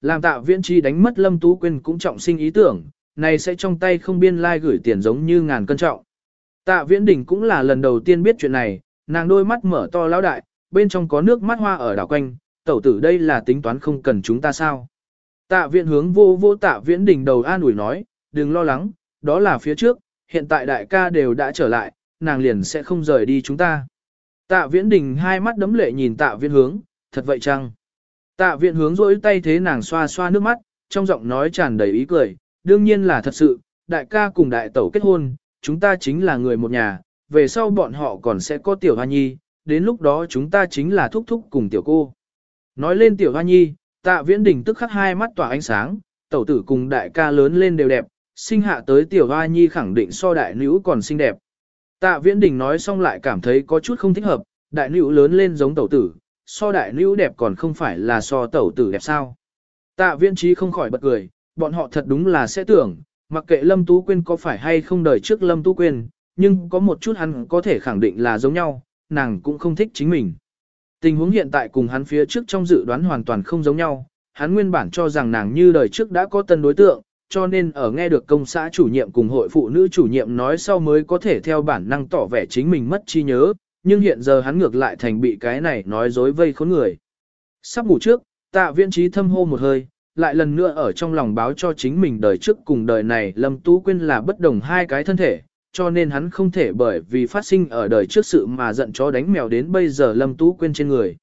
Làm tạ viễn Chi đánh mất Lâm Tú Quyên cũng trọng sinh ý tưởng, này sẽ trong tay không biên lai like gửi tiền giống như ngàn cân trọng. Tạ viễn đình cũng là lần đầu tiên biết chuyện này, nàng đôi mắt mở to lão đại, bên trong có nước mắt hoa ở đảo quanh, tẩu tử đây là tính toán không cần chúng ta sao. Tạ viễn hướng vô vô tạ viễn đình đầu an ủi nói, đừng lo lắng, đó là phía trước, hiện tại đại ca đều đã trở lại, nàng liền sẽ không rời đi chúng ta. Tạ viễn đình hai mắt đấm lệ nhìn tạ viễn hướng, thật vậy chăng? Tạ viễn hướng rỗi tay thế nàng xoa xoa nước mắt, trong giọng nói tràn đầy ý cười, đương nhiên là thật sự, đại ca cùng đại tẩu kết hôn, chúng ta chính là người một nhà, về sau bọn họ còn sẽ có tiểu hoa nhi, đến lúc đó chúng ta chính là thúc thúc cùng tiểu cô. Nói lên tiểu hoa nhi, tạ viễn đình tức khắc hai mắt tỏa ánh sáng, tẩu tử cùng đại ca lớn lên đều đẹp, sinh hạ tới tiểu hoa nhi khẳng định so đại nữ còn xinh đẹp. Tạ viễn đình nói xong lại cảm thấy có chút không thích hợp, đại nữ lớn lên giống tẩu tử, so đại nữ đẹp còn không phải là so tẩu tử đẹp sao. Tạ Viên trí không khỏi bật cười, bọn họ thật đúng là sẽ tưởng, mặc kệ Lâm Tú Quyên có phải hay không đời trước Lâm Tú Quyên, nhưng có một chút hắn có thể khẳng định là giống nhau, nàng cũng không thích chính mình. Tình huống hiện tại cùng hắn phía trước trong dự đoán hoàn toàn không giống nhau, hắn nguyên bản cho rằng nàng như đời trước đã có tân đối tượng, cho nên ở nghe được công xã chủ nhiệm cùng hội phụ nữ chủ nhiệm nói sau mới có thể theo bản năng tỏ vẻ chính mình mất trí nhớ, nhưng hiện giờ hắn ngược lại thành bị cái này nói dối vây khốn người. Sắp ngủ trước, tạ viễn trí thâm hô một hơi, lại lần nữa ở trong lòng báo cho chính mình đời trước cùng đời này Lâm Tú Quyên là bất đồng hai cái thân thể, cho nên hắn không thể bởi vì phát sinh ở đời trước sự mà giận chó đánh mèo đến bây giờ Lâm Tú Quyên trên người.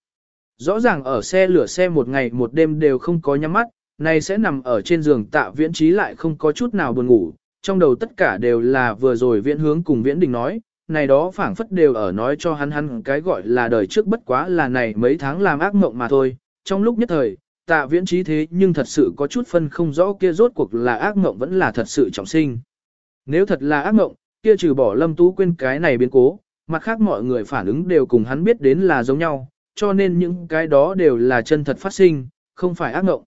Rõ ràng ở xe lửa xe một ngày một đêm đều không có nhắm mắt, này sẽ nằm ở trên giường tạ viễn trí lại không có chút nào buồn ngủ, trong đầu tất cả đều là vừa rồi viễn hướng cùng viễn đình nói, này đó phảng phất đều ở nói cho hắn hắn cái gọi là đời trước bất quá là này mấy tháng làm ác mộng mà thôi, trong lúc nhất thời, tạ viễn trí thế nhưng thật sự có chút phân không rõ kia rốt cuộc là ác mộng vẫn là thật sự trọng sinh. Nếu thật là ác mộng, kia trừ bỏ lâm tú quên cái này biến cố, mặt khác mọi người phản ứng đều cùng hắn biết đến là giống nhau, cho nên những cái đó đều là chân thật phát sinh, không phải ác mộng.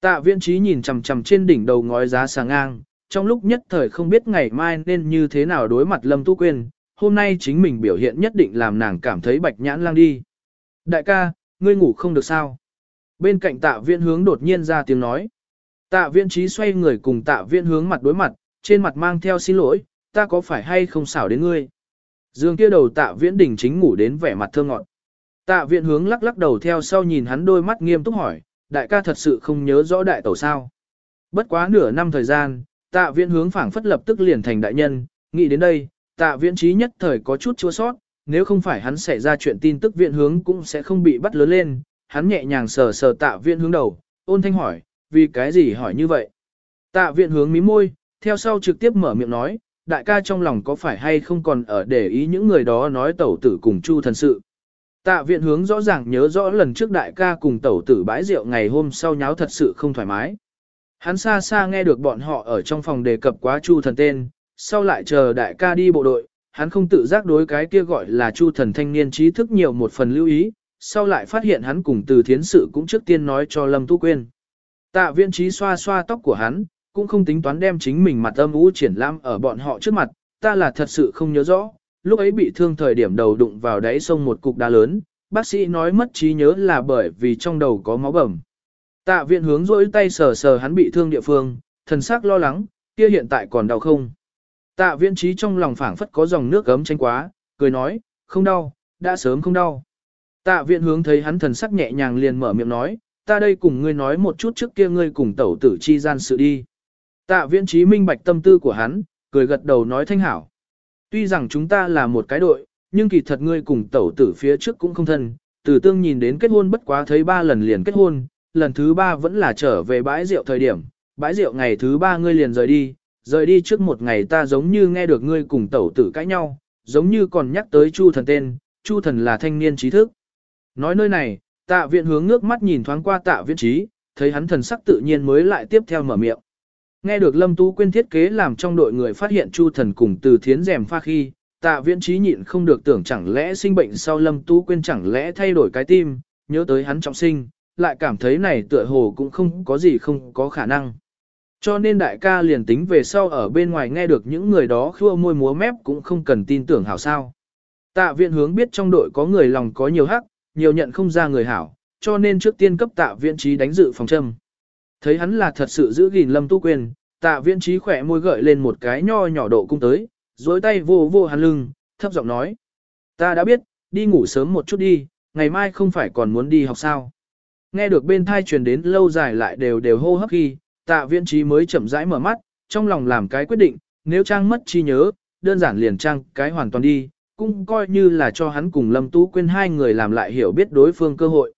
Tạ viễn trí nhìn chằm chằm trên đỉnh đầu ngói giá sáng ngang, trong lúc nhất thời không biết ngày mai nên như thế nào đối mặt lâm tú quên, hôm nay chính mình biểu hiện nhất định làm nàng cảm thấy bạch nhãn lang đi. Đại ca, ngươi ngủ không được sao? Bên cạnh tạ Viên hướng đột nhiên ra tiếng nói. Tạ Viên trí xoay người cùng tạ Viên hướng mặt đối mặt, trên mặt mang theo xin lỗi, ta có phải hay không xảo đến ngươi? Dương kia đầu tạ viễn đỉnh chính ngủ đến vẻ mặt thơ ngọt. Tạ Viên hướng lắc lắc đầu theo sau nhìn hắn đôi mắt nghiêm túc hỏi, đại ca thật sự không nhớ rõ đại tẩu sao. Bất quá nửa năm thời gian, tạ Viên hướng phảng phất lập tức liền thành đại nhân, nghĩ đến đây, tạ viễn trí nhất thời có chút chua sót, nếu không phải hắn xảy ra chuyện tin tức viện hướng cũng sẽ không bị bắt lớn lên, hắn nhẹ nhàng sờ sờ tạ viện hướng đầu, ôn thanh hỏi, vì cái gì hỏi như vậy? Tạ viện hướng mí môi, theo sau trực tiếp mở miệng nói, đại ca trong lòng có phải hay không còn ở để ý những người đó nói tẩu tử cùng chu thần sự. Tạ viện hướng rõ ràng nhớ rõ lần trước đại ca cùng tẩu tử bãi rượu ngày hôm sau nháo thật sự không thoải mái. Hắn xa xa nghe được bọn họ ở trong phòng đề cập quá chu thần tên, sau lại chờ đại ca đi bộ đội, hắn không tự giác đối cái kia gọi là chu thần thanh niên trí thức nhiều một phần lưu ý, sau lại phát hiện hắn cùng từ thiến sự cũng trước tiên nói cho Lâm Tu Quyên. Tạ viên trí xoa xoa tóc của hắn, cũng không tính toán đem chính mình mặt âm ú triển lãm ở bọn họ trước mặt, ta là thật sự không nhớ rõ, lúc ấy bị thương thời điểm đầu đụng vào đáy sông một cục đá lớn, bác sĩ nói mất trí nhớ là bởi vì trong đầu có máu bầm. Tạ viện hướng rỗi tay sờ sờ hắn bị thương địa phương, thần sắc lo lắng, kia hiện tại còn đau không? Tạ Viễn trí trong lòng phảng phất có dòng nước gấm tranh quá, cười nói, không đau, đã sớm không đau. Tạ viện hướng thấy hắn thần sắc nhẹ nhàng liền mở miệng nói, ta đây cùng ngươi nói một chút trước kia ngươi cùng tẩu tử chi gian sự đi. Tạ Viễn trí minh bạch tâm tư của hắn, cười gật đầu nói thanh hảo. Tuy rằng chúng ta là một cái đội, nhưng kỳ thật ngươi cùng tẩu tử phía trước cũng không thân, từ tương nhìn đến kết hôn bất quá thấy ba lần liền kết hôn, lần thứ ba vẫn là trở về bãi rượu thời điểm, bãi rượu ngày thứ ba ngươi liền rời đi, rời đi trước một ngày ta giống như nghe được ngươi cùng tẩu tử cãi nhau, giống như còn nhắc tới Chu thần tên, Chu thần là thanh niên trí thức. Nói nơi này, tạ viện hướng nước mắt nhìn thoáng qua tạ viện trí, thấy hắn thần sắc tự nhiên mới lại tiếp theo mở miệng. Nghe được Lâm Tú Quyên thiết kế làm trong đội người phát hiện Chu thần cùng từ thiến rèm pha khi, tạ viện trí nhịn không được tưởng chẳng lẽ sinh bệnh sau Lâm Tú Quyên chẳng lẽ thay đổi cái tim, nhớ tới hắn trọng sinh, lại cảm thấy này tựa hồ cũng không có gì không có khả năng. Cho nên đại ca liền tính về sau ở bên ngoài nghe được những người đó khua môi múa mép cũng không cần tin tưởng hảo sao. Tạ viện hướng biết trong đội có người lòng có nhiều hắc, nhiều nhận không ra người hảo, cho nên trước tiên cấp tạ viện trí đánh dự phòng châm. Thấy hắn là thật sự giữ gìn Lâm Tu Quyền, tạ viện trí khỏe môi gợi lên một cái nho nhỏ độ cung tới, dối tay vô vô hắn lưng, thấp giọng nói. Ta đã biết, đi ngủ sớm một chút đi, ngày mai không phải còn muốn đi học sao. Nghe được bên thai truyền đến lâu dài lại đều đều hô hấp khi, tạ viễn trí mới chậm rãi mở mắt, trong lòng làm cái quyết định, nếu trang mất trí nhớ, đơn giản liền trang cái hoàn toàn đi, cũng coi như là cho hắn cùng Lâm Tú Quyên hai người làm lại hiểu biết đối phương cơ hội.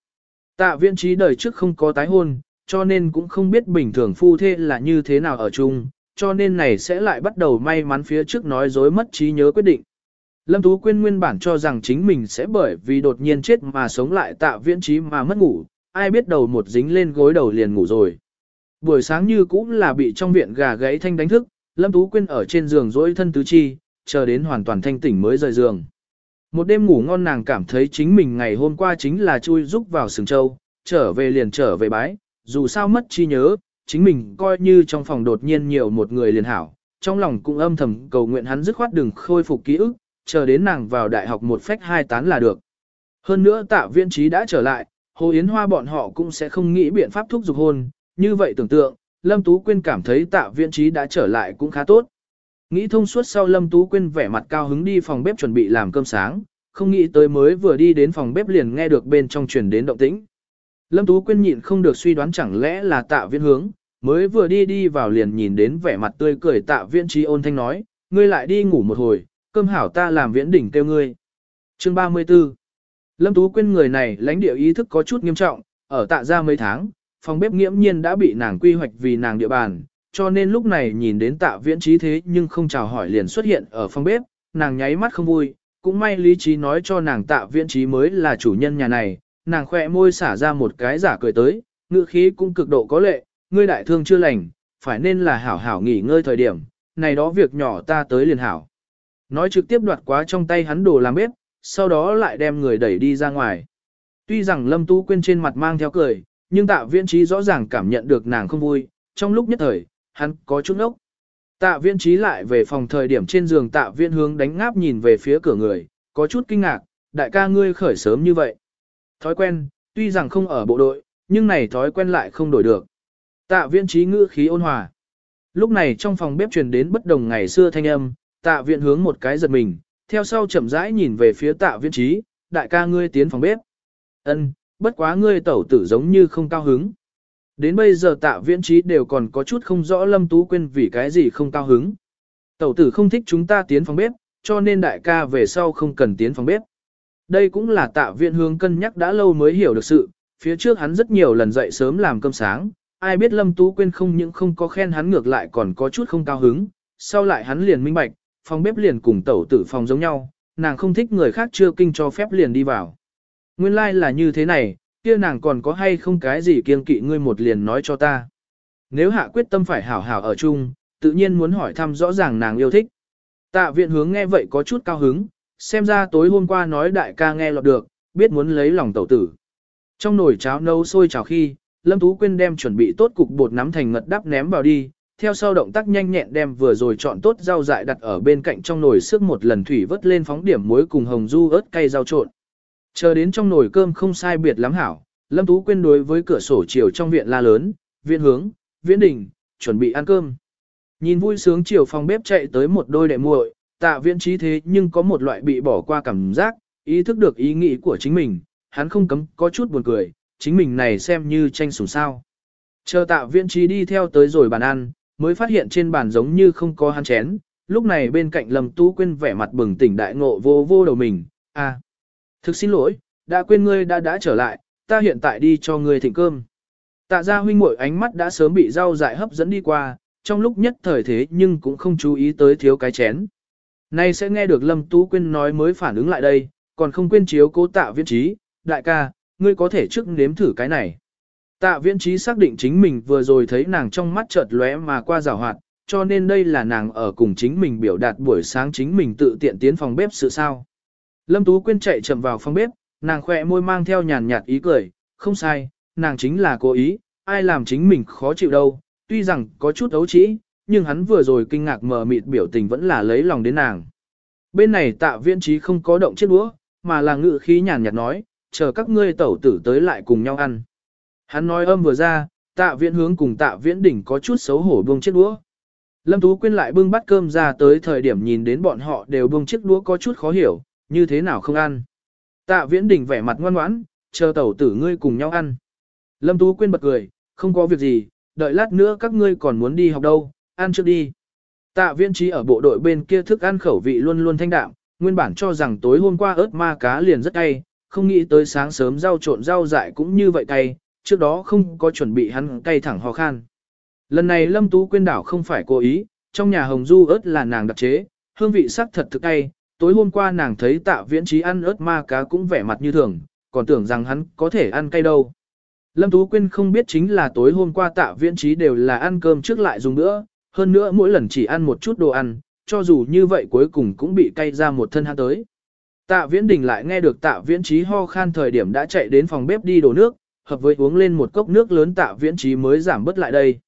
Tạ viễn trí đời trước không có tái hôn, cho nên cũng không biết bình thường phu thê là như thế nào ở chung, cho nên này sẽ lại bắt đầu may mắn phía trước nói dối mất trí nhớ quyết định. Lâm Tú Quyên nguyên bản cho rằng chính mình sẽ bởi vì đột nhiên chết mà sống lại tạ viễn trí mà mất ngủ, ai biết đầu một dính lên gối đầu liền ngủ rồi. Buổi sáng như cũng là bị trong viện gà gáy thanh đánh thức, Lâm Tú Quyên ở trên giường dỗi thân tứ chi, chờ đến hoàn toàn thanh tỉnh mới rời giường. Một đêm ngủ ngon nàng cảm thấy chính mình ngày hôm qua chính là chui rúc vào sừng châu, trở về liền trở về bái, dù sao mất chi nhớ, chính mình coi như trong phòng đột nhiên nhiều một người liền hảo, trong lòng cũng âm thầm cầu nguyện hắn dứt khoát đừng khôi phục ký ức, chờ đến nàng vào đại học một phách hai tán là được. Hơn nữa tạ viên trí đã trở lại, Hồ Yến Hoa bọn họ cũng sẽ không nghĩ biện pháp thúc giục hôn, như vậy tưởng tượng, Lâm Tú Quyên cảm thấy tạ viện trí đã trở lại cũng khá tốt. Nghĩ thông suốt sau Lâm Tú Quyên vẻ mặt cao hứng đi phòng bếp chuẩn bị làm cơm sáng, không nghĩ tới mới vừa đi đến phòng bếp liền nghe được bên trong truyền đến động tĩnh. Lâm Tú Quyên nhịn không được suy đoán chẳng lẽ là tạ viện hướng, mới vừa đi đi vào liền nhìn đến vẻ mặt tươi cười tạ Viễn trí ôn thanh nói, ngươi lại đi ngủ một hồi, cơm hảo ta làm viễn đỉnh kêu ngươi. Chương 34 Lâm Tú Quyên người này lãnh địa ý thức có chút nghiêm trọng, ở tạ ra mấy tháng, phòng bếp nghiễm nhiên đã bị nàng quy hoạch vì nàng địa bàn, cho nên lúc này nhìn đến tạ viễn trí thế nhưng không chào hỏi liền xuất hiện ở phòng bếp, nàng nháy mắt không vui, cũng may lý trí nói cho nàng tạ viễn trí mới là chủ nhân nhà này, nàng khỏe môi xả ra một cái giả cười tới, ngữ khí cũng cực độ có lệ, ngươi đại thương chưa lành, phải nên là hảo hảo nghỉ ngơi thời điểm, này đó việc nhỏ ta tới liền hảo. Nói trực tiếp đoạt quá trong tay hắn đồ làm bếp, sau đó lại đem người đẩy đi ra ngoài. Tuy rằng Lâm Tú Quyên trên mặt mang theo cười, nhưng tạ viễn trí rõ ràng cảm nhận được nàng không vui, trong lúc nhất thời, hắn có chút ốc. Tạ viễn trí lại về phòng thời điểm trên giường tạ viễn hướng đánh ngáp nhìn về phía cửa người, có chút kinh ngạc, đại ca ngươi khởi sớm như vậy. Thói quen, tuy rằng không ở bộ đội, nhưng này thói quen lại không đổi được. Tạ viễn trí ngữ khí ôn hòa. Lúc này trong phòng bếp truyền đến bất đồng ngày xưa thanh âm, tạ Viên hướng một cái giật mình, theo sau chậm rãi nhìn về phía tạ viễn trí, đại ca ngươi tiến phòng bếp. ân bất quá ngươi tẩu tử giống như không cao hứng. Đến bây giờ tạ viễn trí đều còn có chút không rõ Lâm Tú Quyên vì cái gì không cao hứng. Tẩu tử không thích chúng ta tiến phòng bếp, cho nên đại ca về sau không cần tiến phòng bếp. Đây cũng là tạ viện hướng cân nhắc đã lâu mới hiểu được sự, phía trước hắn rất nhiều lần dậy sớm làm cơm sáng, ai biết Lâm Tú Quyên không những không có khen hắn ngược lại còn có chút không cao hứng, sau lại hắn liền minh bạch, phòng bếp liền cùng tẩu tử phòng giống nhau, nàng không thích người khác chưa kinh cho phép liền đi vào. Nguyên lai like là như thế này, kia nàng còn có hay không cái gì kiêng kỵ ngươi một liền nói cho ta. Nếu hạ quyết tâm phải hảo hảo ở chung, tự nhiên muốn hỏi thăm rõ ràng nàng yêu thích. Tạ viện hướng nghe vậy có chút cao hứng, xem ra tối hôm qua nói đại ca nghe lọt được, biết muốn lấy lòng tẩu tử. Trong nồi cháo nấu sôi chảo khi, Lâm Tú Quyên đem chuẩn bị tốt cục bột nắm thành ngật đắp ném vào đi, theo sau động tác nhanh nhẹn đem vừa rồi chọn tốt rau dại đặt ở bên cạnh trong nồi sức một lần thủy vớt lên phóng điểm muối cùng hồng du ớt cay rau trộn. Chờ đến trong nồi cơm không sai biệt lắm hảo, Lâm Tú Quyên đối với cửa sổ chiều trong viện la lớn, viện hướng, viễn đình, chuẩn bị ăn cơm. Nhìn vui sướng chiều phòng bếp chạy tới một đôi đệ muội, tạ viễn trí thế nhưng có một loại bị bỏ qua cảm giác, ý thức được ý nghĩ của chính mình, hắn không cấm có chút buồn cười, chính mình này xem như tranh sủng sao. Chờ tạ viễn trí đi theo tới rồi bàn ăn, mới phát hiện trên bàn giống như không có hắn chén, lúc này bên cạnh Lâm Tú Quyên vẻ mặt bừng tỉnh đại ngộ vô vô đầu mình, à, thực xin lỗi, đã quên ngươi đã đã trở lại, ta hiện tại đi cho ngươi thịnh cơm. Tạ gia huynh muội ánh mắt đã sớm bị rau dại hấp dẫn đi qua, trong lúc nhất thời thế nhưng cũng không chú ý tới thiếu cái chén. Nay sẽ nghe được Lâm Tú Quyên nói mới phản ứng lại đây, còn không quên chiếu cố tạ viễn trí, đại ca, ngươi có thể trước nếm thử cái này. Tạ viễn trí xác định chính mình vừa rồi thấy nàng trong mắt chợt lóe mà qua rào hoạt, cho nên đây là nàng ở cùng chính mình biểu đạt buổi sáng chính mình tự tiện tiến phòng bếp sự sao. Lâm Tú Quyên chạy chậm vào phòng bếp, nàng khỏe môi mang theo nhàn nhạt ý cười, không sai, nàng chính là cố ý, ai làm chính mình khó chịu đâu, tuy rằng có chút ấu trĩ, nhưng hắn vừa rồi kinh ngạc mờ mịt biểu tình vẫn là lấy lòng đến nàng. Bên này tạ viễn trí không có động chiếc đũa, mà là ngự khí nhàn nhạt nói, chờ các ngươi tẩu tử tới lại cùng nhau ăn. Hắn nói âm vừa ra, Tạ viễn hướng cùng tạ viễn đỉnh có chút xấu hổ buông chiếc đũa. Lâm Tú Quyên lại bưng bát cơm ra tới thời điểm nhìn đến bọn họ đều buông chiếc đũa có chút khó hiểu, như thế nào không ăn. Tạ viễn đỉnh vẻ mặt ngoan ngoãn, chờ tẩu tử ngươi cùng nhau ăn. Lâm Tú Quyên bật cười, không có việc gì, đợi lát nữa các ngươi còn muốn đi học đâu, ăn trước đi. Tạ viễn trí ở bộ đội bên kia thức ăn khẩu vị luôn luôn thanh đạm, nguyên bản cho rằng tối hôm qua ớt ma cá liền rất cay, không nghĩ tới sáng sớm rau trộn rau dại cũng như vậy cay, trước đó không có chuẩn bị hắn cay thẳng ho khan. Lần này Lâm Tú Quyên đảo không phải cố ý, trong nhà hồng du ớt là nàng đặc chế, hương vị sắc thật thực cay, tối hôm qua nàng thấy tạ viễn trí ăn ớt ma cá cũng vẻ mặt như thường, còn tưởng rằng hắn có thể ăn cay đâu. Lâm Tú Quyên không biết chính là tối hôm qua tạ viễn trí đều là ăn cơm trước lại dùng nữa, hơn nữa mỗi lần chỉ ăn một chút đồ ăn, cho dù như vậy cuối cùng cũng bị cay ra một thân hát tới. Tạ viễn đình lại nghe được tạ viễn trí ho khan thời điểm đã chạy đến phòng bếp đi đổ nước, hợp với uống lên một cốc nước lớn tạ viễn trí mới giảm bớt lại đây.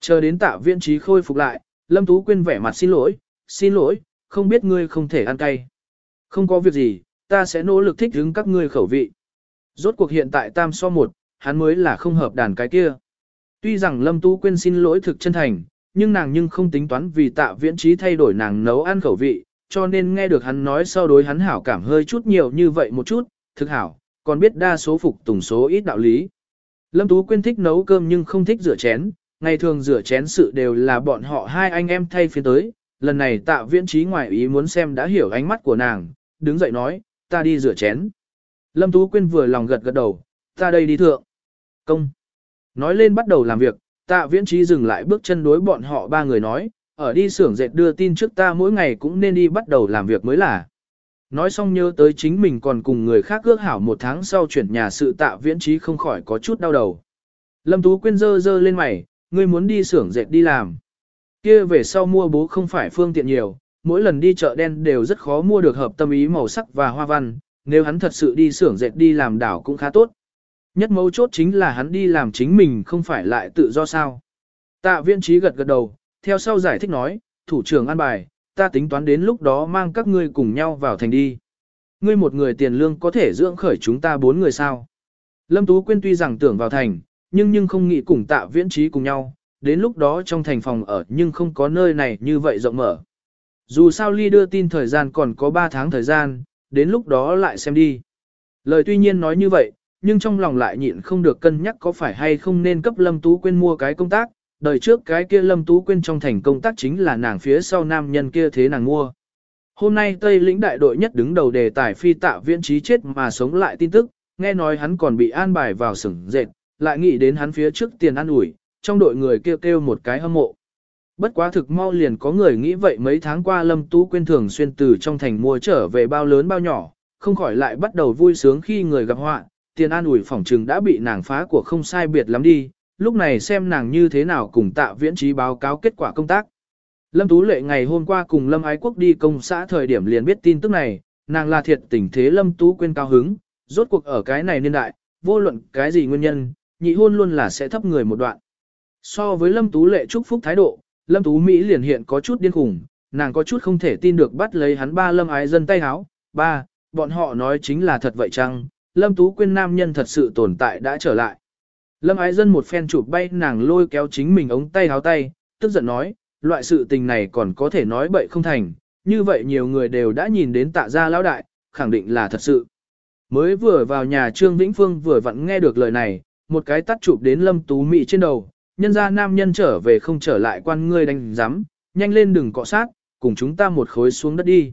Chờ đến tạ viễn trí khôi phục lại, Lâm Tú Quyên vẻ mặt xin lỗi, xin lỗi, không biết ngươi không thể ăn cay. Không có việc gì, ta sẽ nỗ lực thích ứng các ngươi khẩu vị. Rốt cuộc hiện tại tam so một, hắn mới là không hợp đàn cái kia. Tuy rằng Lâm Tú Quyên xin lỗi thực chân thành, nhưng nàng nhưng không tính toán vì tạ viễn trí thay đổi nàng nấu ăn khẩu vị, cho nên nghe được hắn nói sau đối hắn hảo cảm hơi chút nhiều như vậy một chút, thực hảo, còn biết đa số phục tùng số ít đạo lý. Lâm Tú Quyên thích nấu cơm nhưng không thích rửa chén, ngày thường rửa chén sự đều là bọn họ hai anh em thay phiên tới, lần này tạ viễn trí ngoài ý muốn xem đã hiểu ánh mắt của nàng, đứng dậy nói, ta đi rửa chén. Lâm Tú Quyên vừa lòng gật gật đầu, ta đây đi thượng. Công. Nói lên bắt đầu làm việc, tạ viễn trí dừng lại bước chân đối bọn họ ba người nói, ở đi xưởng dệt đưa tin trước ta mỗi ngày cũng nên đi bắt đầu làm việc mới là. Nói xong nhớ tới chính mình còn cùng người khác ước hảo một tháng sau chuyển nhà sự tạ viễn trí không khỏi có chút đau đầu. Lâm Tú Quyên dơ dơ lên mày, ngươi muốn đi xưởng dệt đi làm kia về sau mua bố không phải phương tiện nhiều, mỗi lần đi chợ đen đều rất khó mua được hợp tâm ý màu sắc và hoa văn, nếu hắn thật sự đi xưởng dệt đi làm đảo cũng khá tốt. Nhất mấu chốt chính là hắn đi làm chính mình không phải lại tự do sao. Tạ viên trí gật gật đầu, theo sau giải thích nói, thủ trưởng an bài, ta tính toán đến lúc đó mang các ngươi cùng nhau vào thành đi. Ngươi một người tiền lương có thể dưỡng khởi chúng ta bốn người sao. Lâm Tú Quyên tuy rằng tưởng vào thành, nhưng nhưng không nghĩ cùng tạ viễn trí cùng nhau, đến lúc đó trong thành phòng ở nhưng không có nơi này như vậy rộng mở. Dù sao Ly đưa tin thời gian còn có 3 tháng thời gian, đến lúc đó lại xem đi. Lời tuy nhiên nói như vậy, nhưng trong lòng lại nhịn không được cân nhắc có phải hay không nên cấp Lâm Tú Quyên mua cái công tác, đời trước cái kia Lâm Tú Quyên trong thành công tác chính là nàng phía sau nam nhân kia thế nàng mua. Hôm nay Tây lĩnh đại đội nhất đứng đầu đề tài phi tạ viễn trí chết mà sống lại tin tức, nghe nói hắn còn bị an bài vào sửng dệt, lại nghĩ đến hắn phía trước tiền ăn ủi, trong đội người kêu kêu một cái hâm mộ. Bất quá thực mau liền có người nghĩ vậy mấy tháng qua Lâm Tú Quyên thường xuyên từ trong thành mua trở về bao lớn bao nhỏ, không khỏi lại bắt đầu vui sướng khi người gặp họa, tiền an ủi phòng trừng đã bị nàng phá của không sai biệt lắm đi, lúc này xem nàng như thế nào cùng tạ viễn trí báo cáo kết quả công tác. Lâm Tú Lệ ngày hôm qua cùng Lâm Ái Quốc đi công xã thời điểm liền biết tin tức này, nàng là thiệt tình thế Lâm Tú quyên cao hứng, rốt cuộc ở cái này niên đại, vô luận cái gì nguyên nhân, nhị hôn luôn là sẽ thấp người một đoạn. So với Lâm Tú Lệ chúc phúc thái độ, Lâm Tú Mỹ liền hiện có chút điên khủng, nàng có chút không thể tin được bắt lấy hắn ba Lâm Ái dân tay háo, ba, bọn họ nói chính là thật vậy chăng, Lâm Tú quên nam nhân thật sự tồn tại đã trở lại. Lâm ái dân một phen chụp bay nàng lôi kéo chính mình ống tay háo tay, tức giận nói, loại sự tình này còn có thể nói bậy không thành, như vậy nhiều người đều đã nhìn đến tạ gia lão đại, khẳng định là thật sự. Mới vừa vào nhà Trương Vĩnh Phương vừa vặn nghe được lời này, một cái tắt chụp đến Lâm Tú mỹ trên đầu, nhân ra nam nhân trở về không trở lại quan ngươi đánh giám, nhanh lên đừng cọ sát, cùng chúng ta một khối xuống đất đi.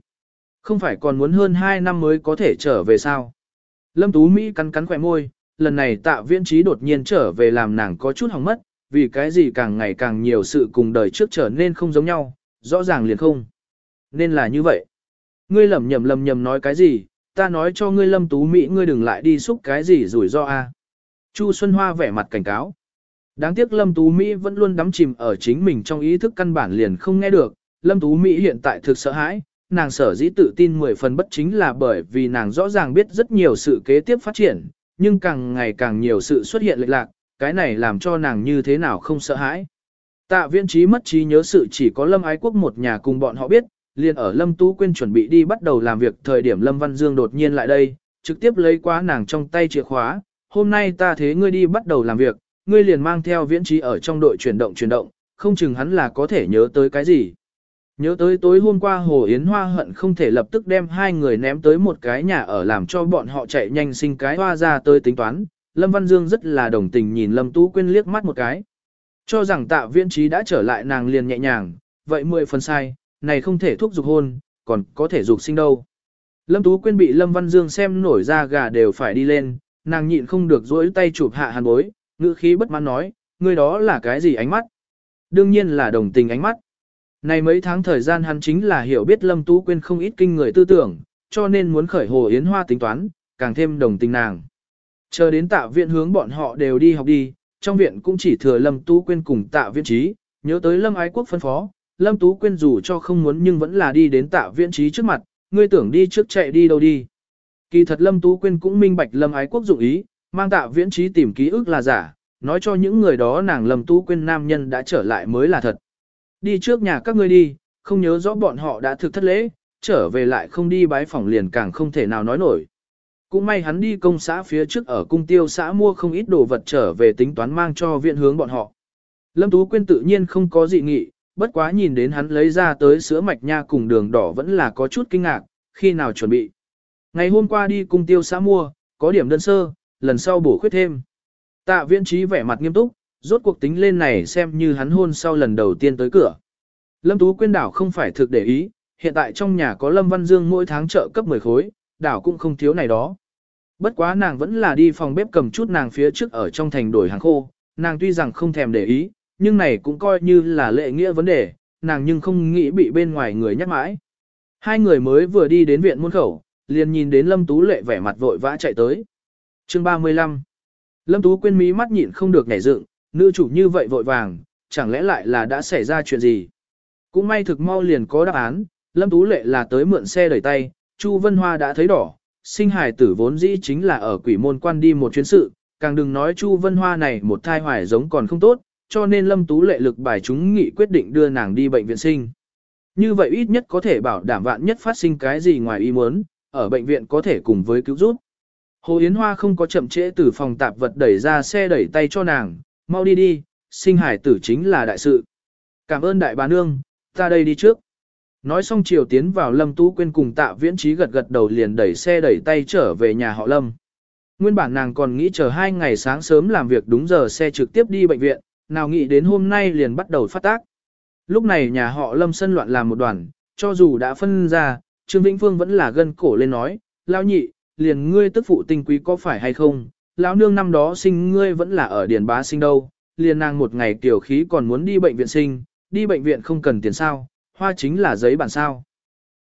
Không phải còn muốn hơn 2 năm mới có thể trở về sao? Lâm Tú Mỹ cắn cắn khỏe môi, lần này tạ viễn trí đột nhiên trở về làm nàng có chút hỏng mất, vì cái gì càng ngày càng nhiều sự cùng đời trước trở nên không giống nhau, rõ ràng liền không. Nên là như vậy. Ngươi lầm nhầm lầm nhầm nói cái gì, ta nói cho ngươi lâm tú Mỹ ngươi đừng lại đi xúc cái gì rủi ro a. Chu Xuân Hoa vẻ mặt cảnh cáo. Đáng tiếc Lâm Tú Mỹ vẫn luôn đắm chìm ở chính mình trong ý thức căn bản liền không nghe được. Lâm Tú Mỹ hiện tại thực sợ hãi, nàng sở dĩ tự tin 10 phần bất chính là bởi vì nàng rõ ràng biết rất nhiều sự kế tiếp phát triển, nhưng càng ngày càng nhiều sự xuất hiện lệch lạc, cái này làm cho nàng như thế nào không sợ hãi. Tạ Viên trí mất trí nhớ sự chỉ có Lâm Ái Quốc một nhà cùng bọn họ biết, liền ở Lâm Tú Quyên chuẩn bị đi bắt đầu làm việc thời điểm Lâm Văn Dương đột nhiên lại đây, trực tiếp lấy qua nàng trong tay chìa khóa, hôm nay ta thế ngươi đi bắt đầu làm việc, ngươi liền mang theo viễn trí ở trong đội chuyển động chuyển động, không chừng hắn là có thể nhớ tới cái gì. Nhớ tới tối hôm qua Hồ Yến Hoa hận không thể lập tức đem hai người ném tới một cái nhà ở làm cho bọn họ chạy nhanh sinh cái hoa ra tới tính toán. Lâm Văn Dương rất là đồng tình nhìn Lâm Tú Quyên liếc mắt một cái. Cho rằng tạ viễn trí đã trở lại nàng liền nhẹ nhàng, vậy mười phần sai, này không thể thúc dục hôn, còn có thể dục sinh đâu. Lâm Tú Quyên bị Lâm Văn Dương xem nổi ra gà đều phải đi lên, nàng nhịn không được dỗi tay chụp hạ hàn bối, ngữ khí bất mãn nói, người đó là cái gì ánh mắt? Đương nhiên là đồng tình ánh mắt. Này mấy tháng thời gian hắn chính là hiểu biết Lâm Tú Quyên không ít kinh người tư tưởng, cho nên muốn khởi hồ yến hoa tính toán, càng thêm đồng tình nàng. Chờ đến tạ viện hướng bọn họ đều đi học đi, trong viện cũng chỉ thừa Lâm Tú Quyên cùng tạ viện trí, nhớ tới Lâm Ái Quốc phân phó, Lâm Tú Quyên dù cho không muốn nhưng vẫn là đi đến tạ viện trí trước mặt, ngươi tưởng đi trước chạy đi đâu đi. Kỳ thật Lâm Tú Quyên cũng minh bạch Lâm Ái Quốc dụng ý, mang tạ viễn trí tìm ký ức là giả, nói cho những người đó nàng Lâm Tú Quyên nam nhân đã trở lại mới là thật. Đi trước nhà các ngươi đi, không nhớ rõ bọn họ đã thực thất lễ, trở về lại không đi bái phỏng liền càng không thể nào nói nổi. Cũng may hắn đi công xã phía trước ở cung tiêu xã mua không ít đồ vật trở về tính toán mang cho viện hướng bọn họ. Lâm Tú Quyên tự nhiên không có dị nghị, bất quá nhìn đến hắn lấy ra tới sữa mạch nha cùng đường đỏ vẫn là có chút kinh ngạc, khi nào chuẩn bị. Ngày hôm qua đi cung tiêu xã mua, có điểm đơn sơ, lần sau bổ khuyết thêm. Tạ viễn trí vẻ mặt nghiêm túc, rốt cuộc tính lên này xem như hắn hôn sau lần đầu tiên tới cửa. Lâm Tú Quyên đảo không phải thực để ý, hiện tại trong nhà có Lâm Văn Dương mỗi tháng trợ cấp 10 khối, đảo cũng không thiếu này đó. Bất quá nàng vẫn là đi phòng bếp cầm chút nàng phía trước ở trong thành đổi hàng khô, nàng tuy rằng không thèm để ý, nhưng này cũng coi như là lệ nghĩa vấn đề, nàng nhưng không nghĩ bị bên ngoài người nhắc mãi. Hai người mới vừa đi đến viện môn khẩu, liền nhìn đến Lâm Tú Lệ vẻ mặt vội vã chạy tới. Chương 35 Lâm Tú quên mí mắt nhịn không được nhảy dựng, nữ chủ như vậy vội vàng, chẳng lẽ lại là đã xảy ra chuyện gì? Cũng may thực mau liền có đáp án, Lâm Tú Lệ là tới mượn xe đẩy tay, Chu Vân Hoa đã thấy đỏ, sinh hài tử vốn dĩ chính là ở quỷ môn quan đi một chuyến sự, càng đừng nói Chu Vân Hoa này một thai hoài giống còn không tốt, cho nên Lâm Tú Lệ lực bài chúng nghị quyết định đưa nàng đi bệnh viện sinh. Như vậy ít nhất có thể bảo đảm vạn nhất phát sinh cái gì ngoài ý muốn, ở bệnh viện có thể cùng với cứu giúp. Hồ Yến Hoa không có chậm trễ từ phòng tạp vật đẩy ra xe đẩy tay cho nàng, mau đi đi, sinh hải tử chính là đại sự. Cảm ơn đại bà nương, ta đây đi trước. Nói xong chiều tiến vào Lâm Tú Quyên cùng tạ viễn trí gật gật đầu liền đẩy xe đẩy tay trở về nhà họ Lâm. Nguyên bản nàng còn nghĩ chờ hai ngày sáng sớm làm việc đúng giờ xe trực tiếp đi bệnh viện, nào nghĩ đến hôm nay liền bắt đầu phát tác. Lúc này nhà họ Lâm sân loạn làm một đoàn, cho dù đã phân ra, Trương Vĩnh Phương vẫn là gân cổ lên nói, lao nhị, liền ngươi tức phụ tinh quý có phải hay không, lão nương năm đó sinh ngươi vẫn là ở điền bá sinh đâu, liền nàng một ngày tiểu khí còn muốn đi bệnh viện sinh, đi bệnh viện không cần tiền sao, hoa chính là giấy bản sao.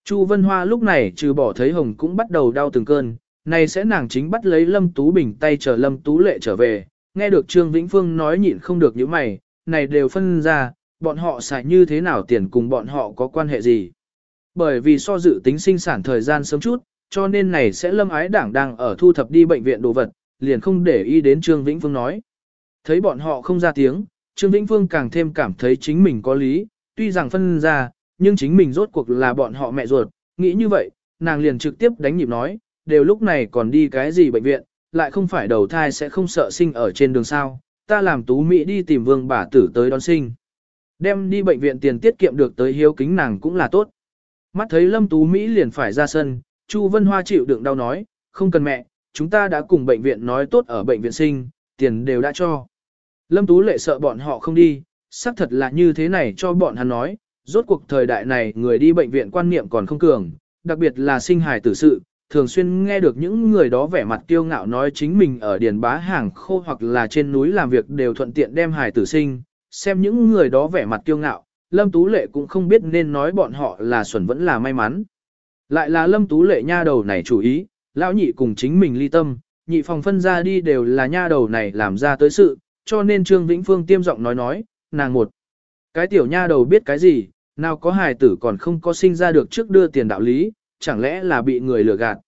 Chu Vân Hoa lúc này trừ bỏ thấy hồng cũng bắt đầu đau từng cơn, này sẽ nàng chính bắt lấy Lâm Tú Bình tay chờ Lâm Tú Lệ trở về, nghe được Trương Vĩnh Phương nói nhịn không được những mày, này đều phân ra, bọn họ xài như thế nào tiền cùng bọn họ có quan hệ gì. Bởi vì so dự tính sinh sản thời gian sớm chút, cho nên này sẽ lâm ái đảng đang ở thu thập đi bệnh viện đồ vật, liền không để ý đến Trương Vĩnh Phương nói. Thấy bọn họ không ra tiếng, Trương Vĩnh Phương càng thêm cảm thấy chính mình có lý, tuy rằng phân ra, nhưng chính mình rốt cuộc là bọn họ mẹ ruột, nghĩ như vậy, nàng liền trực tiếp đánh nhịp nói, đều lúc này còn đi cái gì bệnh viện, lại không phải đầu thai sẽ không sợ sinh ở trên đường sao, ta làm tú Mỹ đi tìm vương bà tử tới đón sinh. Đem đi bệnh viện tiền tiết kiệm được tới hiếu kính nàng cũng là tốt. Mắt thấy Lâm Tú Mỹ liền phải ra sân, Chu Vân Hoa chịu đựng đau nói, không cần mẹ, chúng ta đã cùng bệnh viện nói tốt ở bệnh viện sinh, tiền đều đã cho. Lâm Tú lệ sợ bọn họ không đi, xác thật là như thế này cho bọn hắn nói, rốt cuộc thời đại này người đi bệnh viện quan niệm còn không cường, đặc biệt là sinh hài tử sự, thường xuyên nghe được những người đó vẻ mặt kiêu ngạo nói chính mình ở điền bá hàng khô hoặc là trên núi làm việc đều thuận tiện đem hài tử sinh, xem những người đó vẻ mặt kiêu ngạo, Lâm Tú Lệ cũng không biết nên nói bọn họ là xuẩn vẫn là may mắn. Lại là Lâm Tú Lệ nha đầu này chủ ý, lão nhị cùng chính mình ly tâm, nhị phòng phân ra đi đều là nha đầu này làm ra tới sự, cho nên Trương Vĩnh Phương tiêm giọng nói nói, nàng một. Cái tiểu nha đầu biết cái gì, nào có hài tử còn không có sinh ra được trước đưa tiền đạo lý, chẳng lẽ là bị người lừa gạt.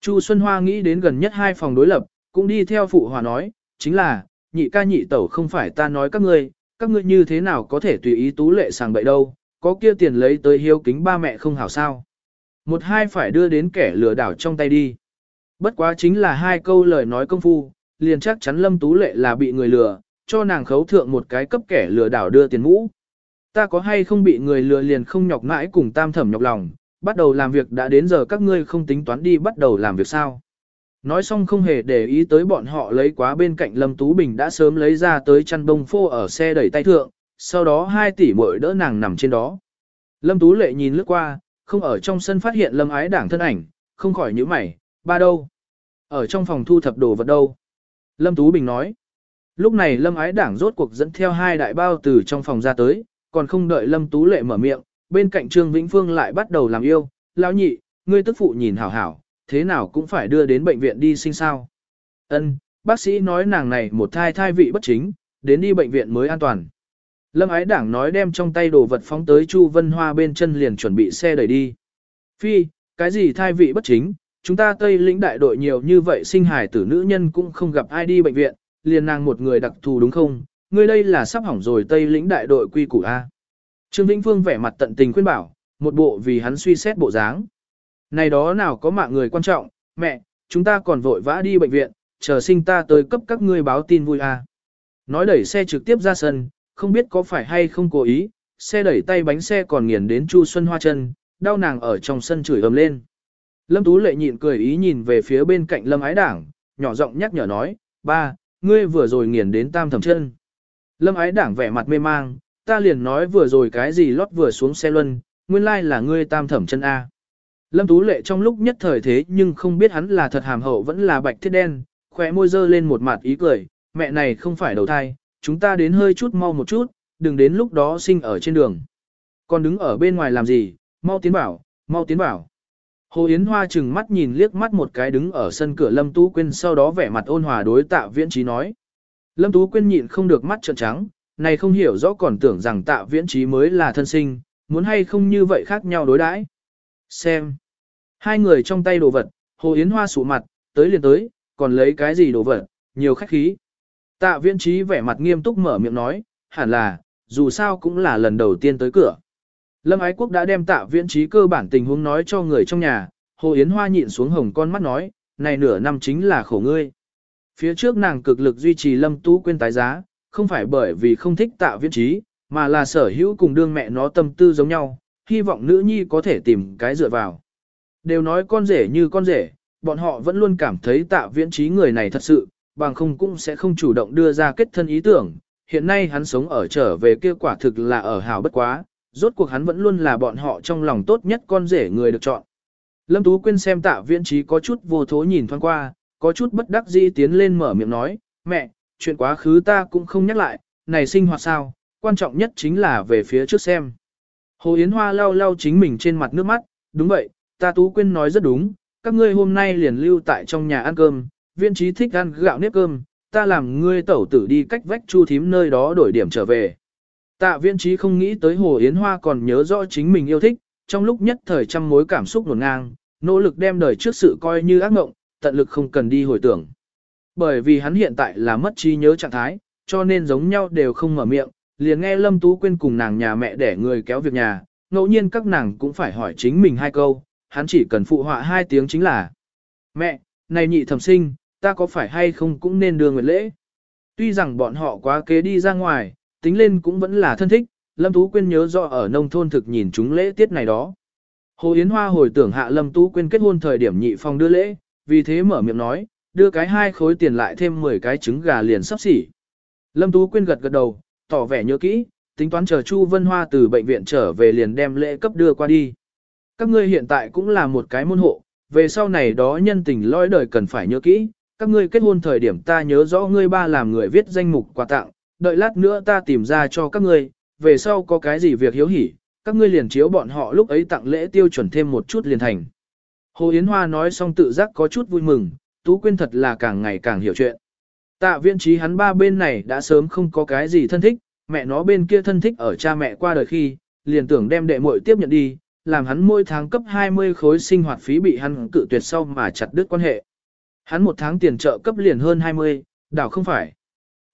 Chu Xuân Hoa nghĩ đến gần nhất hai phòng đối lập, cũng đi theo phụ hòa nói, chính là, nhị ca nhị tẩu không phải ta nói các ngươi, các ngươi như thế nào có thể tùy ý tú lệ sàng bậy đâu, có kia tiền lấy tới hiếu kính ba mẹ không hảo sao. Một hai phải đưa đến kẻ lừa đảo trong tay đi. Bất quá chính là hai câu lời nói công phu, liền chắc chắn Lâm Tú Lệ là bị người lừa, cho nàng khấu thượng một cái cấp kẻ lừa đảo đưa tiền mũ. Ta có hay không bị người lừa liền không nhọc mãi cùng tam thẩm nhọc lòng, bắt đầu làm việc đã đến giờ các ngươi không tính toán đi bắt đầu làm việc sao. Nói xong không hề để ý tới bọn họ lấy quá bên cạnh Lâm Tú Bình đã sớm lấy ra tới chăn bông phô ở xe đẩy tay thượng, sau đó hai tỷ muội đỡ nàng nằm trên đó. Lâm Tú Lệ nhìn lướt qua, không ở trong sân phát hiện Lâm Ái Đảng thân ảnh, không khỏi nhíu mày, ba đâu? Ở trong phòng thu thập đồ vật đâu? Lâm Tú Bình nói. Lúc này Lâm Ái Đảng rốt cuộc dẫn theo hai đại bao từ trong phòng ra tới, còn không đợi Lâm Tú Lệ mở miệng, bên cạnh Trương Vĩnh Phương lại bắt đầu làm yêu, lão nhị, ngươi tức phụ nhìn hảo hảo, thế nào cũng phải đưa đến bệnh viện đi sinh sao. Ân, bác sĩ nói nàng này một thai thai vị bất chính, đến đi bệnh viện mới an toàn. Lâm ái đảng nói đem trong tay đồ vật phóng tới Chu Vân Hoa bên chân liền chuẩn bị xe đẩy đi. Phi, cái gì thai vị bất chính, chúng ta Tây lĩnh đại đội nhiều như vậy sinh hài tử nữ nhân cũng không gặp ai đi bệnh viện, liền nàng một người đặc thù đúng không? Ngươi đây là sắp hỏng rồi Tây lĩnh đại đội quy củ A. Trương Vĩnh Phương vẻ mặt tận tình khuyên bảo, một bộ vì hắn suy xét bộ dáng. Này đó nào có mạng người quan trọng, mẹ, chúng ta còn vội vã đi bệnh viện, chờ sinh ta tới cấp các ngươi báo tin vui A. Nói đẩy xe trực tiếp ra sân, không biết có phải hay không cố ý, xe đẩy tay bánh xe còn nghiền đến Chu Xuân Hoa chân, đau nàng ở trong sân chửi ầm lên. Lâm Tú Lệ nhịn cười ý nhìn về phía bên cạnh Lâm Ái Đảng, nhỏ giọng nhắc nhở nói, ba, ngươi vừa rồi nghiền đến tam thẩm chân. Lâm Ái Đảng vẻ mặt mê mang, ta liền nói vừa rồi cái gì lót vừa xuống xe luân, nguyên lai là ngươi tam thẩm chân A. Lâm Tú Lệ trong lúc nhất thời thế nhưng không biết hắn là thật hàm hậu vẫn là bạch thiết đen, khỏe môi dơ lên một mặt ý cười, mẹ này không phải đầu thai, chúng ta đến hơi chút mau một chút, đừng đến lúc đó sinh ở trên đường. Còn đứng ở bên ngoài làm gì, mau tiến bảo, mau tiến bảo. Hồ Yến Hoa chừng mắt nhìn liếc mắt một cái đứng ở sân cửa Lâm Tú Quyên sau đó vẻ mặt ôn hòa đối tạ viễn trí nói. Lâm Tú Quyên nhịn không được mắt trợn trắng, này không hiểu rõ còn tưởng rằng tạ viễn trí mới là thân sinh, muốn hay không như vậy khác nhau đối đãi. Xem. Hai người trong tay đồ vật, Hồ Yến Hoa sụ mặt, tới liền tới, còn lấy cái gì đồ vật, nhiều khách khí. Tạ viễn trí vẻ mặt nghiêm túc mở miệng nói, hẳn là, dù sao cũng là lần đầu tiên tới cửa. Lâm Ái Quốc đã đem tạ viễn trí cơ bản tình huống nói cho người trong nhà, Hồ Yến Hoa nhịn xuống hồng con mắt nói, này nửa năm chính là khổ ngươi. Phía trước nàng cực lực duy trì Lâm Tú quên tái giá, không phải bởi vì không thích tạ viễn trí, mà là sở hữu cùng đương mẹ nó tâm tư giống nhau, hy vọng nữ nhi có thể tìm cái dựa vào. Đều nói con rể như con rể, bọn họ vẫn luôn cảm thấy tạ viễn trí người này thật sự, bằng không cũng sẽ không chủ động đưa ra kết thân ý tưởng. Hiện nay hắn sống ở trở về kia quả thực là ở hào bất quá, rốt cuộc hắn vẫn luôn là bọn họ trong lòng tốt nhất con rể người được chọn. Lâm Tú Quyên xem tạ viễn trí có chút vô thố nhìn thoáng qua, có chút bất đắc dĩ tiến lên mở miệng nói, mẹ, chuyện quá khứ ta cũng không nhắc lại, này sinh hoạt sao, quan trọng nhất chính là về phía trước xem. Hồ Yến Hoa lau lau chính mình trên mặt nước mắt, đúng vậy, ta Tú Quyên nói rất đúng, các ngươi hôm nay liền lưu tại trong nhà ăn cơm, viên trí thích ăn gạo nếp cơm, ta làm ngươi tẩu tử đi cách vách chu thím nơi đó đổi điểm trở về. Tạ viên trí không nghĩ tới Hồ Yến Hoa còn nhớ rõ chính mình yêu thích, trong lúc nhất thời trăm mối cảm xúc nổn ngang, nỗ lực đem đời trước sự coi như ác ngộng tận lực không cần đi hồi tưởng. Bởi vì hắn hiện tại là mất trí nhớ trạng thái, cho nên giống nhau đều không mở miệng, liền nghe Lâm Tú Quyên cùng nàng nhà mẹ để người kéo việc nhà, ngẫu nhiên các nàng cũng phải hỏi chính mình hai câu, hắn chỉ cần phụ họa hai tiếng chính là Mẹ, này nhị thẩm sinh, ta có phải hay không cũng nên đưa nguyệt lễ. Tuy rằng bọn họ quá kế đi ra ngoài, tính lên cũng vẫn là thân thích, Lâm Tú Quyên nhớ rõ ở nông thôn thực nhìn chúng lễ tiết này đó. Hồ Yến Hoa hồi tưởng hạ Lâm Tú Quyên kết hôn thời điểm nhị phong đưa lễ, vì thế mở miệng nói, đưa cái hai khối tiền lại thêm 10 cái trứng gà liền sắp xỉ. Lâm Tú Quyên gật gật đầu, tỏ vẻ nhớ kỹ, tính toán chờ Chu Vân Hoa từ bệnh viện trở về liền đem lễ cấp đưa qua đi. Các ngươi hiện tại cũng là một cái môn hộ, về sau này đó nhân tình lõi đời cần phải nhớ kỹ, các ngươi kết hôn thời điểm ta nhớ rõ ngươi ba làm người viết danh mục quà tặng, đợi lát nữa ta tìm ra cho các ngươi, về sau có cái gì việc hiếu hỉ, các ngươi liền chiếu bọn họ lúc ấy tặng lễ tiêu chuẩn thêm một chút liền thành. Hồ Yến Hoa nói xong tự giác có chút vui mừng, Tú Quyên thật là càng ngày càng hiểu chuyện. Tạ viên trí hắn ba bên này đã sớm không có cái gì thân thích, mẹ nó bên kia thân thích ở cha mẹ qua đời khi, liền tưởng đem đệ muội tiếp nhận đi, làm hắn mỗi tháng cấp 20 khối sinh hoạt phí bị hắn cự tuyệt sau mà chặt đứt quan hệ. Hắn một tháng tiền trợ cấp liền hơn 20, đảo không phải.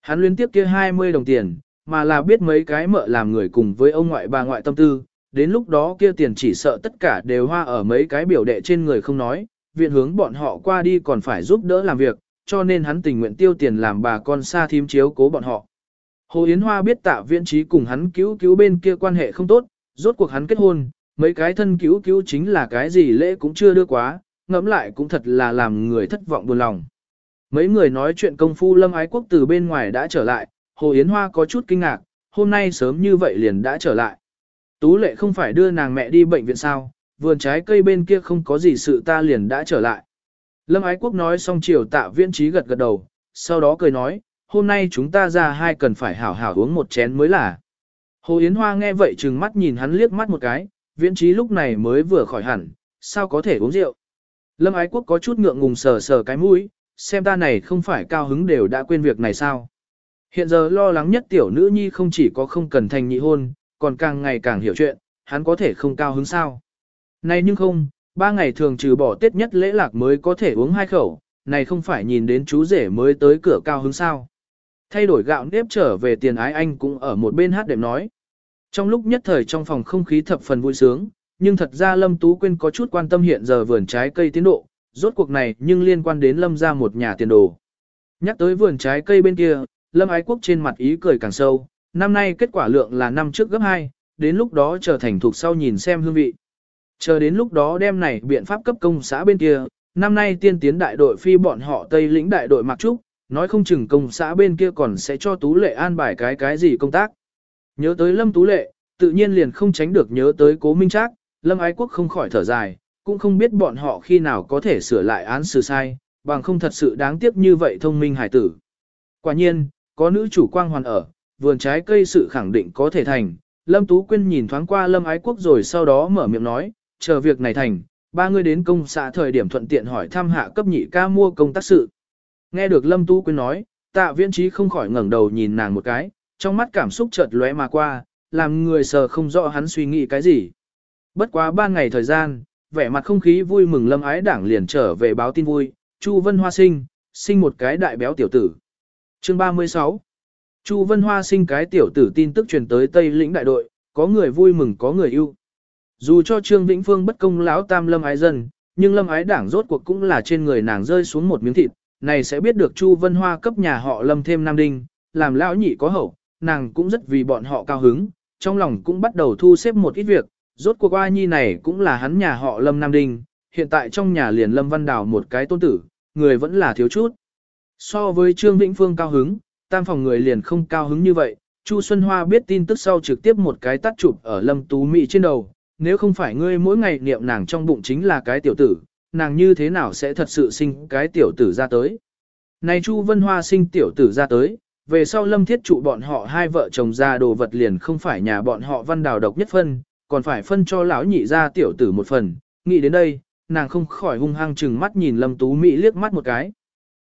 Hắn liên tiếp kia 20 đồng tiền, mà là biết mấy cái mợ làm người cùng với ông ngoại bà ngoại tâm tư, đến lúc đó kia tiền chỉ sợ tất cả đều hoa ở mấy cái biểu đệ trên người không nói, viện hướng bọn họ qua đi còn phải giúp đỡ làm việc, cho nên hắn tình nguyện tiêu tiền làm bà con xa thím chiếu cố bọn họ. Hồ Yến Hoa biết tạ viễn trí cùng hắn cứu cứu bên kia quan hệ không tốt, rốt cuộc hắn kết hôn, mấy cái thân cứu cứu chính là cái gì lễ cũng chưa đưa quá, ngẫm lại cũng thật là làm người thất vọng buồn lòng. Mấy người nói chuyện công phu lâm ái quốc từ bên ngoài đã trở lại, Hồ Yến Hoa có chút kinh ngạc, hôm nay sớm như vậy liền đã trở lại. Tú lệ không phải đưa nàng mẹ đi bệnh viện sao, vườn trái cây bên kia không có gì sự ta liền đã trở lại. Lâm Ái Quốc nói xong chiều tạ viễn trí gật gật đầu, sau đó cười nói, hôm nay chúng ta ra hai cần phải hảo hảo uống một chén mới là. Hồ Yến Hoa nghe vậy trừng mắt nhìn hắn liếc mắt một cái, viễn trí lúc này mới vừa khỏi hẳn, sao có thể uống rượu. Lâm Ái Quốc có chút ngượng ngùng sờ sờ cái mũi, xem ta này không phải cao hứng đều đã quên việc này sao. Hiện giờ lo lắng nhất tiểu nữ nhi không chỉ có không cần thành nhị hôn, còn càng ngày càng hiểu chuyện, hắn có thể không cao hứng sao. Này nhưng không, ba ngày thường trừ bỏ tết nhất lễ lạc mới có thể uống hai khẩu, này không phải nhìn đến chú rể mới tới cửa cao hứng sao. Thay đổi gạo nếp trở về tiền ái anh cũng ở một bên hát đệm nói. Trong lúc nhất thời trong phòng không khí thập phần vui sướng, nhưng thật ra Lâm Tú Quyên có chút quan tâm hiện giờ vườn trái cây tiến độ, rốt cuộc này nhưng liên quan đến Lâm ra một nhà tiền đồ. Nhắc tới vườn trái cây bên kia, Lâm Ái Quốc trên mặt ý cười càng sâu, năm nay kết quả lượng là năm trước gấp 2, đến lúc đó trở thành thuộc sau nhìn xem hương vị. Chờ đến lúc đó đem này biện pháp cấp công xã bên kia, năm nay tiên tiến đại đội phi bọn họ Tây lĩnh đại đội mặc trúc, nói không chừng công xã bên kia còn sẽ cho Tú Lệ an bài cái cái gì công tác. Nhớ tới Lâm Tú Lệ, tự nhiên liền không tránh được nhớ tới Cố Minh Trác, Lâm Ái Quốc không khỏi thở dài, cũng không biết bọn họ khi nào có thể sửa lại án xử sai, bằng không thật sự đáng tiếc như vậy thông minh hải tử. Quả nhiên, có nữ chủ quang hoàn ở, vườn trái cây sự khẳng định có thể thành. Lâm Tú Quyên nhìn thoáng qua Lâm Ái Quốc rồi sau đó mở miệng nói, chờ việc này thành, ba người đến công xã thời điểm thuận tiện hỏi thăm hạ cấp nhị ca mua công tác sự. Nghe được Lâm Tú Quyên nói, tạ viễn trí không khỏi ngẩng đầu nhìn nàng một cái, trong mắt cảm xúc chợt lóe mà qua, làm người sờ không rõ hắn suy nghĩ cái gì. Bất quá ba ngày thời gian, vẻ mặt không khí vui mừng Lâm Ái Đảng liền trở về báo tin vui, Chu Vân Hoa sinh, sinh một cái đại béo tiểu tử. Chương 36 Chu Vân Hoa sinh cái tiểu tử tin tức truyền tới Tây lĩnh đại đội, có người vui mừng có người yêu. Dù cho Trương Vĩnh Phương bất công lão tam lâm ái dân, nhưng lâm ái đảng rốt cuộc cũng là trên người nàng rơi xuống một miếng thịt, này sẽ biết được Chu Vân Hoa cấp nhà họ lâm thêm nam đinh, làm lão nhị có hậu, nàng cũng rất vì bọn họ cao hứng, trong lòng cũng bắt đầu thu xếp một ít việc, rốt cuộc A nhi này cũng là hắn nhà họ lâm nam đinh, hiện tại trong nhà liền lâm văn đào một cái tôn tử, người vẫn là thiếu chút. So với Trương Vĩnh Phương cao hứng, tam phòng người liền không cao hứng như vậy, Chu Xuân Hoa biết tin tức sau trực tiếp một cái tắt chụp ở Lâm Tú Mỹ trên đầu, nếu không phải ngươi mỗi ngày niệm nàng trong bụng chính là cái tiểu tử, nàng như thế nào sẽ thật sự sinh cái tiểu tử ra tới. Này Chu Vân Hoa sinh tiểu tử ra tới, về sau Lâm Thiết trụ bọn họ hai vợ chồng ra đồ vật liền không phải nhà bọn họ văn đào độc nhất phân, còn phải phân cho lão nhị ra tiểu tử một phần, nghĩ đến đây, nàng không khỏi hung hăng chừng mắt nhìn Lâm Tú Mỹ liếc mắt một cái.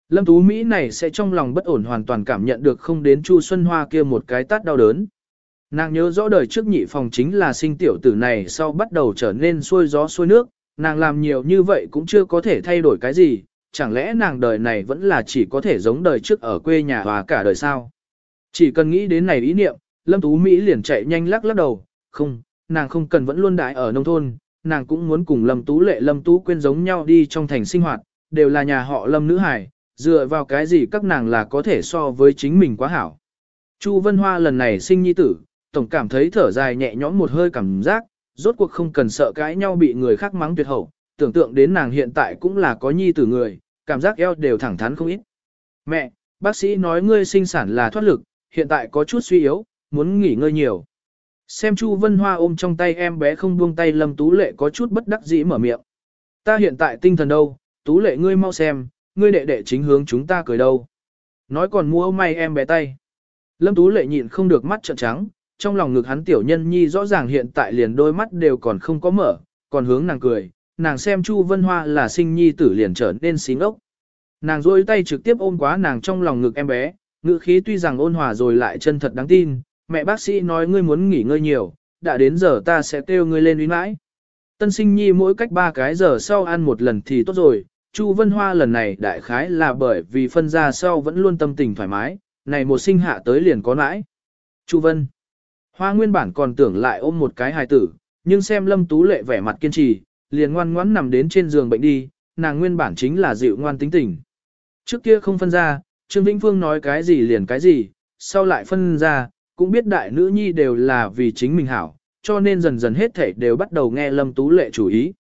Lâm Tú Mỹ này sẽ trong lòng bất ổn hoàn toàn cảm nhận được không đến Chu Xuân Hoa kia một cái tát đau đớn. Nàng nhớ rõ đời trước nhị phòng chính là sinh tiểu tử này sau bắt đầu trở nên xuôi gió xuôi nước, nàng làm nhiều như vậy cũng chưa có thể thay đổi cái gì, chẳng lẽ nàng đời này vẫn là chỉ có thể giống đời trước ở quê nhà và cả đời sao? Chỉ cần nghĩ đến này ý niệm, Lâm Tú Mỹ liền chạy nhanh lắc lắc đầu, không, nàng không cần vẫn luôn đại ở nông thôn, nàng cũng muốn cùng Lâm Tú Lệ Lâm Tú quên giống nhau đi trong thành sinh hoạt, đều là nhà họ Lâm nữ hải, dựa vào cái gì các nàng là có thể so với chính mình quá hảo. Chu Vân Hoa lần này sinh nhi tử, tổng cảm thấy thở dài nhẹ nhõm một hơi cảm giác, rốt cuộc không cần sợ cãi nhau bị người khác mắng tuyệt hậu, tưởng tượng đến nàng hiện tại cũng là có nhi tử người, cảm giác eo đều thẳng thắn không ít. Mẹ, bác sĩ nói ngươi sinh sản là thoát lực, hiện tại có chút suy yếu, muốn nghỉ ngơi nhiều. Xem Chu Vân Hoa ôm trong tay em bé không buông tay Lâm Tú Lệ có chút bất đắc dĩ mở miệng. Ta hiện tại tinh thần đâu, Tú Lệ ngươi mau xem, ngươi đệ đệ chính hướng chúng ta cười đâu. Nói còn mua may em bé tay. Lâm Tú Lệ nhịn không được mắt trợn trắng, trong lòng ngực hắn tiểu nhân nhi rõ ràng hiện tại liền đôi mắt đều còn không có mở, còn hướng nàng cười, nàng xem Chu Vân Hoa là sinh nhi tử liền trở nên xí ngốc. Nàng rôi tay trực tiếp ôm quá nàng trong lòng ngực em bé, ngữ khí tuy rằng ôn hòa rồi lại chân thật đáng tin, mẹ bác sĩ nói ngươi muốn nghỉ ngơi nhiều, đã đến giờ ta sẽ kêu ngươi lên uy mãi. Tân sinh nhi mỗi cách ba cái giờ sau ăn một lần thì tốt rồi, Chu Vân Hoa lần này đại khái là bởi vì phân ra sau vẫn luôn tâm tình thoải mái, này một sinh hạ tới liền có nãi. Chu Vân Hoa nguyên bản còn tưởng lại ôm một cái hài tử, nhưng xem Lâm Tú Lệ vẻ mặt kiên trì, liền ngoan ngoãn nằm đến trên giường bệnh đi, nàng nguyên bản chính là dịu ngoan tính tình. Trước kia không phân ra, Trương Vĩnh Phương nói cái gì liền cái gì, sau lại phân ra, cũng biết đại nữ nhi đều là vì chính mình hảo, cho nên dần dần hết thảy đều bắt đầu nghe Lâm Tú Lệ chủ ý.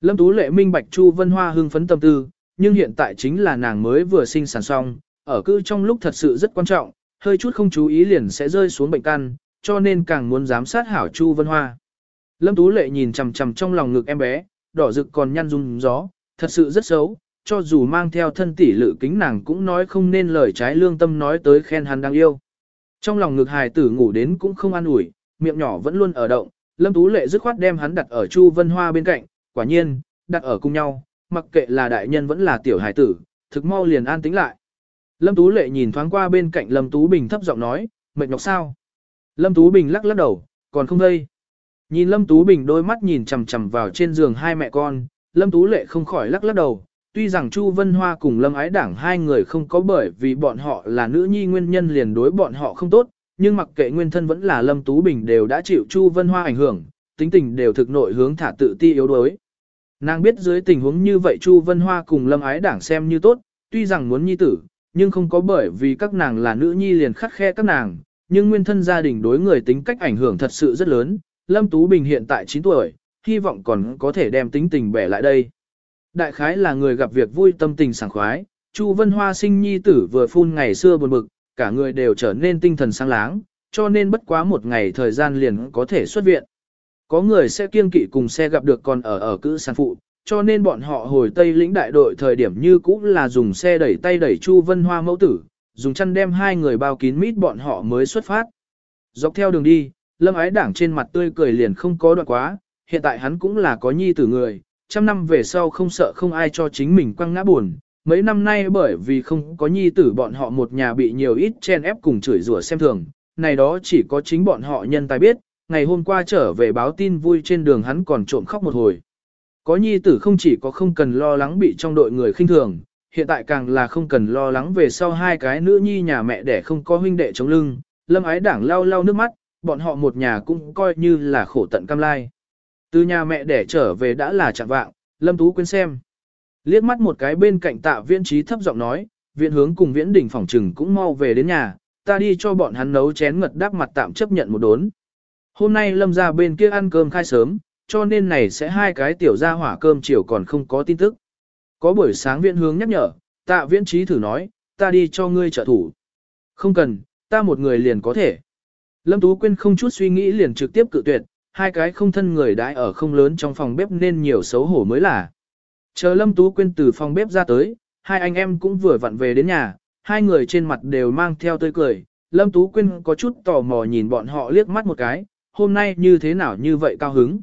Lâm Tú Lệ minh bạch Chu Vân Hoa hưng phấn tâm tư, nhưng hiện tại chính là nàng mới vừa sinh sản xong, ở cư trong lúc thật sự rất quan trọng, hơi chút không chú ý liền sẽ rơi xuống bệnh căn, cho nên càng muốn giám sát hảo Chu Vân Hoa. Lâm Tú Lệ nhìn chằm chằm trong lòng ngực em bé, đỏ rực còn nhăn rung gió, thật sự rất xấu, cho dù mang theo thân tỷ lự kính nàng cũng nói không nên lời trái lương tâm nói tới khen hắn đang yêu. Trong lòng ngực hài tử ngủ đến cũng không an ủi, miệng nhỏ vẫn luôn ở động, Lâm Tú Lệ dứt khoát đem hắn đặt ở Chu Vân Hoa bên cạnh, quả nhiên, đặt ở cùng nhau, mặc kệ là đại nhân vẫn là tiểu hài tử, thực mau liền an tĩnh lại. Lâm Tú Lệ nhìn thoáng qua bên cạnh Lâm Tú Bình thấp giọng nói, mệt nhọc sao? Lâm Tú Bình lắc lắc đầu, còn không đây. Nhìn Lâm Tú Bình đôi mắt nhìn chằm chằm vào trên giường hai mẹ con, Lâm Tú Lệ không khỏi lắc lắc đầu. Tuy rằng Chu Vân Hoa cùng Lâm Ái Đảng hai người không có bởi vì bọn họ là nữ nhi nguyên nhân liền đối bọn họ không tốt, nhưng mặc kệ nguyên thân vẫn là Lâm Tú Bình đều đã chịu Chu Vân Hoa ảnh hưởng, tính tình đều thực nội hướng thả tự ti yếu đuối. Nàng biết dưới tình huống như vậy Chu Vân Hoa cùng Lâm Ái Đảng xem như tốt, tuy rằng muốn nhi tử, nhưng không có bởi vì các nàng là nữ nhi liền khắc khe các nàng, nhưng nguyên thân gia đình đối người tính cách ảnh hưởng thật sự rất lớn. Lâm Tú Bình hiện tại 9 tuổi, hy vọng còn có thể đem tính tình bẻ lại đây. Đại khái là người gặp việc vui tâm tình sảng khoái, Chu Vân Hoa sinh nhi tử vừa phun ngày xưa buồn bực, cả người đều trở nên tinh thần sáng láng, cho nên bất quá một ngày thời gian liền có thể xuất viện. Có người sẽ kiêng kỵ cùng xe gặp được còn ở ở cữ sản phụ, cho nên bọn họ hồi Tây lĩnh đại đội thời điểm như cũ là dùng xe đẩy tay đẩy Chu Vân Hoa mẫu tử, dùng chăn đem hai người bao kín mít bọn họ mới xuất phát. Dọc theo đường đi, Lâm Ái Đảng trên mặt tươi cười liền không có đoạn quá, hiện tại hắn cũng là có nhi tử người, trăm năm về sau không sợ không ai cho chính mình quăng ngã buồn. Mấy năm nay bởi vì không có nhi tử bọn họ một nhà bị nhiều ít chen ép cùng chửi rủa xem thường, này đó chỉ có chính bọn họ nhân tài biết, ngày hôm qua trở về báo tin vui trên đường hắn còn trộm khóc một hồi. Có nhi tử không chỉ có không cần lo lắng bị trong đội người khinh thường, hiện tại càng là không cần lo lắng về sau hai cái nữ nhi nhà mẹ để không có huynh đệ chống lưng, lâm ái đảng lau lau nước mắt, bọn họ một nhà cũng coi như là khổ tận cam lai. Từ nhà mẹ để trở về đã là chẳng vạng, lâm tú quên xem. Liếc mắt một cái bên cạnh tạ viễn trí thấp giọng nói, viện hướng cùng viễn đỉnh phòng trừng cũng mau về đến nhà, ta đi cho bọn hắn nấu chén ngật đáp mặt tạm chấp nhận một đốn. Hôm nay lâm ra bên kia ăn cơm khai sớm, cho nên này sẽ hai cái tiểu ra hỏa cơm chiều còn không có tin tức. Có buổi sáng viện hướng nhắc nhở, tạ viễn trí thử nói, ta đi cho ngươi trợ thủ. Không cần, ta một người liền có thể. Lâm Tú Quyên không chút suy nghĩ liền trực tiếp cự tuyệt, hai cái không thân người đãi ở không lớn trong phòng bếp nên nhiều xấu hổ mới là. Chờ Lâm Tú Quyên từ phòng bếp ra tới, hai anh em cũng vừa vặn về đến nhà, hai người trên mặt đều mang theo tươi cười. Lâm Tú Quyên có chút tò mò nhìn bọn họ liếc mắt một cái, hôm nay như thế nào như vậy cao hứng.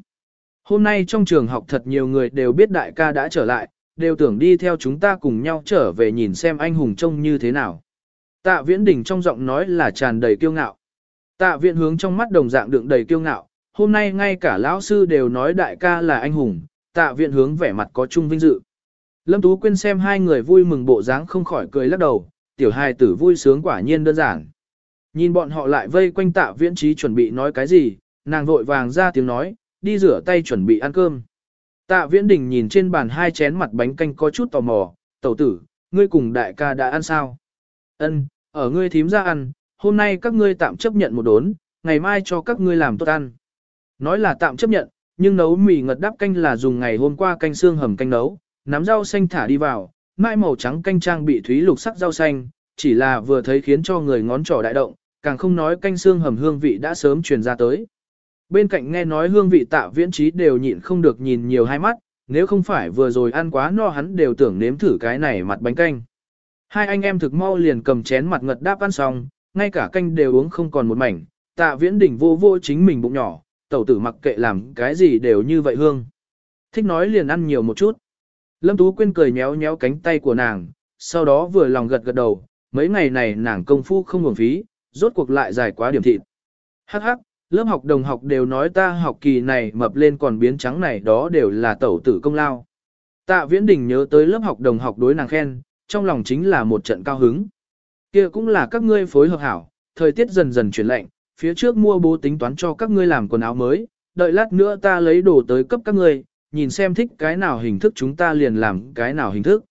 Hôm nay trong trường học thật nhiều người đều biết đại ca đã trở lại, đều tưởng đi theo chúng ta cùng nhau trở về nhìn xem anh hùng trông như thế nào. Tạ viễn đỉnh trong giọng nói là tràn đầy kiêu ngạo. Tạ viễn hướng trong mắt đồng dạng đựng đầy kiêu ngạo, hôm nay ngay cả lão sư đều nói đại ca là anh hùng, tạ viện hướng vẻ mặt có chung vinh dự. Lâm Tú Quyên xem hai người vui mừng bộ dáng không khỏi cười lắc đầu, tiểu hài tử vui sướng quả nhiên đơn giản. Nhìn bọn họ lại vây quanh tạ viễn trí chuẩn bị nói cái gì, nàng vội vàng ra tiếng nói, đi rửa tay chuẩn bị ăn cơm. Tạ viễn đình nhìn trên bàn hai chén mặt bánh canh có chút tò mò, tẩu tử, ngươi cùng đại ca đã ăn sao? Ân, ở ngươi thím ra ăn, hôm nay các ngươi tạm chấp nhận một đốn, ngày mai cho các ngươi làm tốt ăn. Nói là tạm chấp nhận, nhưng nấu mì ngật đắp canh là dùng ngày hôm qua canh xương hầm canh nấu, nắm rau xanh thả đi vào, mai màu trắng canh trang bị thúy lục sắc rau xanh, chỉ là vừa thấy khiến cho người ngón trỏ đại động, càng không nói canh xương hầm hương vị đã sớm truyền ra tới. Bên cạnh nghe nói hương vị tạ viễn trí đều nhịn không được nhìn nhiều hai mắt, nếu không phải vừa rồi ăn quá no hắn đều tưởng nếm thử cái này mặt bánh canh. Hai anh em thực mau liền cầm chén mặt ngật đáp ăn xong, ngay cả canh đều uống không còn một mảnh, tạ viễn đỉnh vô vô chính mình bụng nhỏ, tẩu tử mặc kệ làm cái gì đều như vậy hương. Thích nói liền ăn nhiều một chút. Lâm Tú Quyên cười nhéo nhéo cánh tay của nàng, sau đó vừa lòng gật gật đầu, mấy ngày này nàng công phu không nguồn phí, rốt cuộc lại dài quá điểm thịt. Hắc hắc, lớp học đồng học đều nói ta học kỳ này mập lên còn biến trắng này đó đều là tẩu tử công lao. Tạ Viễn Đình nhớ tới lớp học đồng học đối nàng khen, trong lòng chính là một trận cao hứng. kia cũng là các ngươi phối hợp hảo, thời tiết dần dần chuyển lạnh, phía trước mua bố tính toán cho các ngươi làm quần áo mới, đợi lát nữa ta lấy đồ tới cấp các ngươi, nhìn xem thích cái nào hình thức chúng ta liền làm cái nào hình thức.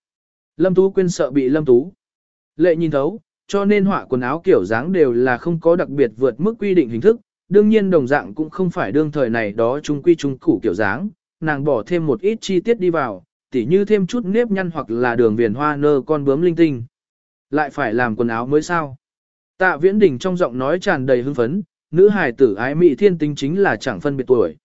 Lâm Tú quên sợ bị Lâm Tú. Lệ nhìn thấu, cho nên họa quần áo kiểu dáng đều là không có đặc biệt vượt mức quy định hình thức, đương nhiên đồng dạng cũng không phải đương thời này đó chung quy chung củ kiểu dáng, nàng bỏ thêm một ít chi tiết đi vào, tỉ như thêm chút nếp nhăn hoặc là đường viền hoa nơ con bướm linh tinh. Lại phải làm quần áo mới sao? Tạ Viễn Đình trong giọng nói tràn đầy hưng phấn, nữ hài tử ái mị thiên tính chính là chẳng phân biệt tuổi.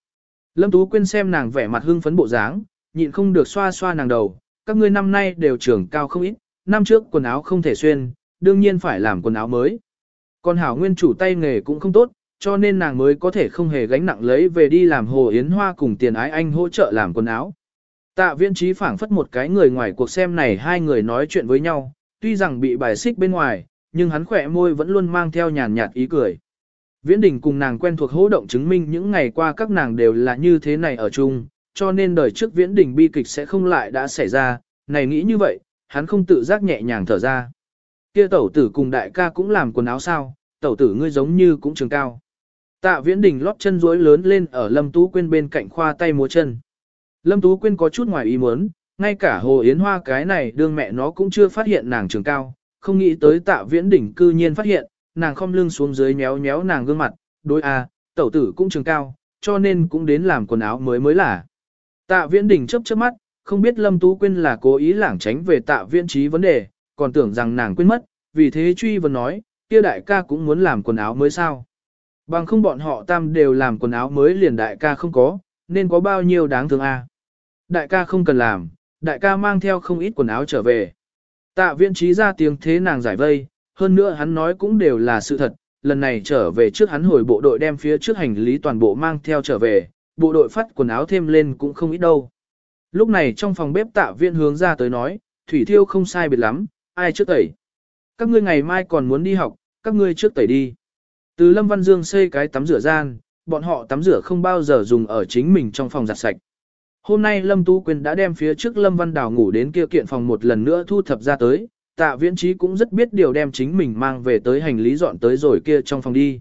Lâm Tú Quyên xem nàng vẻ mặt hưng phấn bộ dáng, nhịn không được xoa xoa nàng đầu, các ngươi năm nay đều trưởng cao không ít, năm trước quần áo không thể xuyên, đương nhiên phải làm quần áo mới. Còn hảo nguyên chủ tay nghề cũng không tốt, cho nên nàng mới có thể không hề gánh nặng lấy về đi làm hồ yến hoa cùng tiền ái anh hỗ trợ làm quần áo. Tạ viễn trí phảng phất một cái người ngoài cuộc xem này hai người nói chuyện với nhau, tuy rằng bị bài xích bên ngoài, nhưng hắn khỏe môi vẫn luôn mang theo nhàn nhạt ý cười. Viễn đình cùng nàng quen thuộc hỗ động chứng minh những ngày qua các nàng đều là như thế này ở chung, cho nên đời trước viễn đình bi kịch sẽ không lại đã xảy ra, này nghĩ như vậy, hắn không tự giác nhẹ nhàng thở ra. Kia tẩu tử cùng đại ca cũng làm quần áo sao, tẩu tử ngươi giống như cũng trường cao. Tạ viễn đình lót chân rối lớn lên ở Lâm Tú Quyên bên cạnh khoa tay múa chân. Lâm Tú Quyên có chút ngoài ý muốn, ngay cả Hồ Yến Hoa cái này đương mẹ nó cũng chưa phát hiện nàng trường cao, không nghĩ tới tạ viễn đỉnh cư nhiên phát hiện, nàng không lưng xuống dưới méo méo nàng gương mặt, đối a, à, tẩu tử cũng trường cao, cho nên cũng đến làm quần áo mới mới là. Tạ viễn đỉnh chớp chớp mắt, không biết Lâm Tú Quyên là cố ý lảng tránh về tạ viễn trí vấn đề, còn tưởng rằng nàng quên mất, vì thế truy vấn nói, kia đại ca cũng muốn làm quần áo mới sao. Bằng không bọn họ tam đều làm quần áo mới liền đại ca không có, nên có bao nhiêu đáng thương a. Đại ca không cần làm, đại ca mang theo không ít quần áo trở về. Tạ viễn trí ra tiếng thế nàng giải vây, hơn nữa hắn nói cũng đều là sự thật, lần này trở về trước hắn hồi bộ đội đem phía trước hành lý toàn bộ mang theo trở về, bộ đội phát quần áo thêm lên cũng không ít đâu. Lúc này trong phòng bếp tạ viễn hướng ra tới nói, thủy thiêu không sai biệt lắm, ai trước tẩy. Các ngươi ngày mai còn muốn đi học, các ngươi trước tẩy đi. Từ Lâm Văn Dương xây cái tắm rửa gian, bọn họ tắm rửa không bao giờ dùng ở chính mình trong phòng giặt sạch. Hôm nay Lâm Tú Quyên đã đem phía trước Lâm Văn Đào ngủ đến kia kiện phòng một lần nữa thu thập ra tới, tạ viễn trí cũng rất biết điều đem chính mình mang về tới hành lý dọn tới rồi kia trong phòng đi.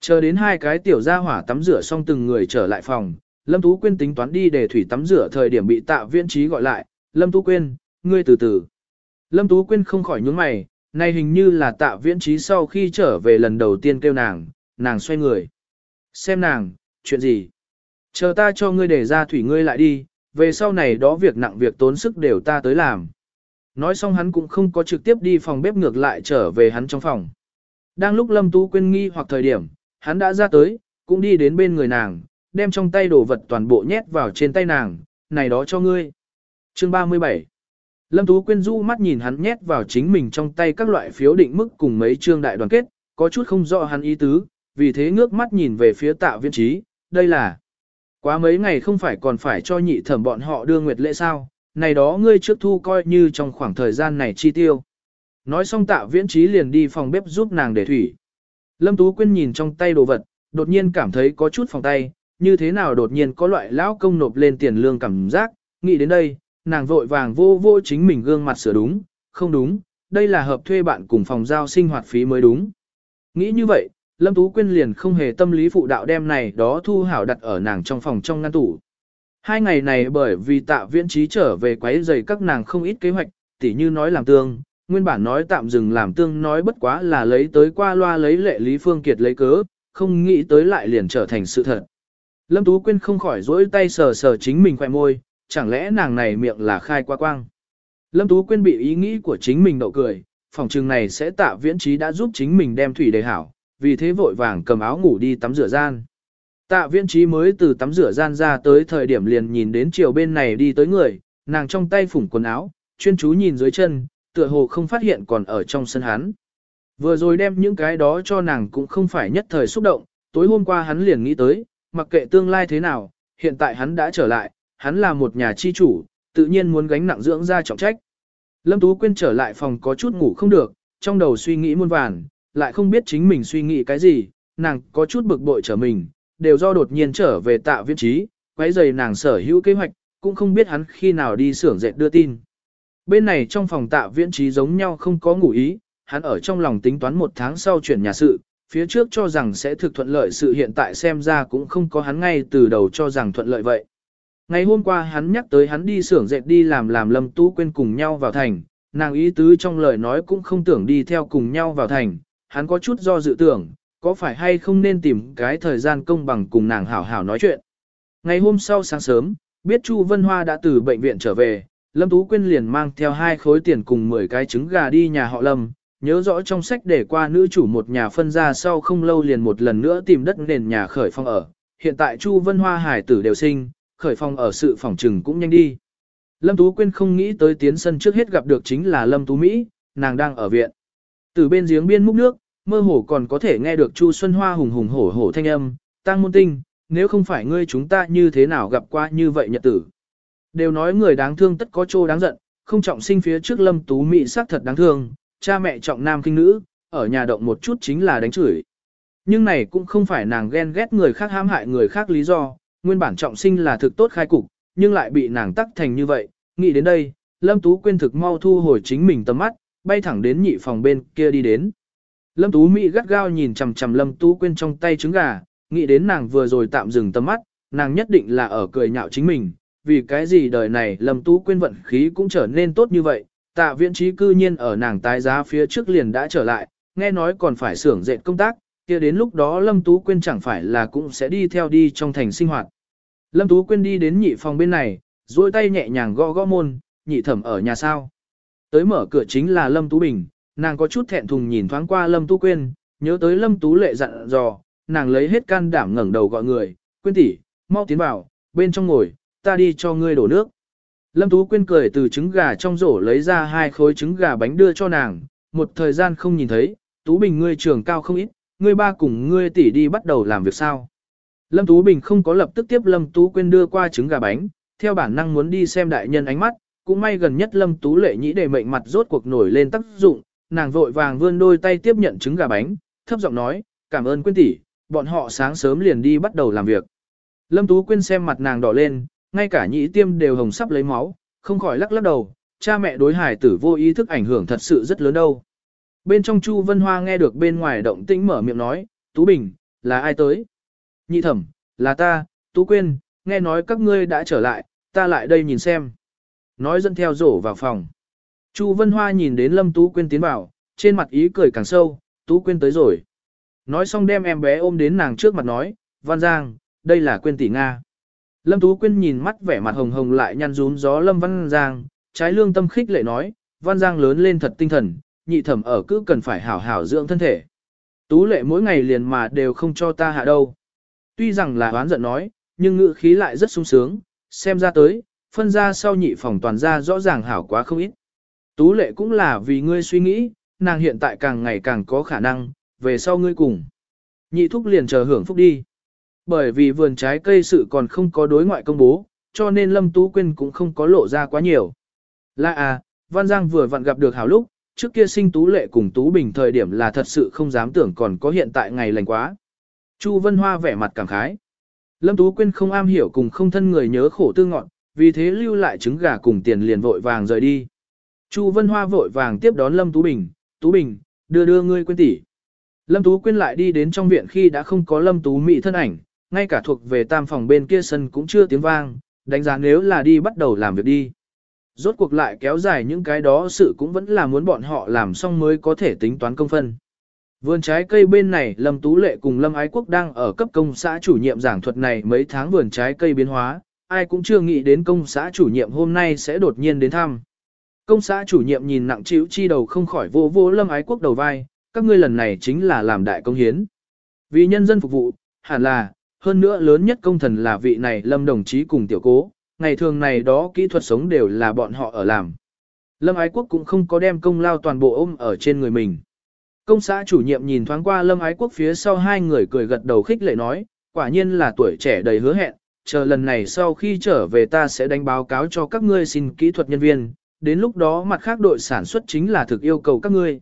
Chờ đến hai cái tiểu gia hỏa tắm rửa xong từng người trở lại phòng, Lâm Tú Quyên tính toán đi để thủy tắm rửa thời điểm bị tạ viễn trí gọi lại, Lâm Tú Quyên, ngươi từ từ. Lâm Tú Quyên không khỏi nhướng mày, này hình như là tạ viễn trí sau khi trở về lần đầu tiên kêu nàng, nàng xoay người. Xem nàng, chuyện gì? Chờ ta cho ngươi để ra thủy ngươi lại đi, về sau này đó việc nặng việc tốn sức đều ta tới làm. Nói xong hắn cũng không có trực tiếp đi phòng bếp ngược lại trở về hắn trong phòng. Đang lúc Lâm Tú quên nghi hoặc thời điểm, hắn đã ra tới, cũng đi đến bên người nàng, đem trong tay đồ vật toàn bộ nhét vào trên tay nàng, này đó cho ngươi. Chương 37 Lâm Tú Quyên du mắt nhìn hắn nhét vào chính mình trong tay các loại phiếu định mức cùng mấy chương đại đoàn kết, có chút không rõ hắn ý tứ, vì thế ngước mắt nhìn về phía tạ viên trí, đây là Quá mấy ngày không phải còn phải cho nhị thẩm bọn họ đưa nguyệt lễ sao, này đó ngươi trước thu coi như trong khoảng thời gian này chi tiêu. Nói xong tạ viễn trí liền đi phòng bếp giúp nàng để thủy. Lâm Tú Quyên nhìn trong tay đồ vật, đột nhiên cảm thấy có chút phòng tay, như thế nào đột nhiên có loại lão công nộp lên tiền lương cảm giác, nghĩ đến đây, nàng vội vàng vô vô chính mình gương mặt sửa đúng, không đúng, đây là hợp thuê bạn cùng phòng giao sinh hoạt phí mới đúng. Nghĩ như vậy, Lâm Tú Quyên liền không hề tâm lý phụ đạo đem này đó thu hảo đặt ở nàng trong phòng trong ngăn tủ. Hai ngày này bởi vì tạ viễn trí trở về quấy giày các nàng không ít kế hoạch, tỉ như nói làm tương, nguyên bản nói tạm dừng làm tương nói bất quá là lấy tới qua loa lấy lệ Lý Phương Kiệt lấy cớ, không nghĩ tới lại liền trở thành sự thật. Lâm Tú Quyên không khỏi rỗi tay sờ sờ chính mình khỏe môi, chẳng lẽ nàng này miệng là khai qua quang. Lâm Tú Quyên bị ý nghĩ của chính mình đậu cười, phòng trừng này sẽ tạ viễn trí đã giúp chính mình đem thủy đề hảo, vì thế vội vàng cầm áo ngủ đi tắm rửa gian. Tạ viễn trí mới từ tắm rửa gian ra tới thời điểm liền nhìn đến chiều bên này đi tới người, nàng trong tay phủng quần áo, chuyên chú nhìn dưới chân, tựa hồ không phát hiện còn ở trong sân hắn. Vừa rồi đem những cái đó cho nàng cũng không phải nhất thời xúc động, tối hôm qua hắn liền nghĩ tới, mặc kệ tương lai thế nào, hiện tại hắn đã trở lại, hắn là một nhà chi chủ, tự nhiên muốn gánh nặng dưỡng ra trọng trách. Lâm Tú Quyên trở lại phòng có chút ngủ không được, trong đầu suy nghĩ muôn vàn, lại không biết chính mình suy nghĩ cái gì, nàng có chút bực bội trở mình, đều do đột nhiên trở về tạ viên trí, quấy giày nàng sở hữu kế hoạch, cũng không biết hắn khi nào đi xưởng dệt đưa tin. Bên này trong phòng tạ viễn trí giống nhau không có ngủ ý, hắn ở trong lòng tính toán một tháng sau chuyển nhà sự, phía trước cho rằng sẽ thực thuận lợi sự hiện tại xem ra cũng không có hắn ngay từ đầu cho rằng thuận lợi vậy. Ngày hôm qua hắn nhắc tới hắn đi xưởng dệt đi làm làm Lâm Tú Quyên cùng nhau vào thành, nàng ý tứ trong lời nói cũng không tưởng đi theo cùng nhau vào thành, hắn có chút do dự tưởng, có phải hay không nên tìm cái thời gian công bằng cùng nàng hảo hảo nói chuyện. Ngày hôm sau sáng sớm, biết Chu Vân Hoa đã từ bệnh viện trở về, Lâm Tú Quyên liền mang theo hai khối tiền cùng 10 cái trứng gà đi nhà họ Lâm, nhớ rõ trong sách để qua nữ chủ một nhà phân ra sau không lâu liền một lần nữa tìm đất nền nhà khởi phong ở. Hiện tại Chu Vân Hoa hải tử đều sinh, khởi phong ở sự phòng trừng cũng nhanh đi. Lâm Tú Quyên không nghĩ tới tiến sân trước hết gặp được chính là Lâm Tú Mỹ, nàng đang ở viện. Từ bên giếng biên múc nước, mơ hồ còn có thể nghe được Chu Xuân Hoa hùng hùng hổ hổ thanh âm, tăng môn tinh, nếu không phải ngươi chúng ta như thế nào gặp qua như vậy nhật tử. Đều nói người đáng thương tất có chỗ đáng giận, không trọng sinh phía trước Lâm Tú Mỹ sắc thật đáng thương, cha mẹ trọng nam kinh nữ, ở nhà động một chút chính là đánh chửi. Nhưng này cũng không phải nàng ghen ghét người khác hãm hại người khác lý do, nguyên bản trọng sinh là thực tốt khai cục, nhưng lại bị nàng tắc thành như vậy. Nghĩ đến đây, Lâm Tú quên thực mau thu hồi chính mình tầm mắt, bay thẳng đến nhị phòng bên kia đi đến. Lâm Tú Mỹ gắt gao nhìn chằm chằm Lâm Tú quên trong tay trứng gà, nghĩ đến nàng vừa rồi tạm dừng tầm mắt, nàng nhất định là ở cười nhạo chính mình, vì cái gì đời này Lâm Tú quên vận khí cũng trở nên tốt như vậy, tạ viễn trí cư nhiên ở nàng tái giá phía trước liền đã trở lại, nghe nói còn phải xưởng dệt công tác, kia đến lúc đó Lâm Tú quên chẳng phải là cũng sẽ đi theo đi trong thành sinh hoạt. Lâm Tú quên đi đến nhị phòng bên này, duỗi tay nhẹ nhàng gõ gõ môn, nhị thẩm ở nhà sao. Tới mở cửa chính là Lâm Tú Bình, nàng có chút thẹn thùng nhìn thoáng qua Lâm Tú quyên nhớ tới Lâm Tú lệ dặn dò, nàng lấy hết can đảm ngẩng đầu gọi người, "Quyên tỷ, mau tiến vào, bên trong ngồi, ta đi cho ngươi đổ nước. Lâm Tú Quyên cười từ trứng gà trong rổ lấy ra hai khối trứng gà bánh đưa cho nàng, một thời gian không nhìn thấy, Tú Bình ngươi trưởng cao không ít, ngươi ba cùng ngươi tỷ đi bắt đầu làm việc sao. Lâm Tú Bình không có lập tức tiếp Lâm Tú Quyên đưa qua trứng gà bánh, theo bản năng muốn đi xem đại nhân ánh mắt, cũng may gần nhất Lâm Tú Lệ nhĩ để mệnh mặt rốt cuộc nổi lên tác dụng, nàng vội vàng vươn đôi tay tiếp nhận trứng gà bánh, thấp giọng nói, cảm ơn Quyên tỷ, bọn họ sáng sớm liền đi bắt đầu làm việc. Lâm Tú Quyên xem mặt nàng đỏ lên, ngay cả nhĩ tiêm đều hồng sắp lấy máu, không khỏi lắc lắc đầu, cha mẹ đối hải tử vô ý thức ảnh hưởng thật sự rất lớn đâu. Bên trong Chu Vân Hoa nghe được bên ngoài động tĩnh mở miệng nói, Tú Bình, là ai tới? Nhị thẩm, là ta, Tú Quyên, nghe nói các ngươi đã trở lại, ta lại đây nhìn xem. Nói dẫn theo rổ vào phòng. Chu Vân Hoa nhìn đến Lâm Tú Quyên tiến vào, trên mặt ý cười càng sâu, Tú Quyên tới rồi. Nói xong đem em bé ôm đến nàng trước mặt nói, Văn Giang, đây là Quyên tỷ Nga. Lâm Tú Quyên nhìn mắt vẻ mặt hồng hồng lại nhăn rún gió Lâm Văn Giang, trái lương tâm khích lệ nói, Văn Giang lớn lên thật tinh thần, nhị thẩm ở cứ cần phải hảo hảo dưỡng thân thể. Tú lệ mỗi ngày liền mà đều không cho ta hạ đâu. Tuy rằng là oán giận nói, nhưng ngữ khí lại rất sung sướng, xem ra tới, phân ra sau nhị phòng toàn ra rõ ràng hảo quá không ít. Tú lệ cũng là vì ngươi suy nghĩ, nàng hiện tại càng ngày càng có khả năng, về sau ngươi cùng. Nhị thúc liền chờ hưởng phúc đi. Bởi vì vườn trái cây sự còn không có đối ngoại công bố, cho nên Lâm Tú Quyên cũng không có lộ ra quá nhiều. Là à, Văn Giang vừa vặn gặp được hảo lúc, trước kia sinh Tú Lệ cùng Tú Bình thời điểm là thật sự không dám tưởng còn có hiện tại ngày lành quá. Chu Vân Hoa vẻ mặt cảm khái. Lâm Tú Quyên không am hiểu cùng không thân người nhớ khổ tư ngọn, vì thế lưu lại trứng gà cùng tiền liền vội vàng rời đi. Chu Vân Hoa vội vàng tiếp đón Lâm Tú Bình, Tú Bình, đưa đưa ngươi quên tỷ. Lâm Tú Quyên lại đi đến trong viện khi đã không có Lâm Tú Mỹ thân ảnh, ngay cả thuộc về tam phòng bên kia sân cũng chưa tiếng vang, đánh giá nếu là đi bắt đầu làm việc đi. Rốt cuộc lại kéo dài những cái đó sự cũng vẫn là muốn bọn họ làm xong mới có thể tính toán công phân. Vườn trái cây bên này Lâm Tú Lệ cùng Lâm Ái Quốc đang ở cấp công xã chủ nhiệm giảng thuật này mấy tháng vườn trái cây biến hóa, ai cũng chưa nghĩ đến công xã chủ nhiệm hôm nay sẽ đột nhiên đến thăm. Công xã chủ nhiệm nhìn nặng chịu chi đầu không khỏi vô vô Lâm Ái Quốc đầu vai, các ngươi lần này chính là làm đại công hiến. Vì nhân dân phục vụ, hẳn là, hơn nữa lớn nhất công thần là vị này Lâm đồng chí cùng tiểu cố, ngày thường này đó kỹ thuật sống đều là bọn họ ở làm. Lâm Ái Quốc cũng không có đem công lao toàn bộ ôm ở trên người mình. Công xã chủ nhiệm nhìn thoáng qua Lâm Ái Quốc phía sau hai người cười gật đầu khích lệ nói, quả nhiên là tuổi trẻ đầy hứa hẹn, chờ lần này sau khi trở về ta sẽ đánh báo cáo cho các ngươi xin kỹ thuật nhân viên, đến lúc đó mặt khác đội sản xuất chính là thực yêu cầu các ngươi.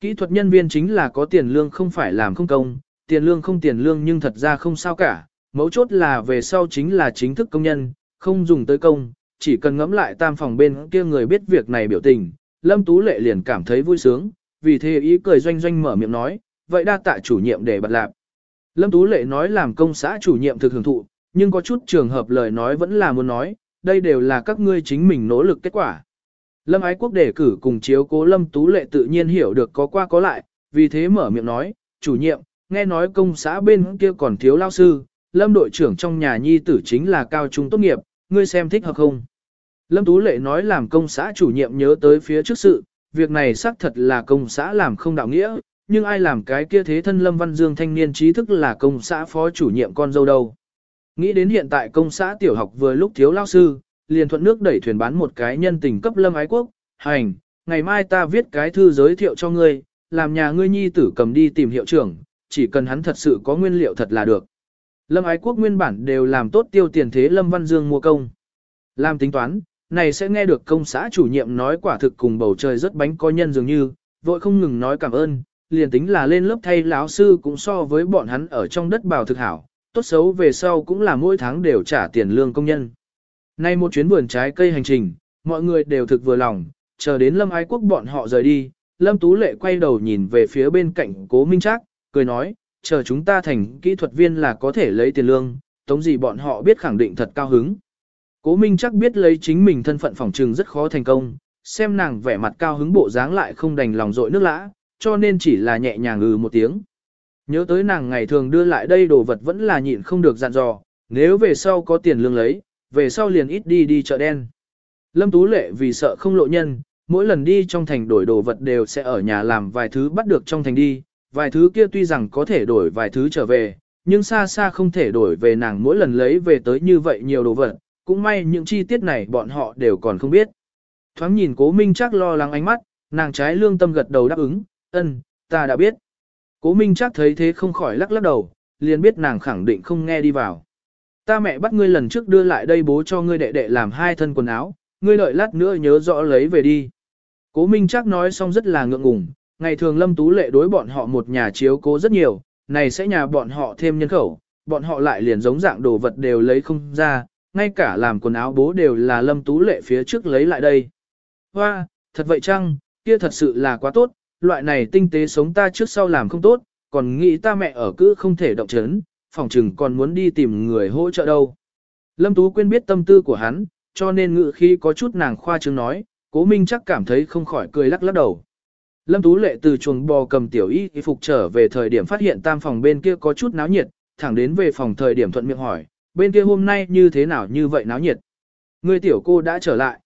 Kỹ thuật nhân viên chính là có tiền lương không phải làm không công, tiền lương không tiền lương nhưng thật ra không sao cả, mấu chốt là về sau chính là chính thức công nhân, không dùng tới công, chỉ cần ngẫm lại tam phòng bên kia người biết việc này biểu tình, Lâm Tú Lệ liền cảm thấy vui sướng, vì thế ý cười doanh doanh mở miệng nói, vậy đa tạ chủ nhiệm để bật lạp. Lâm Tú Lệ nói làm công xã chủ nhiệm thực hưởng thụ, nhưng có chút trường hợp lời nói vẫn là muốn nói, đây đều là các ngươi chính mình nỗ lực kết quả. Lâm Ái Quốc đề cử cùng chiếu cố Lâm Tú Lệ tự nhiên hiểu được có qua có lại, vì thế mở miệng nói, chủ nhiệm, nghe nói công xã bên kia còn thiếu lao sư, Lâm đội trưởng trong nhà nhi tử chính là cao trung tốt nghiệp, ngươi xem thích hợp không? Lâm Tú Lệ nói làm công xã chủ nhiệm nhớ tới phía trước sự, việc này xác thật là công xã làm không đạo nghĩa, nhưng ai làm cái kia thế thân Lâm Văn Dương thanh niên trí thức là công xã phó chủ nhiệm con dâu đâu. Nghĩ đến hiện tại công xã tiểu học vừa lúc thiếu lao sư, liền thuận nước đẩy thuyền bán một cái nhân tình cấp Lâm Ái Quốc, hành, ngày mai ta viết cái thư giới thiệu cho ngươi, làm nhà ngươi nhi tử cầm đi tìm hiệu trưởng, chỉ cần hắn thật sự có nguyên liệu thật là được. Lâm Ái Quốc nguyên bản đều làm tốt tiêu tiền thế Lâm Văn Dương mua công. Làm tính toán, này sẽ nghe được công xã chủ nhiệm nói quả thực cùng bầu trời rất bánh có nhân dường như, vội không ngừng nói cảm ơn, liền tính là lên lớp thay lão sư cũng so với bọn hắn ở trong đất bào thực hảo, tốt xấu về sau cũng là mỗi tháng đều trả tiền lương công nhân. Nay một chuyến vườn trái cây hành trình, mọi người đều thực vừa lòng, chờ đến Lâm Ái Quốc bọn họ rời đi, Lâm Tú Lệ quay đầu nhìn về phía bên cạnh Cố Minh Trác, cười nói, chờ chúng ta thành kỹ thuật viên là có thể lấy tiền lương, tống gì bọn họ biết khẳng định thật cao hứng. Cố Minh chắc biết lấy chính mình thân phận phòng trừng rất khó thành công, xem nàng vẻ mặt cao hứng bộ dáng lại không đành lòng dội nước lã, cho nên chỉ là nhẹ nhàng ngừ một tiếng. Nhớ tới nàng ngày thường đưa lại đây đồ vật vẫn là nhịn không được dặn dò, nếu về sau có tiền lương lấy, về sau liền ít đi đi chợ đen. Lâm Tú Lệ vì sợ không lộ nhân, mỗi lần đi trong thành đổi đồ vật đều sẽ ở nhà làm vài thứ bắt được trong thành đi, vài thứ kia tuy rằng có thể đổi vài thứ trở về, nhưng xa xa không thể đổi về nàng mỗi lần lấy về tới như vậy nhiều đồ vật, cũng may những chi tiết này bọn họ đều còn không biết. Thoáng nhìn cố minh chắc lo lắng ánh mắt, nàng trái lương tâm gật đầu đáp ứng, ân, ta đã biết. Cố minh chắc thấy thế không khỏi lắc lắc đầu, liền biết nàng khẳng định không nghe đi vào. Ta mẹ bắt ngươi lần trước đưa lại đây bố cho ngươi đệ đệ làm hai thân quần áo, ngươi đợi lát nữa nhớ rõ lấy về đi. Cố minh chắc nói xong rất là ngượng ngùng, ngày thường lâm tú lệ đối bọn họ một nhà chiếu cố rất nhiều, này sẽ nhà bọn họ thêm nhân khẩu, bọn họ lại liền giống dạng đồ vật đều lấy không ra, ngay cả làm quần áo bố đều là lâm tú lệ phía trước lấy lại đây. Hoa, thật vậy chăng, kia thật sự là quá tốt, loại này tinh tế sống ta trước sau làm không tốt, còn nghĩ ta mẹ ở cứ không thể động chấn, phòng trừng còn muốn đi tìm người hỗ trợ đâu. Lâm Tú quên biết tâm tư của hắn, cho nên ngự khi có chút nàng khoa trương nói, cố minh chắc cảm thấy không khỏi cười lắc lắc đầu. Lâm Tú lệ từ chuồng bò cầm tiểu y phục trở về thời điểm phát hiện tam phòng bên kia có chút náo nhiệt, thẳng đến về phòng thời điểm thuận miệng hỏi, bên kia hôm nay như thế nào như vậy náo nhiệt. Người tiểu cô đã trở lại.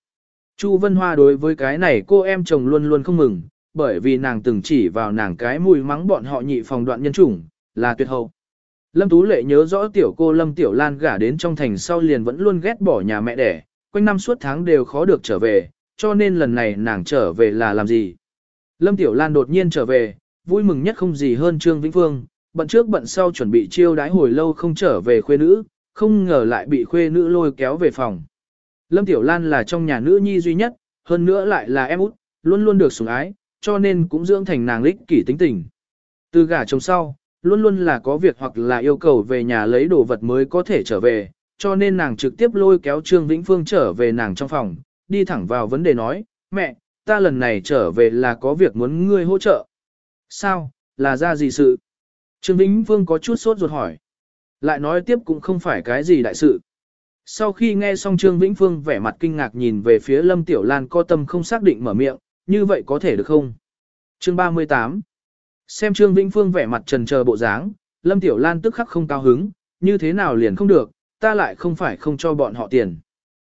Chu Vân Hoa đối với cái này cô em chồng luôn luôn không mừng, bởi vì nàng từng chỉ vào nàng cái mùi mắng bọn họ nhị phòng đoạn nhân chủng, là tuyệt hậu. Lâm Tú Lệ nhớ rõ tiểu cô Lâm Tiểu Lan gả đến trong thành sau liền vẫn luôn ghét bỏ nhà mẹ đẻ, quanh năm suốt tháng đều khó được trở về, cho nên lần này nàng trở về là làm gì. Lâm Tiểu Lan đột nhiên trở về, vui mừng nhất không gì hơn Trương Vĩnh Phương, bận trước bận sau chuẩn bị chiêu đái hồi lâu không trở về khuê nữ, không ngờ lại bị khuê nữ lôi kéo về phòng. Lâm Tiểu Lan là trong nhà nữ nhi duy nhất, hơn nữa lại là em út, luôn luôn được sủng ái, cho nên cũng dưỡng thành nàng lích kỷ tính tình. Từ gả chồng sau, luôn luôn là có việc hoặc là yêu cầu về nhà lấy đồ vật mới có thể trở về, cho nên nàng trực tiếp lôi kéo Trương Vĩnh Phương trở về nàng trong phòng, đi thẳng vào vấn đề nói, mẹ, ta lần này trở về là có việc muốn ngươi hỗ trợ. Sao, là ra gì sự? Trương Vĩnh Phương có chút sốt ruột hỏi. Lại nói tiếp cũng không phải cái gì đại sự. Sau khi nghe xong Trương Vĩnh Phương vẻ mặt kinh ngạc nhìn về phía Lâm Tiểu Lan co tâm không xác định mở miệng, như vậy có thể được không? Chương 38 Xem Trương Vĩnh Phương vẻ mặt trần chờ bộ dáng, Lâm Tiểu Lan tức khắc không cao hứng, như thế nào liền không được, ta lại không phải không cho bọn họ tiền.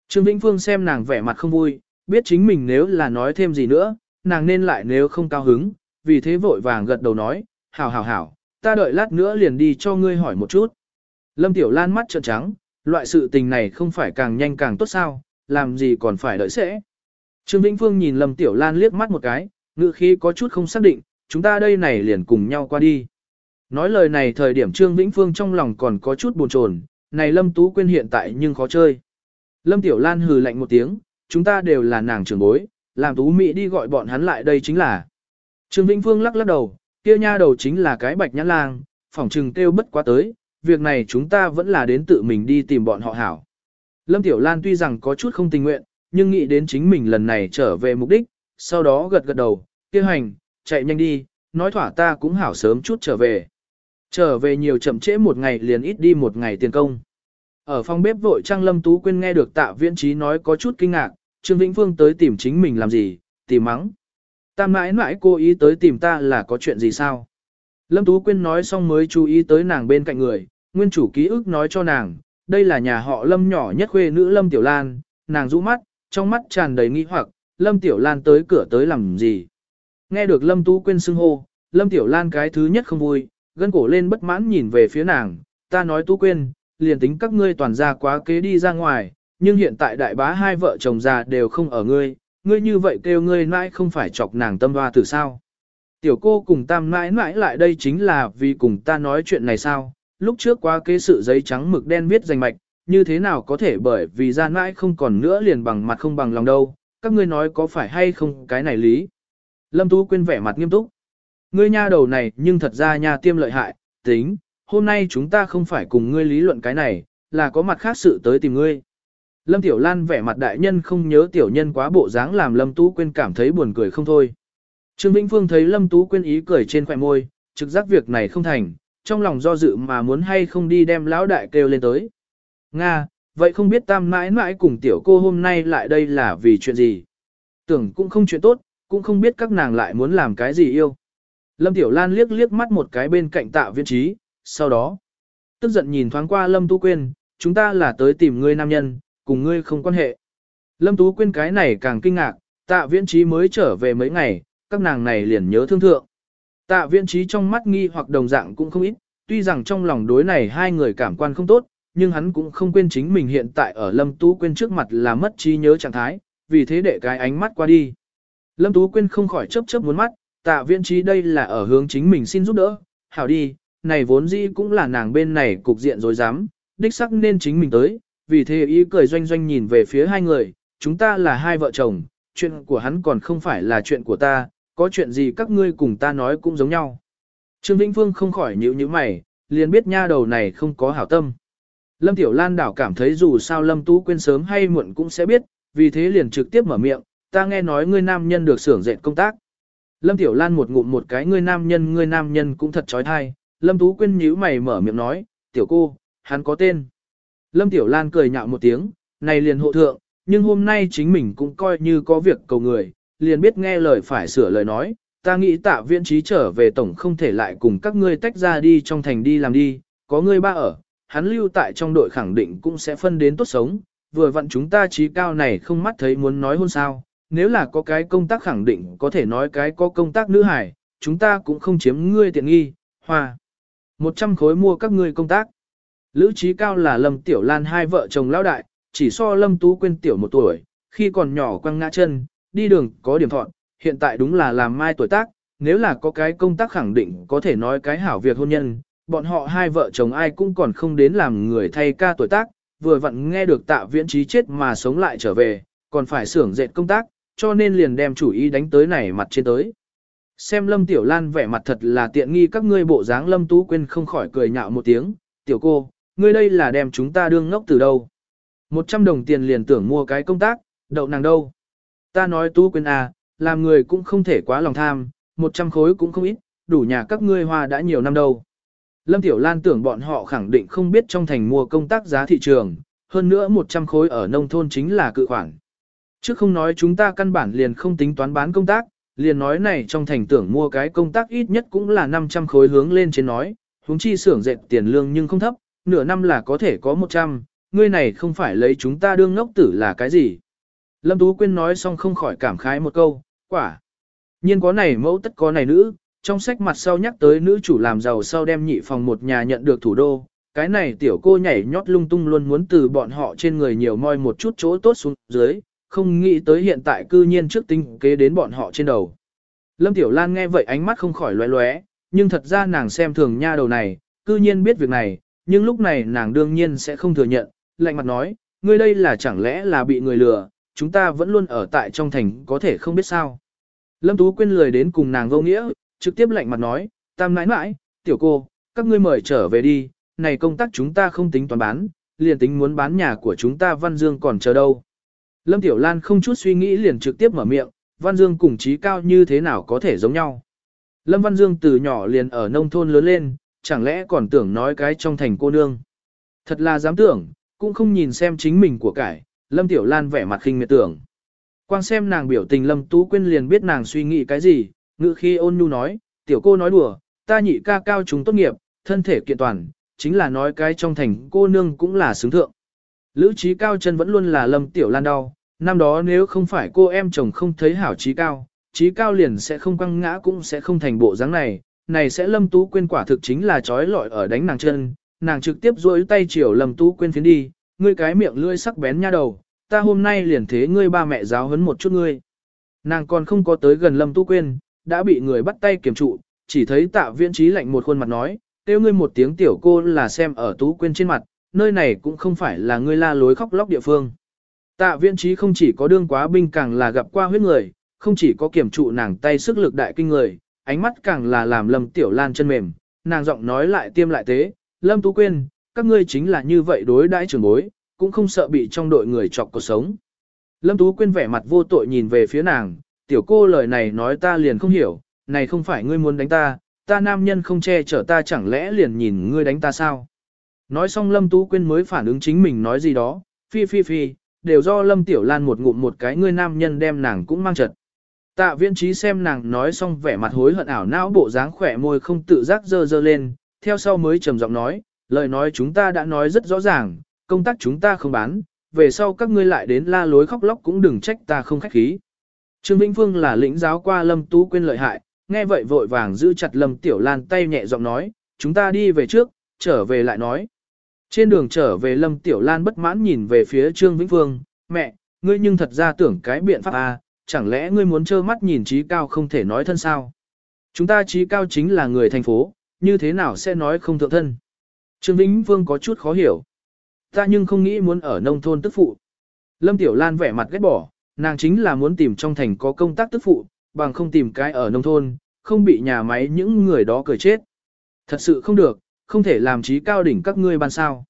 Trương Vĩnh Phương xem nàng vẻ mặt không vui, biết chính mình nếu là nói thêm gì nữa, nàng nên lại nếu không cao hứng, vì thế vội vàng gật đầu nói, hảo hảo hảo, ta đợi lát nữa liền đi cho ngươi hỏi một chút. Lâm Tiểu Lan mắt trợn trắng, loại sự tình này không phải càng nhanh càng tốt sao, làm gì còn phải đợi sẽ. Trương Vĩnh Phương nhìn Lâm Tiểu Lan liếc mắt một cái, ngữ khí có chút không xác định, chúng ta đây này liền cùng nhau qua đi. Nói lời này thời điểm Trương Vĩnh Phương trong lòng còn có chút buồn chồn, này Lâm Tú Quyên hiện tại nhưng khó chơi. Lâm Tiểu Lan hừ lạnh một tiếng, chúng ta đều là nàng trưởng bối, làm Tú Mỹ đi gọi bọn hắn lại đây chính là. Trương Vĩnh Phương lắc lắc đầu, kia nha đầu chính là cái bạch nhãn lang, phỏng trừng kêu bất quá tới, việc này chúng ta vẫn là đến tự mình đi tìm bọn họ hảo. Lâm Tiểu Lan tuy rằng có chút không tình nguyện, nhưng nghĩ đến chính mình lần này trở về mục đích, sau đó gật gật đầu, kêu hành, chạy nhanh đi, nói thỏa ta cũng hảo sớm chút trở về. Trở về nhiều chậm trễ một ngày liền ít đi một ngày tiền công. Ở phòng bếp vội Trang Lâm Tú Quyên nghe được tạ viễn trí nói có chút kinh ngạc, Trương Vĩnh Phương tới tìm chính mình làm gì, tìm mắng. ta mãi mãi cô ý tới tìm ta là có chuyện gì sao? Lâm Tú Quyên nói xong mới chú ý tới nàng bên cạnh người, nguyên chủ ký ức nói cho nàng, đây là nhà họ Lâm nhỏ nhất khuê nữ Lâm Tiểu Lan, nàng rũ mắt, trong mắt tràn đầy nghi hoặc, Lâm Tiểu Lan tới cửa tới làm gì? Nghe được Lâm Tú Quyên xưng hô, Lâm Tiểu Lan cái thứ nhất không vui, gân cổ lên bất mãn nhìn về phía nàng, ta nói Tú Quyên, liền tính các ngươi toàn ra quá kế đi ra ngoài, nhưng hiện tại đại bá hai vợ chồng già đều không ở ngươi, ngươi như vậy kêu ngươi mãi không phải chọc nàng tâm hoa từ sao. Tiểu cô cùng tam mãi mãi lại đây chính là vì cùng ta nói chuyện này sao, lúc trước quá kế sự giấy trắng mực đen viết danh mạch, như thế nào có thể bởi vì gian mãi không còn nữa liền bằng mặt không bằng lòng đâu, các ngươi nói có phải hay không cái này lý. Lâm Tú quyên vẻ mặt nghiêm túc. Ngươi nha đầu này nhưng thật ra nha tiêm lợi hại, tính, hôm nay chúng ta không phải cùng ngươi lý luận cái này, là có mặt khác sự tới tìm ngươi. Lâm Tiểu Lan vẻ mặt đại nhân không nhớ tiểu nhân quá bộ dáng làm Lâm Tú Quyên cảm thấy buồn cười không thôi. Trương Vĩnh Phương thấy Lâm Tú Quyên ý cười trên khỏe môi, trực giác việc này không thành, trong lòng do dự mà muốn hay không đi đem lão đại kêu lên tới. Nga, vậy không biết tam mãi mãi cùng tiểu cô hôm nay lại đây là vì chuyện gì? Tưởng cũng không chuyện tốt, cũng không biết các nàng lại muốn làm cái gì yêu. Lâm Tiểu Lan liếc liếc mắt một cái bên cạnh tạ viên trí, sau đó, tức giận nhìn thoáng qua Lâm Tú Quyên, chúng ta là tới tìm ngươi nam nhân, cùng ngươi không quan hệ. Lâm Tú Quyên cái này càng kinh ngạc, tạ viễn trí mới trở về mấy ngày, các nàng này liền nhớ thương thượng. Tạ viễn trí trong mắt nghi hoặc đồng dạng cũng không ít, tuy rằng trong lòng đối này hai người cảm quan không tốt, nhưng hắn cũng không quên chính mình hiện tại ở Lâm Tú Quyên trước mặt là mất trí nhớ trạng thái, vì thế để cái ánh mắt qua đi. Lâm Tú Quyên không khỏi chớp chớp muốn mắt, tạ viễn trí đây là ở hướng chính mình xin giúp đỡ, hảo đi, này vốn dĩ cũng là nàng bên này cục diện rồi dám, đích sắc nên chính mình tới, vì thế ý cười doanh doanh nhìn về phía hai người, chúng ta là hai vợ chồng, chuyện của hắn còn không phải là chuyện của ta, có chuyện gì các ngươi cùng ta nói cũng giống nhau. Trương Vĩnh Phương không khỏi nhíu nhíu mày, liền biết nha đầu này không có hảo tâm. Lâm Tiểu Lan đảo cảm thấy dù sao Lâm Tú Quyên sớm hay muộn cũng sẽ biết, vì thế liền trực tiếp mở miệng, ta nghe nói ngươi nam nhân được xưởng dệt công tác. Lâm Tiểu Lan một ngụm một cái ngươi nam nhân ngươi nam nhân cũng thật trói thai, Lâm Tú Quyên nhíu mày mở miệng nói, tiểu cô, hắn có tên. Lâm Tiểu Lan cười nhạo một tiếng, này liền hộ thượng, nhưng hôm nay chính mình cũng coi như có việc cầu người, liền biết nghe lời phải sửa lời nói, ta nghĩ tạ viễn trí trở về tổng không thể lại cùng các ngươi tách ra đi trong thành đi làm đi, có ngươi ba ở, hắn lưu tại trong đội khẳng định cũng sẽ phân đến tốt sống, vừa vặn chúng ta trí cao này không mắt thấy muốn nói hôn sao, nếu là có cái công tác khẳng định có thể nói cái có công tác nữ hải, chúng ta cũng không chiếm ngươi tiện nghi, hòa một trăm khối mua các ngươi công tác. Lữ trí cao là Lâm Tiểu Lan hai vợ chồng lão đại, chỉ so Lâm Tú Quyên tiểu một tuổi, khi còn nhỏ quăng ngã chân, đi đường có điểm thọn, hiện tại đúng là làm mai tuổi tác, nếu là có cái công tác khẳng định có thể nói cái hảo việc hôn nhân, bọn họ hai vợ chồng ai cũng còn không đến làm người thay ca tuổi tác, vừa vặn nghe được tạ viễn trí chết mà sống lại trở về, còn phải xưởng dệt công tác, cho nên liền đem chủ ý đánh tới này mặt trên tới. Xem Lâm Tiểu Lan vẻ mặt thật là tiện nghi các ngươi bộ dáng Lâm Tú Quyên không khỏi cười nhạo một tiếng, tiểu cô, ngươi đây là đem chúng ta đương ngốc từ đâu. Một trăm đồng tiền liền tưởng mua cái công tác, đậu nàng đâu. Ta nói Tú Quyên à, làm người cũng không thể quá lòng tham, một trăm khối cũng không ít, đủ nhà các ngươi hoa đã nhiều năm đâu. Lâm Tiểu Lan tưởng bọn họ khẳng định không biết trong thành mua công tác giá thị trường, hơn nữa 100 khối ở nông thôn chính là cự khoản. Trước không nói chúng ta căn bản liền không tính toán bán công tác, liền nói này trong thành tưởng mua cái công tác ít nhất cũng là 500 khối hướng lên trên nói, huống chi xưởng dệt tiền lương nhưng không thấp, nửa năm là có thể có 100, ngươi này không phải lấy chúng ta đương ngốc tử là cái gì. Lâm Tú Quyên nói xong không khỏi cảm khái một câu, quả. Nhiên có này mẫu tất có này nữ, trong sách mặt sau nhắc tới nữ chủ làm giàu sau đem nhị phòng một nhà nhận được thủ đô, cái này tiểu cô nhảy nhót lung tung luôn muốn từ bọn họ trên người nhiều moi một chút chỗ tốt xuống dưới, không nghĩ tới hiện tại cư nhiên trước tinh kế đến bọn họ trên đầu. Lâm Tiểu Lan nghe vậy ánh mắt không khỏi lóe lóe, nhưng thật ra nàng xem thường nha đầu này, cư nhiên biết việc này, nhưng lúc này nàng đương nhiên sẽ không thừa nhận, lạnh mặt nói, ngươi đây là chẳng lẽ là bị người lừa, chúng ta vẫn luôn ở tại trong thành có thể không biết sao. Lâm Tú quên lời đến cùng nàng vô nghĩa, trực tiếp lạnh mặt nói, tam nãi nãi, tiểu cô, các ngươi mời trở về đi, này công tác chúng ta không tính toán bán, liền tính muốn bán nhà của chúng ta Văn Dương còn chờ đâu. Lâm Tiểu Lan không chút suy nghĩ liền trực tiếp mở miệng, Văn Dương cùng trí cao như thế nào có thể giống nhau. Lâm Văn Dương từ nhỏ liền ở nông thôn lớn lên, chẳng lẽ còn tưởng nói cái trong thành cô nương. Thật là dám tưởng, cũng không nhìn xem chính mình của cải, Lâm Tiểu Lan vẻ mặt khinh miệt tưởng. Quang xem nàng biểu tình Lâm Tú Quyên liền biết nàng suy nghĩ cái gì, ngự khi ôn nhu nói, tiểu cô nói đùa, ta nhị ca cao chúng tốt nghiệp, thân thể kiện toàn, chính là nói cái trong thành cô nương cũng là xứng thượng. Lữ trí cao chân vẫn luôn là Lâm Tiểu Lan đau, năm đó nếu không phải cô em chồng không thấy hảo trí cao, trí cao liền sẽ không quăng ngã cũng sẽ không thành bộ dáng này, này sẽ Lâm Tú quên quả thực chính là trói lọi ở đánh nàng chân, nàng trực tiếp duỗi tay chiều Lâm Tú quên phiến đi, ngươi cái miệng lưỡi sắc bén nha đầu, ta hôm nay liền thế ngươi ba mẹ giáo huấn một chút ngươi. Nàng còn không có tới gần Lâm Tú quên đã bị người bắt tay kiểm trụ, chỉ thấy tạ viễn trí lạnh một khuôn mặt nói, kêu ngươi một tiếng tiểu cô là xem ở Tú quên trên mặt, nơi này cũng không phải là ngươi la lối khóc lóc địa phương. Tạ viễn trí không chỉ có đương quá binh càng là gặp qua huyết người, không chỉ có kiểm trụ nàng tay sức lực đại kinh người, ánh mắt càng là làm Lâm Tiểu Lan chân mềm, nàng giọng nói lại tiêm lại tế, Lâm Tú quên các ngươi chính là như vậy đối đãi trưởng bối, cũng không sợ bị trong đội người chọc cuộc sống. Lâm Tú Quyên vẻ mặt vô tội nhìn về phía nàng, tiểu cô lời này nói ta liền không hiểu, này không phải ngươi muốn đánh ta, ta nam nhân không che chở ta chẳng lẽ liền nhìn ngươi đánh ta sao? Nói xong Lâm Tú Quyên mới phản ứng chính mình nói gì đó, phi phi phi, đều do Lâm Tiểu Lan một ngụm một cái ngươi nam nhân đem nàng cũng mang trật. Tạ Viên trí xem nàng nói xong vẻ mặt hối hận ảo não bộ dáng khỏe môi không tự giác dơ dơ lên, theo sau mới trầm giọng nói, lời nói chúng ta đã nói rất rõ ràng, công tác chúng ta không bán, về sau các ngươi lại đến la lối khóc lóc cũng đừng trách ta không khách khí. Trương Vĩnh Phương là lĩnh giáo qua Lâm Tú Quyên lợi hại, nghe vậy vội vàng giữ chặt Lâm Tiểu Lan tay nhẹ giọng nói, chúng ta đi về trước, trở về lại nói. Trên đường trở về Lâm Tiểu Lan bất mãn nhìn về phía Trương Vĩnh Phương, mẹ, ngươi nhưng thật ra tưởng cái biện pháp à, chẳng lẽ ngươi muốn trơ mắt nhìn trí cao không thể nói thân sao? Chúng ta trí cao chính là người thành phố, như thế nào sẽ nói không thượng thân? Trương Vĩnh Phương có chút khó hiểu. Ta nhưng không nghĩ muốn ở nông thôn tức phụ. Lâm Tiểu Lan vẻ mặt ghét bỏ, nàng chính là muốn tìm trong thành có công tác tức phụ, bằng không tìm cái ở nông thôn, không bị nhà máy những người đó cười chết. Thật sự không được, không thể làm trí cao đỉnh các ngươi ban sao.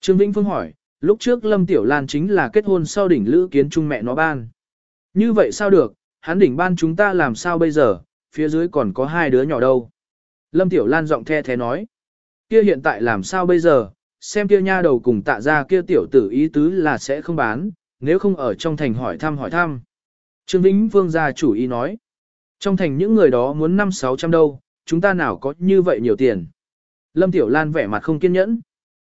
Trương Vĩnh Phương hỏi, lúc trước Lâm Tiểu Lan chính là kết hôn sau đỉnh lữ kiến trung mẹ nó ban. Như vậy sao được, hắn đỉnh ban chúng ta làm sao bây giờ, phía dưới còn có hai đứa nhỏ đâu. Lâm Tiểu Lan giọng the thế nói, kia hiện tại làm sao bây giờ, xem kia nha đầu cùng tạ ra kia tiểu tử ý tứ là sẽ không bán, nếu không ở trong thành hỏi thăm hỏi thăm. Trương Vĩnh Vương gia chủ ý nói, trong thành những người đó muốn năm sáu trăm đâu, chúng ta nào có như vậy nhiều tiền. Lâm Tiểu Lan vẻ mặt không kiên nhẫn.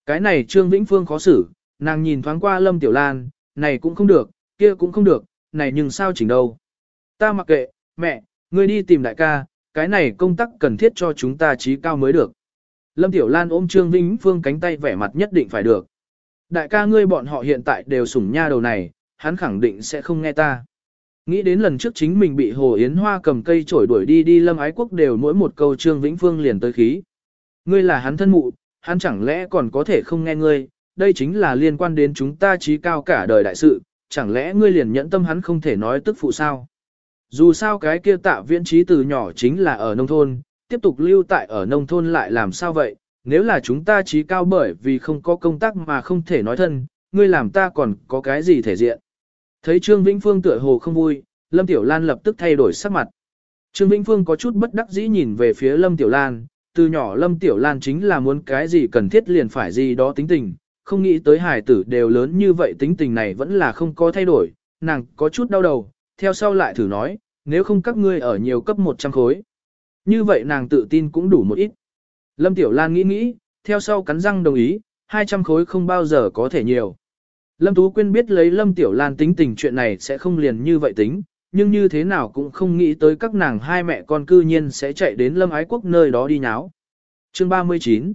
Cái này Trương Vĩnh Phương khó xử, nàng nhìn thoáng qua Lâm Tiểu Lan, này cũng không được, kia cũng không được, này nhưng sao chỉnh đâu. Ta mặc kệ, mẹ, ngươi đi tìm đại ca, cái này công tác cần thiết cho chúng ta trí cao mới được. Lâm Tiểu Lan ôm Trương Vĩnh Phương cánh tay vẻ mặt nhất định phải được. Đại ca ngươi bọn họ hiện tại đều sủng nha đầu này, hắn khẳng định sẽ không nghe ta. Nghĩ đến lần trước chính mình bị Hồ Yến Hoa cầm cây chổi đuổi đi đi Lâm Ái Quốc đều mỗi một câu Trương Vĩnh Phương liền tới khí. Ngươi là hắn thân mụ, hắn chẳng lẽ còn có thể không nghe ngươi, đây chính là liên quan đến chúng ta trí cao cả đời đại sự, chẳng lẽ ngươi liền nhẫn tâm hắn không thể nói tức phụ sao? Dù sao cái kia tạ viễn trí từ nhỏ chính là ở nông thôn, tiếp tục lưu tại ở nông thôn lại làm sao vậy? Nếu là chúng ta trí cao bởi vì không có công tác mà không thể nói thân, ngươi làm ta còn có cái gì thể diện? Thấy Trương Vĩnh Phương tựa hồ không vui, Lâm Tiểu Lan lập tức thay đổi sắc mặt. Trương Vĩnh Phương có chút bất đắc dĩ nhìn về phía Lâm Tiểu Lan, từ nhỏ Lâm Tiểu Lan chính là muốn cái gì cần thiết liền phải gì đó tính tình, không nghĩ tới hài tử đều lớn như vậy tính tình này vẫn là không có thay đổi, nàng có chút đau đầu, theo sau lại thử nói, nếu không các ngươi ở nhiều cấp 100 khối. Như vậy nàng tự tin cũng đủ một ít. Lâm Tiểu Lan nghĩ nghĩ, theo sau cắn răng đồng ý, 200 khối không bao giờ có thể nhiều. Lâm Tú Quyên biết lấy Lâm Tiểu Lan tính tình chuyện này sẽ không liền như vậy tính, nhưng như thế nào cũng không nghĩ tới các nàng hai mẹ con cư nhiên sẽ chạy đến Lâm Ái Quốc nơi đó đi nháo. Chương 39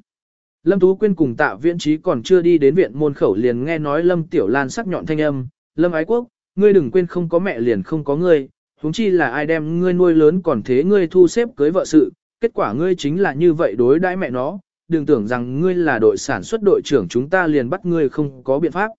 Lâm Tú Quyên cùng tạ viễn trí còn chưa đi đến viện môn khẩu liền nghe nói Lâm Tiểu Lan sắc nhọn thanh âm, Lâm Ái Quốc, ngươi đừng quên không có mẹ liền không có ngươi, húng chi là ai đem ngươi nuôi lớn còn thế ngươi thu xếp cưới vợ sự, kết quả ngươi chính là như vậy đối đãi mẹ nó, đừng tưởng rằng ngươi là đội sản xuất đội trưởng chúng ta liền bắt ngươi không có biện pháp.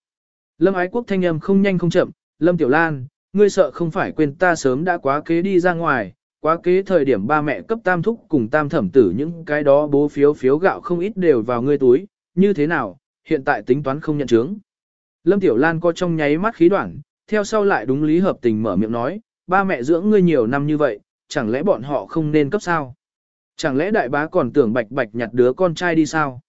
Lâm Ái Quốc thanh âm không nhanh không chậm, Lâm Tiểu Lan, ngươi sợ không phải quên ta sớm đã quá kế đi ra ngoài, quá kế thời điểm ba mẹ cấp tam thúc cùng tam thẩm tử những cái đó bố phiếu phiếu gạo không ít đều vào ngươi túi, như thế nào, hiện tại tính toán không nhận chứng. Lâm Tiểu Lan có trong nháy mắt khí đoạn, theo sau lại đúng lý hợp tình mở miệng nói, ba mẹ dưỡng ngươi nhiều năm như vậy, chẳng lẽ bọn họ không nên cấp sao? Chẳng lẽ đại bá còn tưởng bạch bạch nhặt đứa con trai đi sao?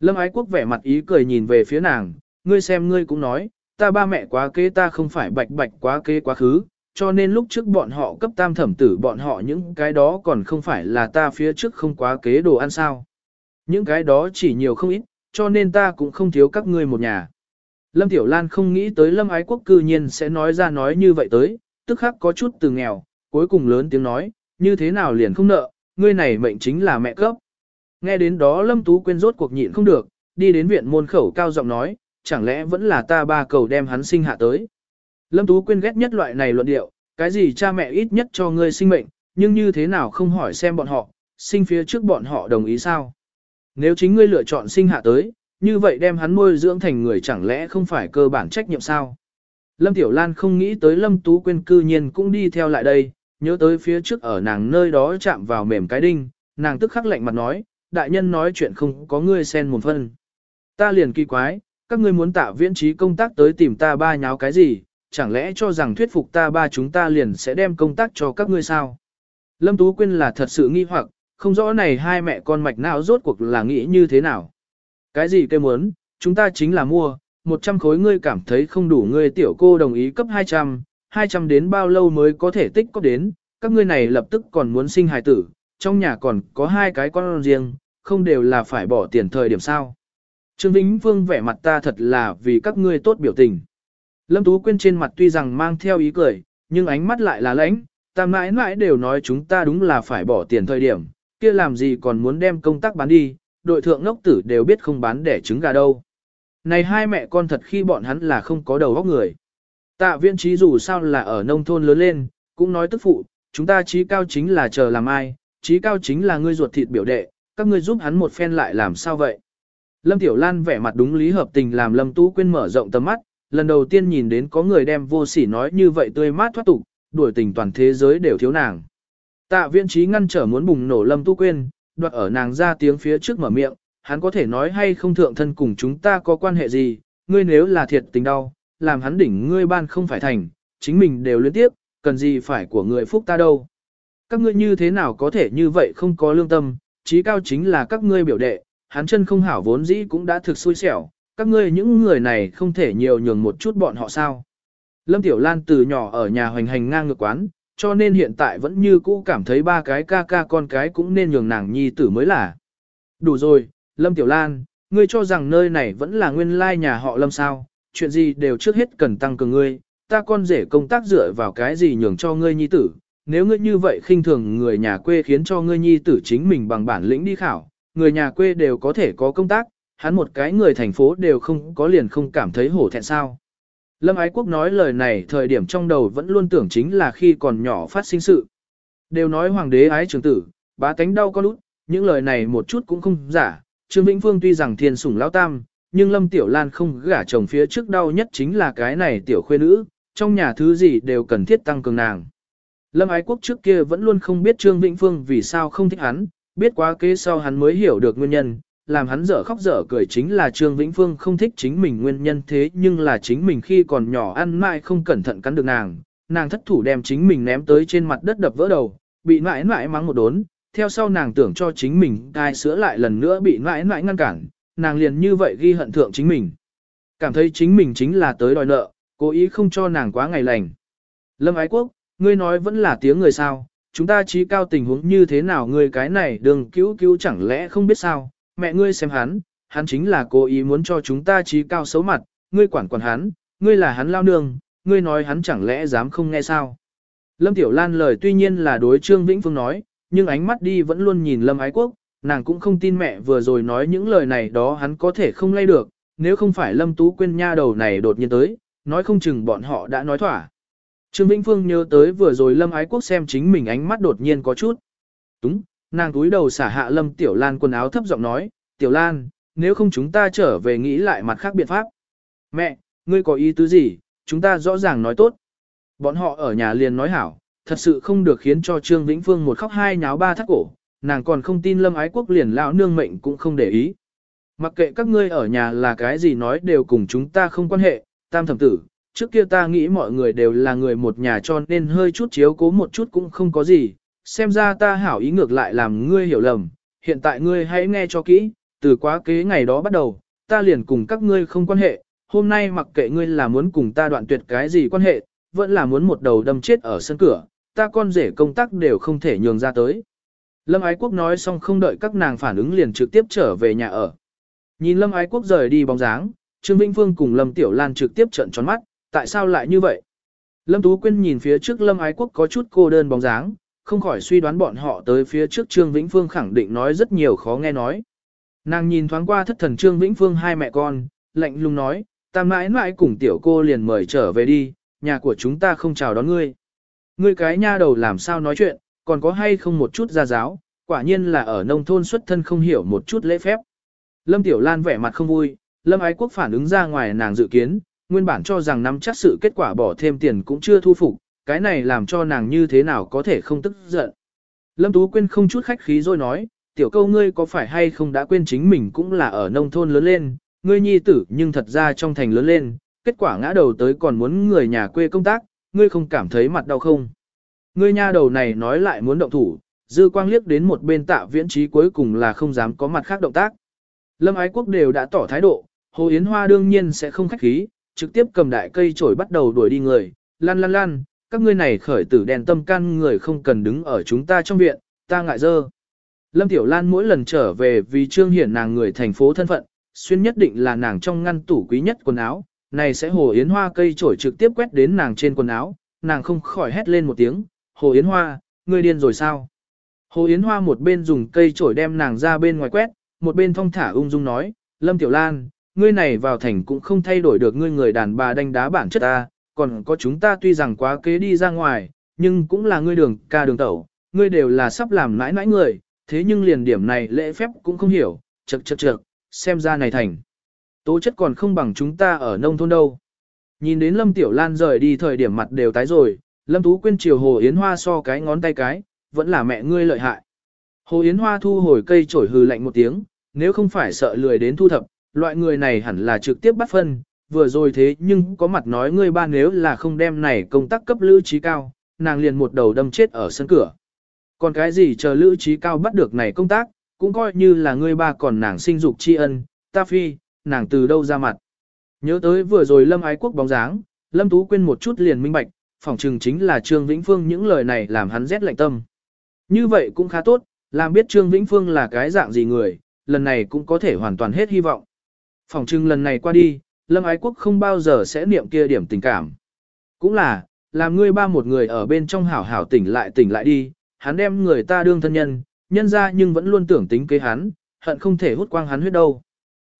Lâm Ái Quốc vẻ mặt ý cười nhìn về phía nàng, ngươi xem ngươi cũng nói, ta ba mẹ quá kế ta không phải bạch bạch quá kế quá khứ, cho nên lúc trước bọn họ cấp tam thẩm tử bọn họ những cái đó còn không phải là ta phía trước không quá kế đồ ăn sao. Những cái đó chỉ nhiều không ít, cho nên ta cũng không thiếu các ngươi một nhà. Lâm Tiểu Lan không nghĩ tới Lâm Ái Quốc cư nhiên sẽ nói ra nói như vậy tới, tức khắc có chút từ nghèo, cuối cùng lớn tiếng nói, như thế nào liền không nợ, ngươi này mệnh chính là mẹ cấp. Nghe đến đó Lâm Tú quên rốt cuộc nhịn không được, đi đến viện môn khẩu cao giọng nói, chẳng lẽ vẫn là ta ba cầu đem hắn sinh hạ tới. Lâm Tú quên ghét nhất loại này luận điệu, cái gì cha mẹ ít nhất cho ngươi sinh mệnh, nhưng như thế nào không hỏi xem bọn họ, sinh phía trước bọn họ đồng ý sao. Nếu chính ngươi lựa chọn sinh hạ tới, như vậy đem hắn nuôi dưỡng thành người chẳng lẽ không phải cơ bản trách nhiệm sao? Lâm Tiểu Lan không nghĩ tới Lâm Tú Quyên cư nhiên cũng đi theo lại đây, nhớ tới phía trước ở nàng nơi đó chạm vào mềm cái đinh, nàng tức khắc lạnh mặt nói, đại nhân nói chuyện không có ngươi xen một phân. Ta liền kỳ quái, các ngươi muốn tạ viễn trí công tác tới tìm ta ba nháo cái gì, chẳng lẽ cho rằng thuyết phục ta ba chúng ta liền sẽ đem công tác cho các ngươi sao? Lâm Tú Quyên là thật sự nghi hoặc, không rõ này hai mẹ con mạch não rốt cuộc là nghĩ như thế nào. Cái gì kêu muốn, chúng ta chính là mua, 100 khối ngươi cảm thấy không đủ ngươi tiểu cô đồng ý cấp 200, 200 đến bao lâu mới có thể tích có đến, các ngươi này lập tức còn muốn sinh hài tử, trong nhà còn có hai cái con riêng, không đều là phải bỏ tiền thời điểm sao. Trương Vĩnh Vương vẻ mặt ta thật là vì các ngươi tốt biểu tình. Lâm Tú Quyên trên mặt tuy rằng mang theo ý cười, nhưng ánh mắt lại là lãnh, ta mãi mãi đều nói chúng ta đúng là phải bỏ tiền thời điểm, kia làm gì còn muốn đem công tác bán đi, đội thượng ngốc tử đều biết không bán để trứng gà đâu. Này hai mẹ con thật khi bọn hắn là không có đầu óc người. Tạ viên trí dù sao là ở nông thôn lớn lên, cũng nói tức phụ, chúng ta trí cao chính là chờ làm ai, trí cao chính là ngươi ruột thịt biểu đệ, các ngươi giúp hắn một phen lại làm sao vậy. Lâm Tiểu Lan vẻ mặt đúng lý hợp tình làm Lâm Tú Quyên mở rộng tầm mắt, lần đầu tiên nhìn đến có người đem vô sỉ nói như vậy tươi mát thoát tục, đuổi tình toàn thế giới đều thiếu nàng. Tạ viên trí ngăn trở muốn bùng nổ Lâm Tú Quyên, đoạt ở nàng ra tiếng phía trước mở miệng, hắn có thể nói hay không thượng thân cùng chúng ta có quan hệ gì, ngươi nếu là thiệt tình đau, làm hắn đỉnh ngươi ban không phải thành, chính mình đều liên tiếp, cần gì phải của người phúc ta đâu. Các ngươi như thế nào có thể như vậy không có lương tâm, trí cao chính là các ngươi biểu đệ, hắn chân không hảo vốn dĩ cũng đã thực xui xẻo, các ngươi những người này không thể nhiều nhường một chút bọn họ sao. Lâm Tiểu Lan từ nhỏ ở nhà hoành hành ngang ngược quán, cho nên hiện tại vẫn như cũ cảm thấy ba cái ca ca con cái cũng nên nhường nàng nhi tử mới là. Đủ rồi, Lâm Tiểu Lan, ngươi cho rằng nơi này vẫn là nguyên lai nhà họ Lâm sao, chuyện gì đều trước hết cần tăng cường ngươi, ta con rể công tác dựa vào cái gì nhường cho ngươi nhi tử, nếu ngươi như vậy khinh thường người nhà quê khiến cho ngươi nhi tử chính mình bằng bản lĩnh đi khảo, người nhà quê đều có thể có công tác, hắn một cái người thành phố đều không có liền không cảm thấy hổ thẹn sao. Lâm Ái Quốc nói lời này thời điểm trong đầu vẫn luôn tưởng chính là khi còn nhỏ phát sinh sự. Đều nói hoàng đế ái trường tử, bá tánh đau con út, những lời này một chút cũng không giả. Trương Vĩnh Phương tuy rằng thiên sủng lão tam, nhưng Lâm Tiểu Lan không gả chồng phía trước đau nhất chính là cái này tiểu khuê nữ, trong nhà thứ gì đều cần thiết tăng cường nàng. Lâm Ái Quốc trước kia vẫn luôn không biết Trương Vĩnh Phương vì sao không thích hắn, biết quá kế sau hắn mới hiểu được nguyên nhân, làm hắn dở khóc dở cười chính là Trương Vĩnh Phương không thích chính mình nguyên nhân thế nhưng là chính mình khi còn nhỏ ăn mãi không cẩn thận cắn được nàng, nàng thất thủ đem chính mình ném tới trên mặt đất đập vỡ đầu, bị mãi mãi mắng một đốn, theo sau nàng tưởng cho chính mình cai sữa lại lần nữa bị mãi mãi ngăn cản, nàng liền như vậy ghi hận thượng chính mình. Cảm thấy chính mình chính là tới đòi nợ, cố ý không cho nàng quá ngày lành. Lâm Ái Quốc, ngươi nói vẫn là tiếng người sao, chúng ta trí cao tình huống như thế nào ngươi cái này đừng cứu cứu chẳng lẽ không biết sao, mẹ ngươi xem hắn, hắn chính là cố ý muốn cho chúng ta trí cao xấu mặt, ngươi quản quản hắn, ngươi là hắn lao nương, ngươi nói hắn chẳng lẽ dám không nghe sao. Lâm Tiểu Lan lời tuy nhiên là đối Trương Vĩnh Phương nói, nhưng ánh mắt đi vẫn luôn nhìn Lâm Ái Quốc, nàng cũng không tin mẹ vừa rồi nói những lời này đó hắn có thể không lay được, nếu không phải Lâm Tú quên nha đầu này đột nhiên tới, nói không chừng bọn họ đã nói thỏa. Trương Vĩnh Phương nhớ tới vừa rồi Lâm Ái Quốc xem chính mình ánh mắt đột nhiên có chút. Đúng, nàng túi đầu xả hạ Lâm Tiểu Lan quần áo thấp giọng nói, Tiểu Lan, nếu không chúng ta trở về nghĩ lại mặt khác biện pháp. Mẹ, ngươi có ý tứ gì, chúng ta rõ ràng nói tốt. Bọn họ ở nhà liền nói hảo, thật sự không được khiến cho Trương Vĩnh Phương một khóc hai nháo ba thắt cổ, nàng còn không tin Lâm Ái Quốc liền lão nương mệnh cũng không để ý. Mặc kệ các ngươi ở nhà là cái gì nói đều cùng chúng ta không quan hệ, tam thẩm tử, trước kia ta nghĩ mọi người đều là người một nhà cho nên hơi chút chiếu cố một chút cũng không có gì, xem ra ta hảo ý ngược lại làm ngươi hiểu lầm, hiện tại ngươi hãy nghe cho kỹ, từ quá kế ngày đó bắt đầu, ta liền cùng các ngươi không quan hệ, hôm nay mặc kệ ngươi là muốn cùng ta đoạn tuyệt cái gì quan hệ, vẫn là muốn một đầu đâm chết ở sân cửa, ta con rể công tác đều không thể nhường ra tới. Lâm Ái Quốc nói xong không đợi các nàng phản ứng liền trực tiếp trở về nhà ở. Nhìn Lâm Ái Quốc rời đi bóng dáng, Trương Vĩnh Phương cùng Lâm Tiểu Lan trực tiếp trợn tròn mắt, tại sao lại như vậy? Lâm Tú Quyên nhìn phía trước Lâm Ái Quốc có chút cô đơn bóng dáng, không khỏi suy đoán bọn họ tới phía trước Trương Vĩnh Phương khẳng định nói rất nhiều khó nghe nói. Nàng nhìn thoáng qua thất thần Trương Vĩnh Phương hai mẹ con, lạnh lùng nói, ta mãi mãi cùng tiểu cô liền mời trở về đi, nhà của chúng ta không chào đón ngươi. Ngươi cái nha đầu làm sao nói chuyện, còn có hay không một chút gia giáo, quả nhiên là ở nông thôn xuất thân không hiểu một chút lễ phép. Lâm Tiểu Lan vẻ mặt không vui, Lâm Ái Quốc phản ứng ra ngoài nàng dự kiến, nguyên bản cho rằng nắm chắc sự kết quả bỏ thêm tiền cũng chưa thu phục, cái này làm cho nàng như thế nào có thể không tức giận. Lâm Tú Quyên không chút khách khí rồi nói, tiểu câu ngươi có phải hay không đã quên chính mình cũng là ở nông thôn lớn lên, ngươi nhi tử nhưng thật ra trong thành lớn lên, kết quả ngã đầu tới còn muốn người nhà quê công tác, ngươi không cảm thấy mặt đau không. Ngươi nha đầu này nói lại muốn động thủ, dư quang liếc đến một bên tạ viễn trí cuối cùng là không dám có mặt khác động tác. Lâm Ái Quốc đều đã tỏ thái độ, Hồ Yến Hoa đương nhiên sẽ không khách khí, trực tiếp cầm đại cây chổi bắt đầu đuổi đi người, lăn lăn lăn, các ngươi này khởi tử đèn tâm can người không cần đứng ở chúng ta trong viện, ta ngại dơ. Lâm Tiểu Lan mỗi lần trở về vì trương hiển nàng người thành phố thân phận, xuyên nhất định là nàng trong ngăn tủ quý nhất quần áo, này sẽ Hồ Yến Hoa cây chổi trực tiếp quét đến nàng trên quần áo, nàng không khỏi hét lên một tiếng, Hồ Yến Hoa, ngươi điên rồi sao? Hồ Yến Hoa một bên dùng cây chổi đem nàng ra bên ngoài quét, một bên thong thả ung dung nói, Lâm Tiểu Lan, ngươi này vào thành cũng không thay đổi được ngươi người đàn bà đánh đá bản chất ta, còn có chúng ta tuy rằng quá kế đi ra ngoài, nhưng cũng là ngươi đường ca đường tẩu, ngươi đều là sắp làm nãi nãi người, thế nhưng liền điểm này lễ phép cũng không hiểu, chật chật chật, xem ra này thành. Tố chất còn không bằng chúng ta ở nông thôn đâu. Nhìn đến Lâm Tiểu Lan rời đi thời điểm mặt đều tái rồi, Lâm Tú Quyên chiều Hồ Yến Hoa so cái ngón tay cái, vẫn là mẹ ngươi lợi hại. Hồ Yến Hoa thu hồi cây trổi hừ lạnh một tiếng, nếu không phải sợ lười đến thu thập, loại người này hẳn là trực tiếp bắt phân, vừa rồi thế nhưng có mặt nói ngươi ba nếu là không đem này công tác cấp lữ trí cao, nàng liền một đầu đâm chết ở sân cửa. Còn cái gì chờ lữ trí cao bắt được này công tác, cũng coi như là ngươi ba còn nàng sinh dục tri ân, ta phi, nàng từ đâu ra mặt. Nhớ tới vừa rồi Lâm Ái Quốc bóng dáng, Lâm Tú quên một chút liền minh bạch, phỏng chừng chính là Trương Vĩnh Phương những lời này làm hắn rét lạnh tâm. Như vậy cũng khá tốt, làm biết Trương Vĩnh Phương là cái dạng gì người, lần này cũng có thể hoàn toàn hết hy vọng. Phỏng chừng lần này qua đi, Lâm Ái Quốc không bao giờ sẽ niệm kia điểm tình cảm. Cũng là, làm ngươi ba một người ở bên trong hảo hảo tỉnh lại tỉnh lại đi, hắn đem người ta đương thân nhân, nhân ra nhưng vẫn luôn tưởng tính kế hắn, hận không thể hút quang hắn huyết đâu.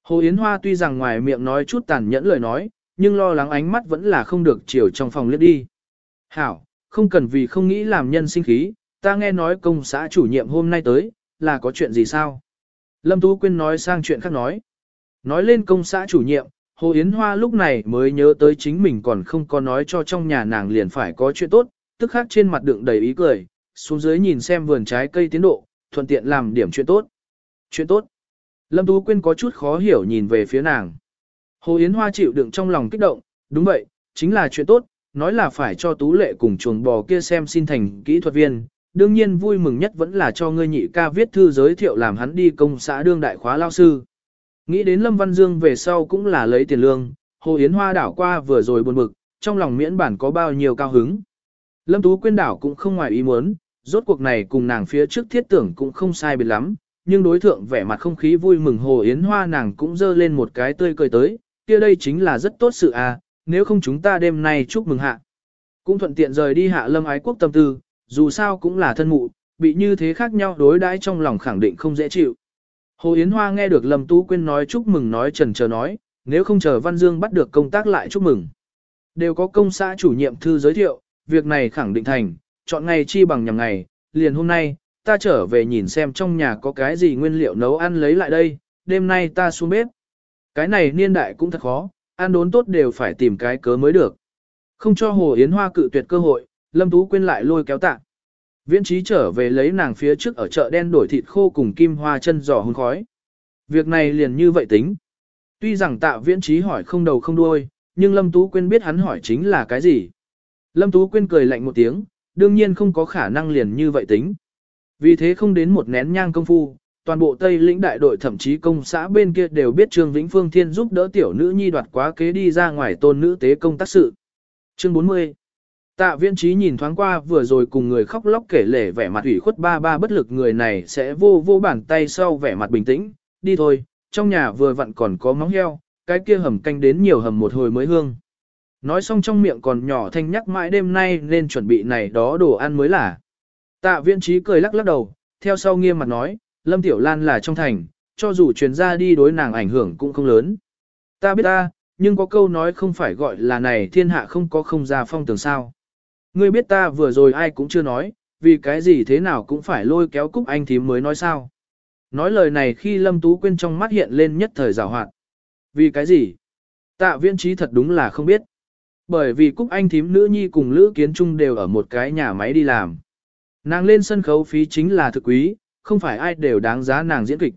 Hồ Yến Hoa tuy rằng ngoài miệng nói chút tàn nhẫn lời nói, nhưng lo lắng ánh mắt vẫn là không được chiều trong phòng liếc đi. Hảo, không cần vì không nghĩ làm nhân sinh khí, ta nghe nói công xã chủ nhiệm hôm nay tới, là có chuyện gì sao? Lâm Tú Quyên nói sang chuyện khác nói. Nói lên công xã chủ nhiệm, Hồ Yến Hoa lúc này mới nhớ tới chính mình còn không có nói cho trong nhà nàng liền phải có chuyện tốt, tức khác trên mặt đựng đầy ý cười, xuống dưới nhìn xem vườn trái cây tiến độ, thuận tiện làm điểm chuyện tốt. Chuyện tốt. Lâm Tú Quyên có chút khó hiểu nhìn về phía nàng. Hồ Yến Hoa chịu đựng trong lòng kích động, đúng vậy, chính là chuyện tốt, nói là phải cho Tú Lệ cùng chuồng bò kia xem xin thành kỹ thuật viên. Đương nhiên vui mừng nhất vẫn là cho ngươi nhị ca viết thư giới thiệu làm hắn đi công xã đương đại khóa lao sư. Nghĩ đến Lâm Văn Dương về sau cũng là lấy tiền lương, Hồ Yến Hoa đảo qua vừa rồi buồn bực, trong lòng miễn bản có bao nhiêu cao hứng. Lâm Tú Quyên đảo cũng không ngoài ý muốn, rốt cuộc này cùng nàng phía trước thiết tưởng cũng không sai biệt lắm, nhưng đối thượng vẻ mặt không khí vui mừng Hồ Yến Hoa nàng cũng dơ lên một cái tươi cười tới, kia đây chính là rất tốt sự à, nếu không chúng ta đêm nay chúc mừng hạ. Cũng thuận tiện rời đi hạ lâm ái quốc tâm tư, dù sao cũng là thân mụ, bị như thế khác nhau đối đãi trong lòng khẳng định không dễ chịu. Hồ Yến Hoa nghe được Lâm Tú Quyên nói chúc mừng nói trần chờ nói, nếu không chờ Văn Dương bắt được công tác lại chúc mừng. Đều có công xã chủ nhiệm thư giới thiệu, việc này khẳng định thành, chọn ngày chi bằng nhằm ngày, liền hôm nay, ta trở về nhìn xem trong nhà có cái gì nguyên liệu nấu ăn lấy lại đây, đêm nay ta xuống bếp. Cái này niên đại cũng thật khó, ăn đốn tốt đều phải tìm cái cớ mới được. Không cho Hồ Yến Hoa cự tuyệt cơ hội, Lâm Tú Quyên lại lôi kéo tạ. Viễn trí trở về lấy nàng phía trước ở chợ đen đổi thịt khô cùng kim hoa chân giò hôn khói. Việc này liền như vậy tính. Tuy rằng tạ viễn trí hỏi không đầu không đuôi, nhưng Lâm Tú Quyên biết hắn hỏi chính là cái gì. Lâm Tú Quyên cười lạnh một tiếng, đương nhiên không có khả năng liền như vậy tính. Vì thế không đến một nén nhang công phu, toàn bộ Tây lĩnh đại đội thậm chí công xã bên kia đều biết Trương Vĩnh Phương Thiên giúp đỡ tiểu nữ nhi đoạt quá kế đi ra ngoài tôn nữ tế công tác sự. Chương 40 Tạ viên trí nhìn thoáng qua vừa rồi cùng người khóc lóc kể lể vẻ mặt ủy khuất ba ba bất lực người này sẽ vô vô bàn tay sau vẻ mặt bình tĩnh, đi thôi, trong nhà vừa vặn còn có móng heo, cái kia hầm canh đến nhiều hầm một hồi mới hương. Nói xong trong miệng còn nhỏ thanh nhắc mãi đêm nay nên chuẩn bị này đó đồ ăn mới là. Tạ viên trí cười lắc lắc đầu, theo sau nghiêm mặt nói, Lâm Tiểu Lan là trong thành, cho dù truyền ra đi đối nàng ảnh hưởng cũng không lớn. Ta biết ta, nhưng có câu nói không phải gọi là này thiên hạ không có không ra phong tường sao. Ngươi biết ta vừa rồi ai cũng chưa nói, vì cái gì thế nào cũng phải lôi kéo Cúc Anh thím mới nói sao. Nói lời này khi Lâm Tú Quyên trong mắt hiện lên nhất thời rào hoạt. Vì cái gì? Tạ viên trí thật đúng là không biết. Bởi vì Cúc Anh thím nữ nhi cùng Lữ Kiến Trung đều ở một cái nhà máy đi làm. Nàng lên sân khấu phí chính là thực quý, không phải ai đều đáng giá nàng diễn kịch.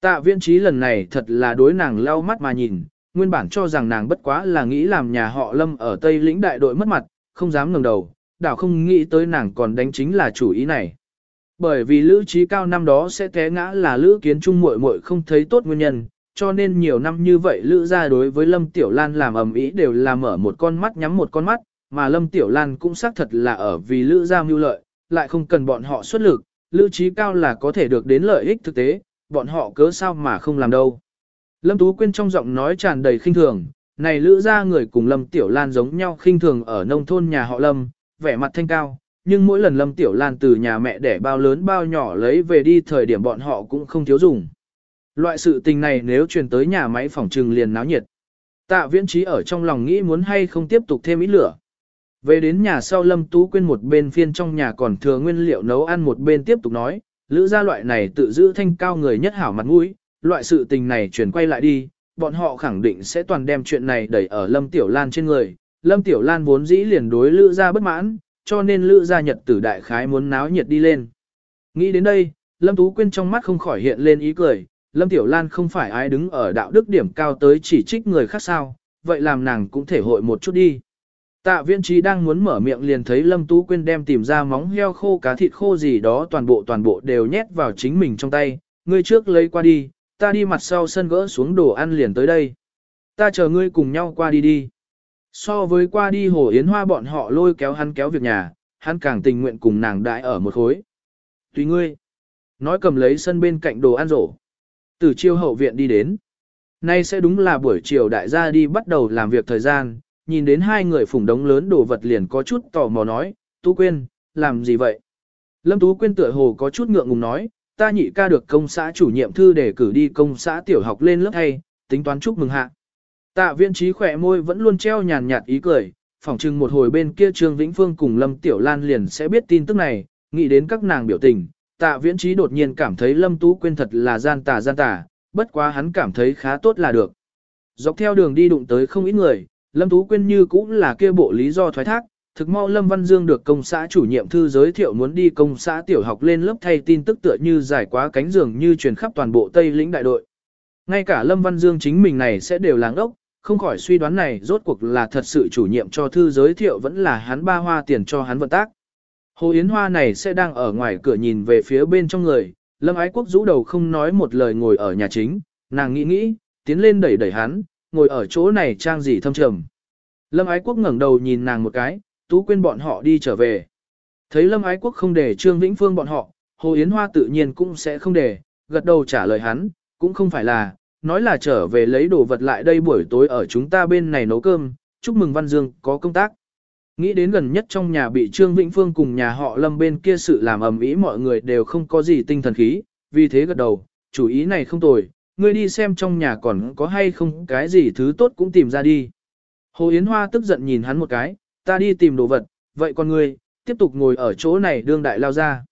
Tạ viên trí lần này thật là đối nàng lau mắt mà nhìn, nguyên bản cho rằng nàng bất quá là nghĩ làm nhà họ Lâm ở Tây lĩnh đại đội mất mặt, không dám ngẩng đầu, đảo không nghĩ tới nàng còn đánh chính là chủ ý này. Bởi vì Lữ Trí Cao năm đó sẽ té ngã là Lữ Kiến Trung muội muội không thấy tốt nguyên nhân, cho nên nhiều năm như vậy Lữ gia đối với Lâm Tiểu Lan làm ầm ĩ đều là mở một con mắt nhắm một con mắt, mà Lâm Tiểu Lan cũng xác thật là ở vì Lữ gia mưu lợi, lại không cần bọn họ xuất lực, lưu Trí Cao là có thể được đến lợi ích thực tế, bọn họ cớ sao mà không làm đâu. Lâm Tú Quyên trong giọng nói tràn đầy khinh thường, này lữ ra người cùng Lâm Tiểu Lan giống nhau khinh thường ở nông thôn nhà họ Lâm, vẻ mặt thanh cao, nhưng mỗi lần Lâm Tiểu Lan từ nhà mẹ để bao lớn bao nhỏ lấy về đi thời điểm bọn họ cũng không thiếu dùng. Loại sự tình này nếu truyền tới nhà máy phòng trừng liền náo nhiệt. Tạ viễn trí ở trong lòng nghĩ muốn hay không tiếp tục thêm ít lửa. Về đến nhà sau Lâm Tú Quyên một bên phiên trong nhà còn thừa nguyên liệu nấu ăn một bên tiếp tục nói, lữ gia loại này tự giữ thanh cao người nhất hảo mặt mũi, loại sự tình này chuyển quay lại đi, bọn họ khẳng định sẽ toàn đem chuyện này đẩy ở Lâm Tiểu Lan trên người. Lâm Tiểu Lan vốn dĩ liền đối lữ gia bất mãn, cho nên lữ gia nhật tử đại khái muốn náo nhiệt đi lên. Nghĩ đến đây, Lâm Tú Quyên trong mắt không khỏi hiện lên ý cười, Lâm Tiểu Lan không phải ai đứng ở đạo đức điểm cao tới chỉ trích người khác sao, vậy làm nàng cũng thể hội một chút đi. Tạ viên trí đang muốn mở miệng liền thấy Lâm Tú Quyên đem tìm ra móng heo khô cá thịt khô gì đó toàn bộ toàn bộ đều nhét vào chính mình trong tay, ngươi trước lấy qua đi, ta đi mặt sau sân gỡ xuống đồ ăn liền tới đây. Ta chờ ngươi cùng nhau qua đi đi. So với qua đi hồ yến hoa bọn họ lôi kéo hắn kéo việc nhà, hắn càng tình nguyện cùng nàng đại ở một khối. Tùy ngươi. Nói cầm lấy sân bên cạnh đồ ăn rổ. Từ chiêu hậu viện đi đến. Nay sẽ đúng là buổi chiều đại gia đi bắt đầu làm việc thời gian, nhìn đến hai người phủng đống lớn đồ vật liền có chút tò mò nói, Tú Quyên, làm gì vậy? Lâm Tú Quyên tựa hồ có chút ngượng ngùng nói, ta nhị ca được công xã chủ nhiệm thư để cử đi công xã tiểu học lên lớp hay, tính toán chúc mừng hạ. Tạ viên trí khỏe môi vẫn luôn treo nhàn nhạt ý cười, phỏng chừng một hồi bên kia Trương Vĩnh Phương cùng Lâm Tiểu Lan liền sẽ biết tin tức này, nghĩ đến các nàng biểu tình. Tạ viễn trí đột nhiên cảm thấy Lâm Tú Quyên thật là gian tà gian tà, bất quá hắn cảm thấy khá tốt là được. Dọc theo đường đi đụng tới không ít người, Lâm Tú Quyên như cũng là kia bộ lý do thoái thác, thực mau Lâm Văn Dương được công xã chủ nhiệm thư giới thiệu muốn đi công xã tiểu học lên lớp thay tin tức tựa như giải quá cánh giường như truyền khắp toàn bộ Tây lĩnh đại đội. Ngay cả Lâm Văn Dương chính mình này sẽ đều láng ốc, không khỏi suy đoán này rốt cuộc là thật sự chủ nhiệm cho thư giới thiệu vẫn là hắn ba hoa tiền cho hắn vận tác. Hồ Yến Hoa này sẽ đang ở ngoài cửa nhìn về phía bên trong người, Lâm Ái Quốc rũ đầu không nói một lời ngồi ở nhà chính, nàng nghĩ nghĩ, tiến lên đẩy đẩy hắn, ngồi ở chỗ này trang gì thâm trầm. Lâm Ái Quốc ngẩng đầu nhìn nàng một cái, Tú Quyên bọn họ đi trở về. Thấy Lâm Ái Quốc không để Trương Vĩnh Phương bọn họ, Hồ Yến Hoa tự nhiên cũng sẽ không để, gật đầu trả lời hắn, cũng không phải là, nói là trở về lấy đồ vật lại đây buổi tối ở chúng ta bên này nấu cơm, chúc mừng Văn Dương có công tác. Nghĩ đến gần nhất trong nhà bị Trương Vĩnh Phương cùng nhà họ Lâm bên kia sự làm ầm ĩ mọi người đều không có gì tinh thần khí, vì thế gật đầu, chủ ý này không tồi, ngươi đi xem trong nhà còn có hay không cái gì thứ tốt cũng tìm ra đi. Hồ Yến Hoa tức giận nhìn hắn một cái, ta đi tìm đồ vật, vậy con ngươi, tiếp tục ngồi ở chỗ này đương đại lao ra.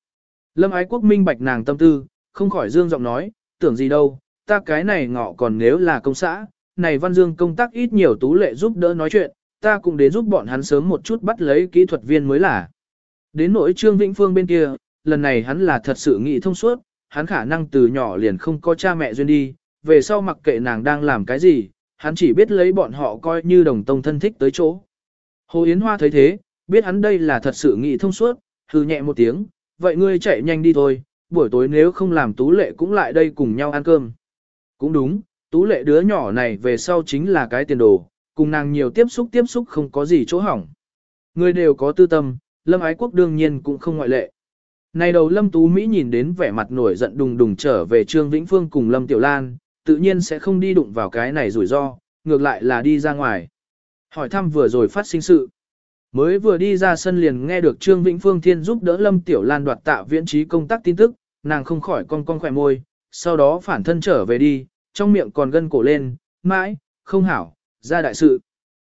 Lâm ái quốc minh bạch nàng tâm tư, không khỏi dương giọng nói, tưởng gì đâu, ta cái này ngọ còn nếu là công xã, này văn dương công tác ít nhiều tú lệ giúp đỡ nói chuyện, ta cũng đến giúp bọn hắn sớm một chút bắt lấy kỹ thuật viên mới là. Đến nỗi Trương Vĩnh Phương bên kia, lần này hắn là thật sự nghĩ thông suốt, hắn khả năng từ nhỏ liền không có cha mẹ duyên đi, về sau mặc kệ nàng đang làm cái gì, hắn chỉ biết lấy bọn họ coi như đồng tông thân thích tới chỗ. Hồ Yến Hoa thấy thế, biết hắn đây là thật sự nghĩ thông suốt, hừ nhẹ một tiếng, vậy ngươi chạy nhanh đi thôi, buổi tối nếu không làm tú lệ cũng lại đây cùng nhau ăn cơm. Cũng đúng, tú lệ đứa nhỏ này về sau chính là cái tiền đồ, cùng nàng nhiều tiếp xúc tiếp xúc không có gì chỗ hỏng. Người đều có tư tâm, Lâm Ái Quốc đương nhiên cũng không ngoại lệ. Này đầu Lâm Tú Mỹ nhìn đến vẻ mặt nổi giận đùng đùng trở về Trương Vĩnh Phương cùng Lâm Tiểu Lan, tự nhiên sẽ không đi đụng vào cái này rủi ro, ngược lại là đi ra ngoài. Hỏi thăm vừa rồi phát sinh sự. Mới vừa đi ra sân liền nghe được Trương Vĩnh Phương Thiên giúp đỡ Lâm Tiểu Lan đoạt tạ viễn trí công tác tin tức, nàng không khỏi con cong khỏe môi, sau đó phản thân trở về đi, trong miệng còn gân cổ lên, mãi, không hảo, ra đại sự.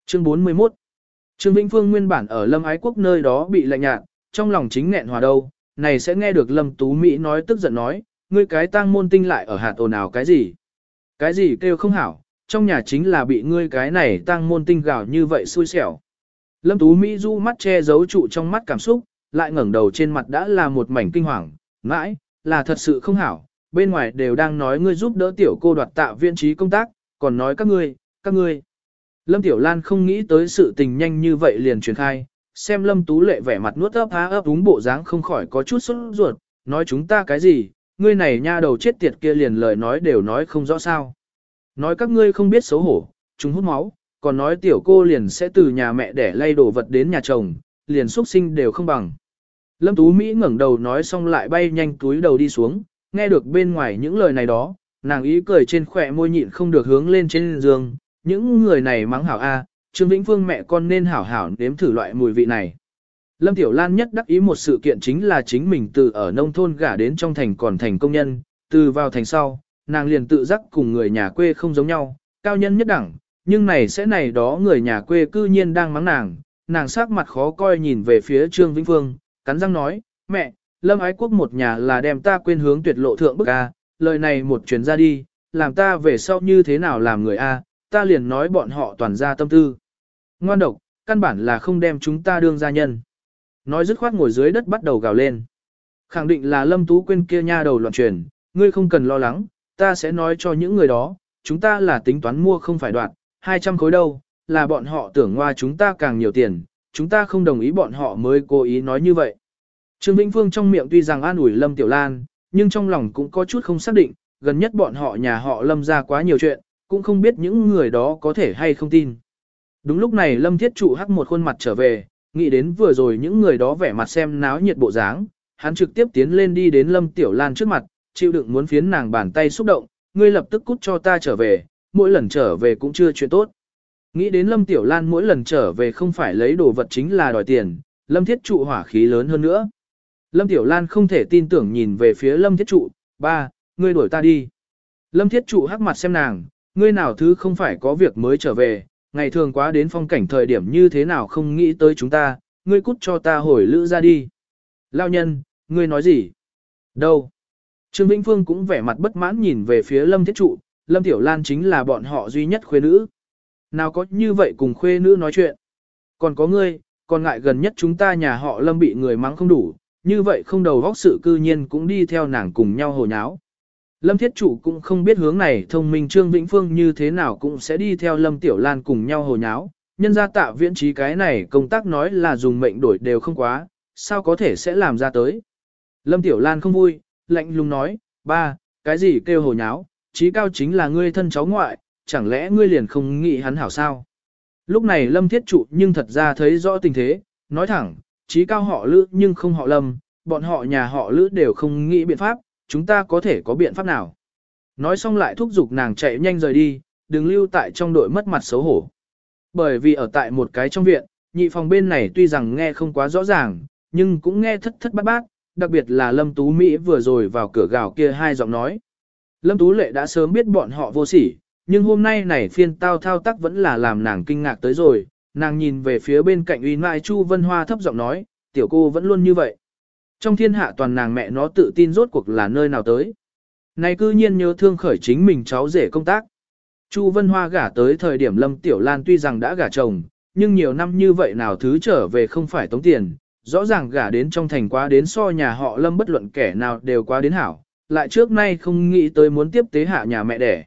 Chương 41 Trương Vĩnh Phương nguyên bản ở Lâm Ái Quốc nơi đó bị lạnh nhạt, trong lòng chính nghẹn hòa đâu, này sẽ nghe được Lâm Tú Mỹ nói tức giận nói, ngươi cái tang môn tinh lại ở hạt ồn ào cái gì? Cái gì kêu không hảo, trong nhà chính là bị ngươi cái này tang môn tinh gào như vậy xui xẻo. Lâm Tú Mỹ du mắt che giấu trụ trong mắt cảm xúc, lại ngẩng đầu trên mặt đã là một mảnh kinh hoàng, mãi, là thật sự không hảo, bên ngoài đều đang nói ngươi giúp đỡ tiểu cô đoạt tạ viên trí công tác, còn nói các ngươi, các ngươi. Lâm Tiểu Lan không nghĩ tới sự tình nhanh như vậy liền truyền khai, xem Lâm Tú Lệ vẻ mặt nuốt ấp há ấp đúng bộ dáng không khỏi có chút sốt ruột, nói chúng ta cái gì, ngươi này nha đầu chết tiệt kia liền lời nói đều nói không rõ sao. Nói các ngươi không biết xấu hổ, chúng hút máu, còn nói tiểu cô liền sẽ từ nhà mẹ để lay đồ vật đến nhà chồng, liền xuất sinh đều không bằng. Lâm Tú Mỹ ngẩng đầu nói xong lại bay nhanh túi đầu đi xuống, nghe được bên ngoài những lời này đó, nàng ý cười trên khỏe môi nhịn không được hướng lên trên giường, những người này mắng hảo A, Trương Vĩnh Phương mẹ con nên hảo hảo nếm thử loại mùi vị này. Lâm Tiểu Lan nhất đắc ý một sự kiện chính là chính mình từ ở nông thôn gả đến trong thành còn thành công nhân, từ vào thành sau, nàng liền tự giác cùng người nhà quê không giống nhau, cao nhân nhất đẳng, nhưng này sẽ này đó người nhà quê cư nhiên đang mắng nàng, nàng sắc mặt khó coi nhìn về phía Trương Vĩnh Phương, cắn răng nói, mẹ, Lâm Ái Quốc một nhà là đem ta quên hướng tuyệt lộ thượng bức A, lời này một chuyến ra đi, làm ta về sau như thế nào làm người A, ta liền nói bọn họ toàn ra tâm tư. Ngoan độc, căn bản là không đem chúng ta đương gia nhân. Nói dứt khoát ngồi dưới đất bắt đầu gào lên. Khẳng định là Lâm Tú quên kia nha đầu loạn truyền, ngươi không cần lo lắng, ta sẽ nói cho những người đó, chúng ta là tính toán mua không phải đoạt, 200 khối đâu, là bọn họ tưởng ngoa chúng ta càng nhiều tiền, chúng ta không đồng ý bọn họ mới cố ý nói như vậy. Trương Vĩnh Phương trong miệng tuy rằng an ủi Lâm Tiểu Lan, nhưng trong lòng cũng có chút không xác định, gần nhất bọn họ nhà họ Lâm ra quá nhiều chuyện, cũng không biết những người đó có thể hay không tin. Đúng lúc này Lâm Thiết Trụ hắc một khuôn mặt trở về, nghĩ đến vừa rồi những người đó vẻ mặt xem náo nhiệt bộ dáng, hắn trực tiếp tiến lên đi đến Lâm Tiểu Lan trước mặt, chịu đựng muốn phiến nàng bàn tay xúc động, ngươi lập tức cút cho ta trở về, mỗi lần trở về cũng chưa chuyện tốt. Nghĩ đến Lâm Tiểu Lan mỗi lần trở về không phải lấy đồ vật chính là đòi tiền, Lâm Thiết Trụ hỏa khí lớn hơn nữa. Lâm Tiểu Lan không thể tin tưởng nhìn về phía Lâm Thiết Trụ, ba, ngươi đuổi ta đi. Lâm Thiết Trụ hắc mặt xem nàng, ngươi nào thứ không phải có việc mới trở về, ngày thường quá đến phong cảnh thời điểm như thế nào không nghĩ tới chúng ta, ngươi cút cho ta hồi lữ ra đi. Lao nhân, ngươi nói gì? Đâu? Trương Vĩnh Phương cũng vẻ mặt bất mãn nhìn về phía Lâm Thiết Trụ, Lâm Tiểu Lan chính là bọn họ duy nhất khuê nữ. Nào có như vậy cùng khuê nữ nói chuyện. Còn có ngươi, còn ngại gần nhất chúng ta nhà họ Lâm bị người mắng không đủ, như vậy không đầu góc sự cư nhiên cũng đi theo nàng cùng nhau hồ nháo. Lâm Thiết Chủ cũng không biết hướng này thông minh Trương Vĩnh Phương như thế nào cũng sẽ đi theo Lâm Tiểu Lan cùng nhau hồ nháo. Nhân ra tạ viễn trí cái này công tác nói là dùng mệnh đổi đều không quá, sao có thể sẽ làm ra tới. Lâm Tiểu Lan không vui, lạnh lùng nói, ba, cái gì kêu hồ nháo, trí cao chính là ngươi thân cháu ngoại, chẳng lẽ ngươi liền không nghĩ hắn hảo sao? Lúc này Lâm Thiết Trụ nhưng thật ra thấy rõ tình thế, nói thẳng, trí cao họ lữ nhưng không họ Lâm, bọn họ nhà họ lữ đều không nghĩ biện pháp, chúng ta có thể có biện pháp nào? Nói xong lại thúc giục nàng chạy nhanh rời đi, đừng lưu tại trong đội mất mặt xấu hổ. Bởi vì ở tại một cái trong viện, nhị phòng bên này tuy rằng nghe không quá rõ ràng, nhưng cũng nghe thất thất bát bát, đặc biệt là Lâm Tú Mỹ vừa rồi vào cửa gào kia hai giọng nói. Lâm Tú Lệ đã sớm biết bọn họ vô sỉ, nhưng hôm nay này phiên tao thao tác vẫn là làm nàng kinh ngạc tới rồi, nàng nhìn về phía bên cạnh uy mại Chu Vân Hoa thấp giọng nói, tiểu cô vẫn luôn như vậy. Trong thiên hạ toàn nàng mẹ nó tự tin rốt cuộc là nơi nào tới. Này cư nhiên nhớ thương khởi chính mình cháu rể công tác. Chu Vân Hoa gả tới thời điểm Lâm Tiểu Lan tuy rằng đã gả chồng, nhưng nhiều năm như vậy nào thứ trở về không phải tống tiền, rõ ràng gả đến trong thành quá đến so nhà họ Lâm bất luận kẻ nào đều quá đến hảo, lại trước nay không nghĩ tới muốn tiếp tế hạ nhà mẹ đẻ.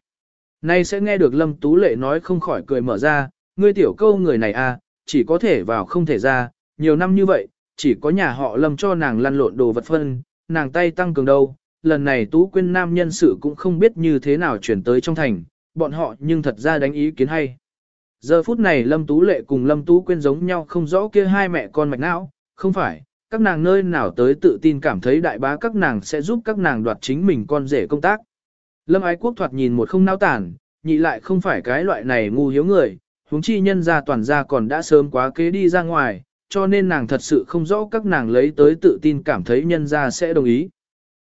Nay sẽ nghe được Lâm Tú Lệ nói không khỏi cười mở ra, ngươi tiểu câu người này à, chỉ có thể vào không thể ra, nhiều năm như vậy, chỉ có nhà họ Lâm cho nàng lăn lộn đồ vật phân, nàng tay tăng cường đâu, lần này Tú Quyên nam nhân sự cũng không biết như thế nào chuyển tới trong thành, bọn họ nhưng thật ra đánh ý kiến hay. Giờ phút này Lâm Tú Lệ cùng Lâm Tú Quyên giống nhau không rõ kia hai mẹ con mạch não, không phải, các nàng nơi nào tới tự tin cảm thấy đại bá các nàng sẽ giúp các nàng đoạt chính mình con rể công tác. Lâm Ái Quốc thoạt nhìn một không nao tản, nhị lại không phải cái loại này ngu hiếu người, huống chi nhân ra toàn ra còn đã sớm quá kế đi ra ngoài, cho nên nàng thật sự không rõ các nàng lấy tới tự tin cảm thấy nhân ra sẽ đồng ý.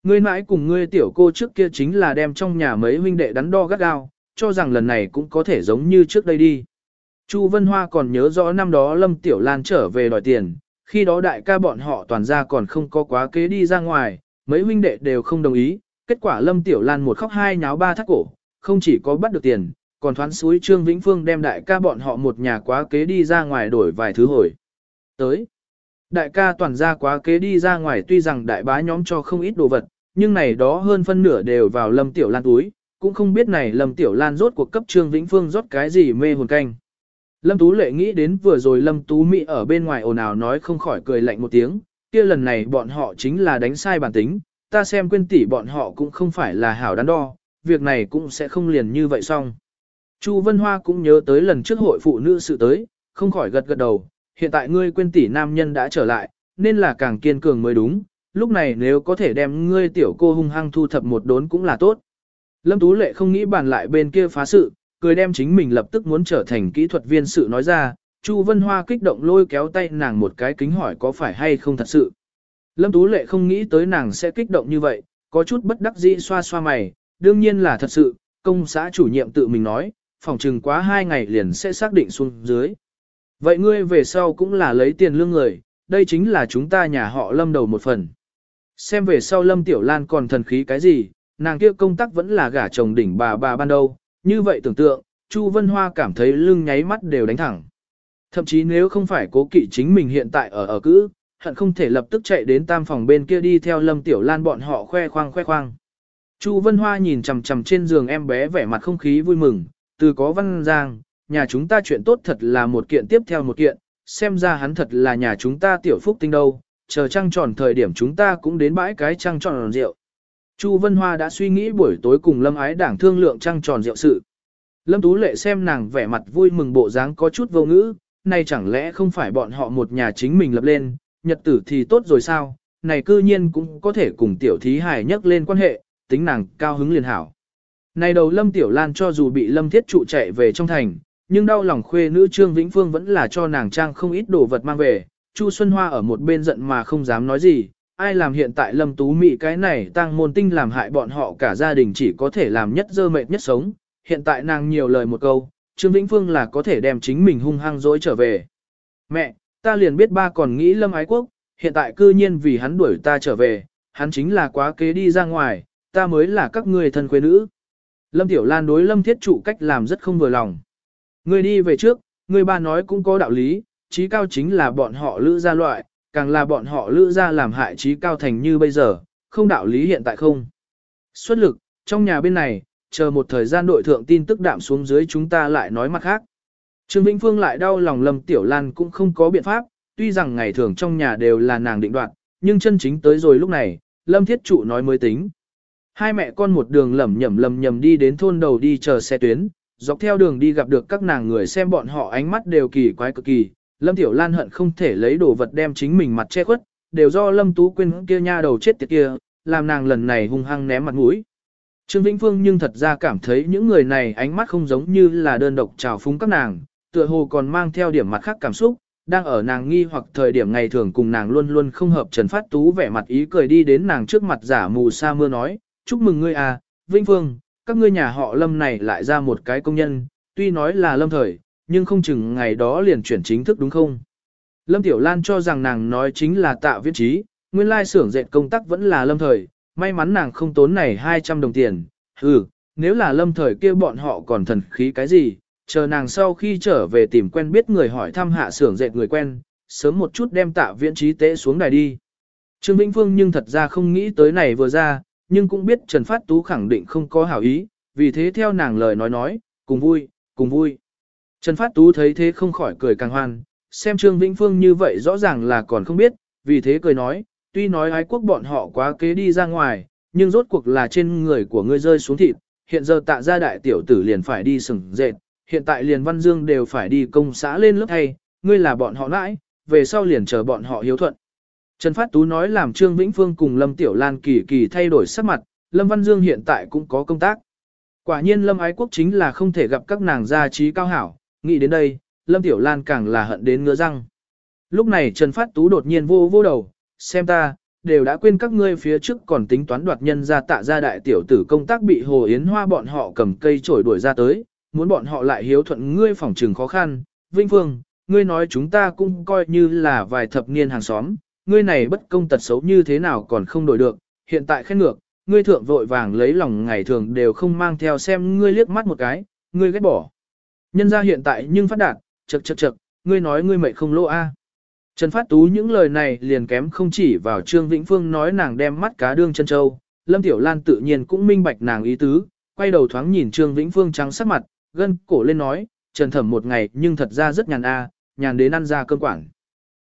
Ngươi mãi cùng ngươi tiểu cô trước kia chính là đem trong nhà mấy huynh đệ đắn đo gắt gao, cho rằng lần này cũng có thể giống như trước đây đi. Chu Vân Hoa còn nhớ rõ năm đó Lâm Tiểu Lan trở về đòi tiền, khi đó đại ca bọn họ toàn ra còn không có quá kế đi ra ngoài, mấy huynh đệ đều không đồng ý, kết quả Lâm Tiểu Lan một khóc hai nháo ba thắt cổ, không chỉ có bắt được tiền, còn thoán suối Trương Vĩnh Phương đem đại ca bọn họ một nhà quá kế đi ra ngoài đổi vài thứ hồi. Tới, đại ca toàn ra quá kế đi ra ngoài tuy rằng đại bá nhóm cho không ít đồ vật, nhưng này đó hơn phân nửa đều vào Lâm Tiểu Lan túi, cũng không biết này Lâm Tiểu Lan rốt cuộc cấp Trương Vĩnh Phương rốt cái gì mê hồn canh. Lâm Tú Lệ nghĩ đến vừa rồi Lâm Tú Mỹ ở bên ngoài ồn ào nói không khỏi cười lạnh một tiếng, kia lần này bọn họ chính là đánh sai bản tính, ta xem quên tỷ bọn họ cũng không phải là hảo đắn đo, việc này cũng sẽ không liền như vậy xong. Chu Vân Hoa cũng nhớ tới lần trước hội phụ nữ sự tới, không khỏi gật gật đầu, hiện tại ngươi quên tỷ nam nhân đã trở lại, nên là càng kiên cường mới đúng, lúc này nếu có thể đem ngươi tiểu cô hung hăng thu thập một đốn cũng là tốt. Lâm Tú Lệ không nghĩ bàn lại bên kia phá sự, cười đem chính mình lập tức muốn trở thành kỹ thuật viên sự nói ra, Chu Vân Hoa kích động lôi kéo tay nàng một cái kính hỏi có phải hay không thật sự. Lâm Tú Lệ không nghĩ tới nàng sẽ kích động như vậy, có chút bất đắc dĩ xoa xoa mày, đương nhiên là thật sự, công xã chủ nhiệm tự mình nói, phòng trừng quá hai ngày liền sẽ xác định xuống dưới. Vậy ngươi về sau cũng là lấy tiền lương người, đây chính là chúng ta nhà họ Lâm đầu một phần. Xem về sau Lâm Tiểu Lan còn thần khí cái gì, nàng kia công tác vẫn là gả chồng đỉnh bà bà ban đầu, như vậy tưởng tượng, Chu Vân Hoa cảm thấy lưng nháy mắt đều đánh thẳng. Thậm chí nếu không phải cố kỵ chính mình hiện tại ở ở cữ, hận không thể lập tức chạy đến tam phòng bên kia đi theo Lâm Tiểu Lan bọn họ khoe khoang khoe khoang. Chu Vân Hoa nhìn chằm chằm trên giường em bé vẻ mặt không khí vui mừng, từ có văn giang, nhà chúng ta chuyện tốt thật là một kiện tiếp theo một kiện, xem ra hắn thật là nhà chúng ta tiểu phúc tinh đâu, chờ trăng tròn thời điểm chúng ta cũng đến bãi cái trăng tròn rượu. Chu Vân Hoa đã suy nghĩ buổi tối cùng Lâm Ái Đảng thương lượng trăng tròn rượu sự. Lâm Tú Lệ xem nàng vẻ mặt vui mừng bộ dáng có chút vô ngữ, này chẳng lẽ không phải bọn họ một nhà chính mình lập lên, nhật tử thì tốt rồi sao, này cư nhiên cũng có thể cùng tiểu thí hải nhắc lên quan hệ, tính nàng cao hứng liền hảo. Này đầu Lâm Tiểu Lan cho dù bị Lâm Thiết trụ chạy về trong thành, nhưng đau lòng khuê nữ Trương Vĩnh Phương vẫn là cho nàng trang không ít đồ vật mang về, Chu Xuân Hoa ở một bên giận mà không dám nói gì, ai làm hiện tại Lâm Tú mị cái này tăng môn tinh làm hại bọn họ cả gia đình chỉ có thể làm nhất dơ mệt nhất sống, hiện tại nàng nhiều lời một câu, Trương Vĩnh Phương là có thể đem chính mình hung hăng dối trở về. Mẹ, ta liền biết ba còn nghĩ Lâm Ái Quốc, hiện tại cư nhiên vì hắn đuổi ta trở về, hắn chính là quá kế đi ra ngoài, ta mới là các người thân quê nữ. Lâm Tiểu Lan đối Lâm Thiết Trụ cách làm rất không vừa lòng. Ngươi đi về trước, Ngươi ba nói cũng có đạo lý, trí cao chính là bọn họ lữ gia loại, càng là bọn họ lữ gia làm hại trí cao thành như bây giờ, không đạo lý hiện tại không. Xuất lực, trong nhà bên này, chờ một thời gian đội thượng tin tức đạm xuống dưới chúng ta lại nói mặt khác. Trương Vĩnh Phương lại đau lòng Lâm Tiểu Lan cũng không có biện pháp, tuy rằng ngày thường trong nhà đều là nàng định đoạt, nhưng chân chính tới rồi lúc này, Lâm Thiết Trụ nói mới tính. Hai mẹ con một đường lẩm nhẩm lầm nhầm đi đến thôn đầu đi chờ xe tuyến, dọc theo đường đi gặp được các nàng người xem bọn họ ánh mắt đều kỳ quái cực kỳ, Lâm Tiểu Lan hận không thể lấy đồ vật đem chính mình mặt che khuất, đều do Lâm Tú Quyên kia nha đầu chết tiệt kia, làm nàng lần này hung hăng ném mặt mũi. Trương Vĩnh Phương nhưng thật ra cảm thấy những người này ánh mắt không giống như là đơn độc trào phúng các nàng, tựa hồ còn mang theo điểm mặt khác cảm xúc, đang ở nàng nghi hoặc thời điểm ngày thường cùng nàng luôn luôn không hợp Trần Phát Tú vẻ mặt ý cười đi đến nàng trước mặt giả mù sa mưa nói, chúc mừng ngươi à, Vĩnh Phương, các ngươi nhà họ Lâm này lại ra một cái công nhân, tuy nói là Lâm thời, nhưng không chừng ngày đó liền chuyển chính thức đúng không? Lâm Tiểu Lan cho rằng nàng nói chính là tạ viết trí, nguyên lai xưởng dệt công tác vẫn là lâm thời, may mắn nàng không tốn này 200 đồng tiền, ừ, nếu là lâm thời kia bọn họ còn thần khí cái gì, chờ nàng sau khi trở về tìm quen biết người hỏi thăm hạ xưởng dệt người quen, sớm một chút đem tạ viễn trí tế xuống đài đi. Trương Vĩnh Phương nhưng thật ra không nghĩ tới này vừa ra, nhưng cũng biết Trần Phát Tú khẳng định không có hảo ý, vì thế theo nàng lời nói nói, cùng vui, cùng vui. Trần Phát Tú thấy thế không khỏi cười càng hoan, xem Trương Vĩnh Phương như vậy rõ ràng là còn không biết, vì thế cười nói, tuy nói ái quốc bọn họ quá kế đi ra ngoài, nhưng rốt cuộc là trên người của ngươi rơi xuống thịt, hiện giờ tạ gia đại tiểu tử liền phải đi sừng dệt, hiện tại liền văn dương đều phải đi công xã lên lớp thay, ngươi là bọn họ nãi, về sau liền chờ bọn họ hiếu thuận. Trần Phát Tú nói làm Trương Vĩnh Phương cùng Lâm Tiểu Lan kỳ kỳ thay đổi sắc mặt, Lâm Văn Dương hiện tại cũng có công tác. Quả nhiên Lâm Ái Quốc chính là không thể gặp các nàng gia trí cao hảo, nghĩ đến đây, Lâm Tiểu Lan càng là hận đến ngứa răng. Lúc này Trần Phát Tú đột nhiên vô vô đầu, xem ta, đều đã quên các ngươi phía trước còn tính toán đoạt nhân ra tạ gia đại tiểu tử công tác bị Hồ Yến Hoa bọn họ cầm cây trổi đuổi ra tới, muốn bọn họ lại hiếu thuận ngươi phòng trừng khó khăn. Vinh Phương, ngươi nói chúng ta cũng coi như là vài thập niên hàng xóm, ngươi này bất công tật xấu như thế nào còn không đổi được, hiện tại khen ngược, ngươi thượng vội vàng lấy lòng ngày thường đều không mang theo xem ngươi liếc mắt một cái, ngươi ghét bỏ. Nhân ra hiện tại nhưng phát đạt, chật chật chật, ngươi nói ngươi mệnh không lỗ a. Trần Phát Tú những lời này liền kém không chỉ vào Trương Vĩnh Phương nói nàng đem mắt cá đương chân châu, Lâm Tiểu Lan tự nhiên cũng minh bạch nàng ý tứ, quay đầu thoáng nhìn Trương Vĩnh Phương trắng sắc mặt, gân cổ lên nói, Trần Thẩm một ngày nhưng thật ra rất nhàn a, nhàn đến ăn ra cơm quảng.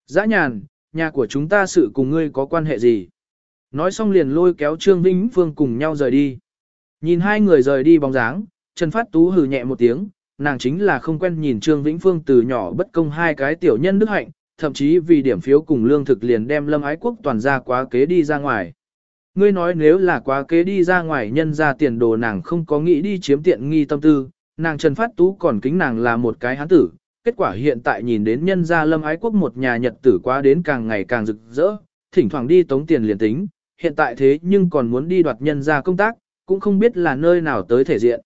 Dã nhàn, nhà của chúng ta sự cùng ngươi có quan hệ gì? Nói xong liền lôi kéo Trương Vĩnh Phương cùng nhau rời đi. Nhìn hai người rời đi bóng dáng, Trần Phát Tú hừ nhẹ một tiếng, nàng chính là không quen nhìn Trương Vĩnh Phương từ nhỏ bất công hai cái tiểu nhân đức hạnh, thậm chí vì điểm phiếu cùng lương thực liền đem lâm ái quốc toàn ra quá kế đi ra ngoài. Ngươi nói nếu là quá kế đi ra ngoài nhân ra tiền đồ nàng không có nghĩ đi chiếm tiện nghi tâm tư, nàng Trần Phát Tú còn kính nàng là một cái hán tử, kết quả hiện tại nhìn đến nhân gia lâm ái quốc một nhà nhật tử quá đến càng ngày càng rực rỡ, thỉnh thoảng đi tống tiền liền tính, hiện tại thế nhưng còn muốn đi đoạt nhân gia công tác, cũng không biết là nơi nào tới thể diện.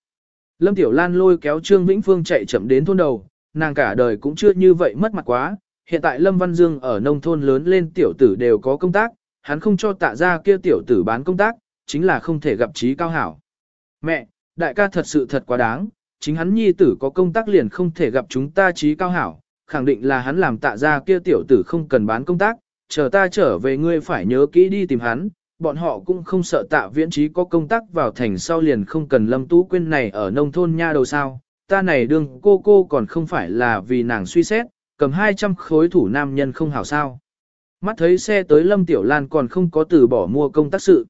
Lâm Tiểu Lan lôi kéo Trương Vĩnh Phương chạy chậm đến thôn đầu, nàng cả đời cũng chưa như vậy mất mặt quá, hiện tại Lâm Văn Dương ở nông thôn lớn lên tiểu tử đều có công tác, hắn không cho tạ ra kia tiểu tử bán công tác, chính là không thể gặp trí cao hảo. Mẹ, đại ca thật sự thật quá đáng, chính hắn nhi tử có công tác liền không thể gặp chúng ta trí cao hảo, khẳng định là hắn làm tạ ra kia tiểu tử không cần bán công tác, chờ ta trở về ngươi phải nhớ kỹ đi tìm hắn, bọn họ cũng không sợ tạ viễn trí có công tác vào thành sau liền không cần lâm tú quyên này ở nông thôn nha đầu sao, ta này đương cô cô còn không phải là vì nàng suy xét, cầm 200 khối thủ nam nhân không hảo sao. Mắt thấy xe tới Lâm Tiểu Lan còn không có từ bỏ mua công tác sự.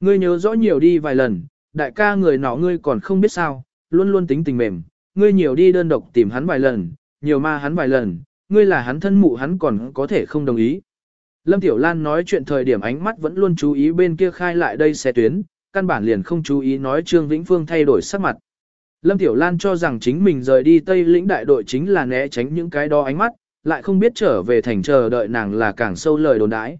Ngươi nhớ rõ nhiều đi vài lần, đại ca người nọ ngươi còn không biết sao, luôn luôn tính tình mềm, ngươi nhiều đi đơn độc tìm hắn vài lần, nhiều ma hắn vài lần, ngươi là hắn thân mụ hắn còn có thể không đồng ý. Lâm Tiểu Lan nói chuyện thời điểm ánh mắt vẫn luôn chú ý bên kia khai lại đây xe tuyến, căn bản liền không chú ý nói Trương Vĩnh Phương thay đổi sắc mặt. Lâm Tiểu Lan cho rằng chính mình rời đi Tây lĩnh đại đội chính là né tránh những cái đó ánh mắt, lại không biết trở về thành chờ đợi nàng là càng sâu lời đồn đãi.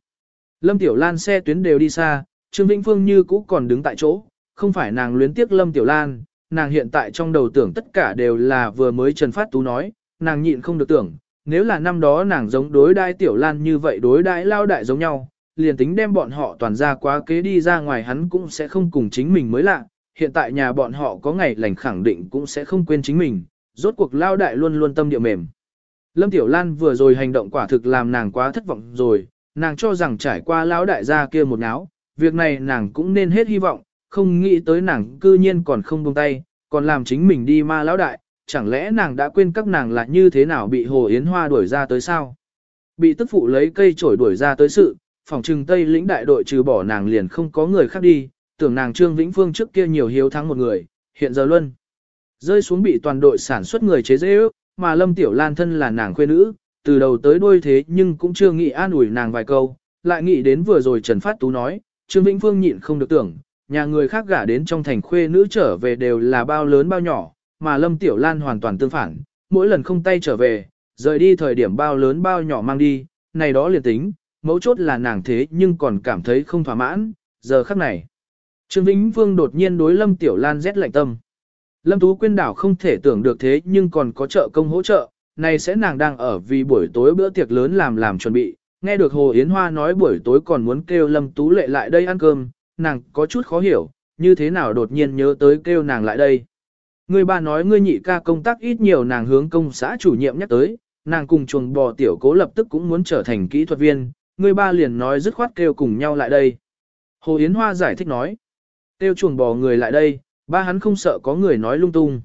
Lâm Tiểu Lan xe tuyến đều đi xa, Trương Vĩnh Phương như cũ còn đứng tại chỗ, không phải nàng luyến tiếc Lâm Tiểu Lan, nàng hiện tại trong đầu tưởng tất cả đều là vừa mới Trần Phát Tú nói, nàng nhịn không được tưởng, nếu là năm đó nàng giống đối đãi Tiểu Lan như vậy đối đãi lao đại giống nhau, liền tính đem bọn họ toàn ra quá kế đi ra ngoài hắn cũng sẽ không cùng chính mình mới lạ, hiện tại nhà bọn họ có ngày lành khẳng định cũng sẽ không quên chính mình, rốt cuộc lao đại luôn luôn tâm địa mềm. Lâm Tiểu Lan vừa rồi hành động quả thực làm nàng quá thất vọng rồi, nàng cho rằng trải qua lão đại gia kia một náo, việc này nàng cũng nên hết hy vọng, không nghĩ tới nàng cư nhiên còn không buông tay, còn làm chính mình đi ma lão đại, chẳng lẽ nàng đã quên các nàng là như thế nào bị Hồ Yến Hoa đuổi ra tới sao? Bị tức phụ lấy cây chổi đuổi ra tới sự, phòng trừng Tây lĩnh đại đội trừ bỏ nàng liền không có người khác đi, tưởng nàng Trương Vĩnh Phương trước kia nhiều hiếu thắng một người, hiện giờ luân. Rơi xuống bị toàn đội sản xuất người chế dễ ước, mà Lâm Tiểu Lan thân là nàng khuê nữ, từ đầu tới đuôi thế nhưng cũng chưa nghĩ an ủi nàng vài câu, lại nghĩ đến vừa rồi Trần Phát Tú nói, Trương Vĩnh Phương nhịn không được tưởng, nhà người khác gả đến trong thành khuê nữ trở về đều là bao lớn bao nhỏ, mà Lâm Tiểu Lan hoàn toàn tương phản, mỗi lần không tay trở về, rời đi thời điểm bao lớn bao nhỏ mang đi, này đó liền tính, mấu chốt là nàng thế nhưng còn cảm thấy không thỏa mãn, giờ khắc này. Trương Vĩnh Vương đột nhiên đối Lâm Tiểu Lan rét lạnh tâm. Lâm Tú Quyên đảo không thể tưởng được thế nhưng còn có trợ công hỗ trợ, này sẽ nàng đang ở vì buổi tối bữa tiệc lớn làm làm chuẩn bị, nghe được Hồ Yến Hoa nói buổi tối còn muốn kêu Lâm Tú Lệ lại đây ăn cơm, nàng có chút khó hiểu, như thế nào đột nhiên nhớ tới kêu nàng lại đây. Người bà nói ngươi nhị ca công tác ít nhiều nàng hướng công xã chủ nhiệm nhắc tới, nàng cùng chuồng bò tiểu cố lập tức cũng muốn trở thành kỹ thuật viên, người ba liền nói dứt khoát kêu cùng nhau lại đây. Hồ Yến Hoa giải thích nói, kêu chuồng bò người lại đây, ba hắn không sợ có người nói lung tung.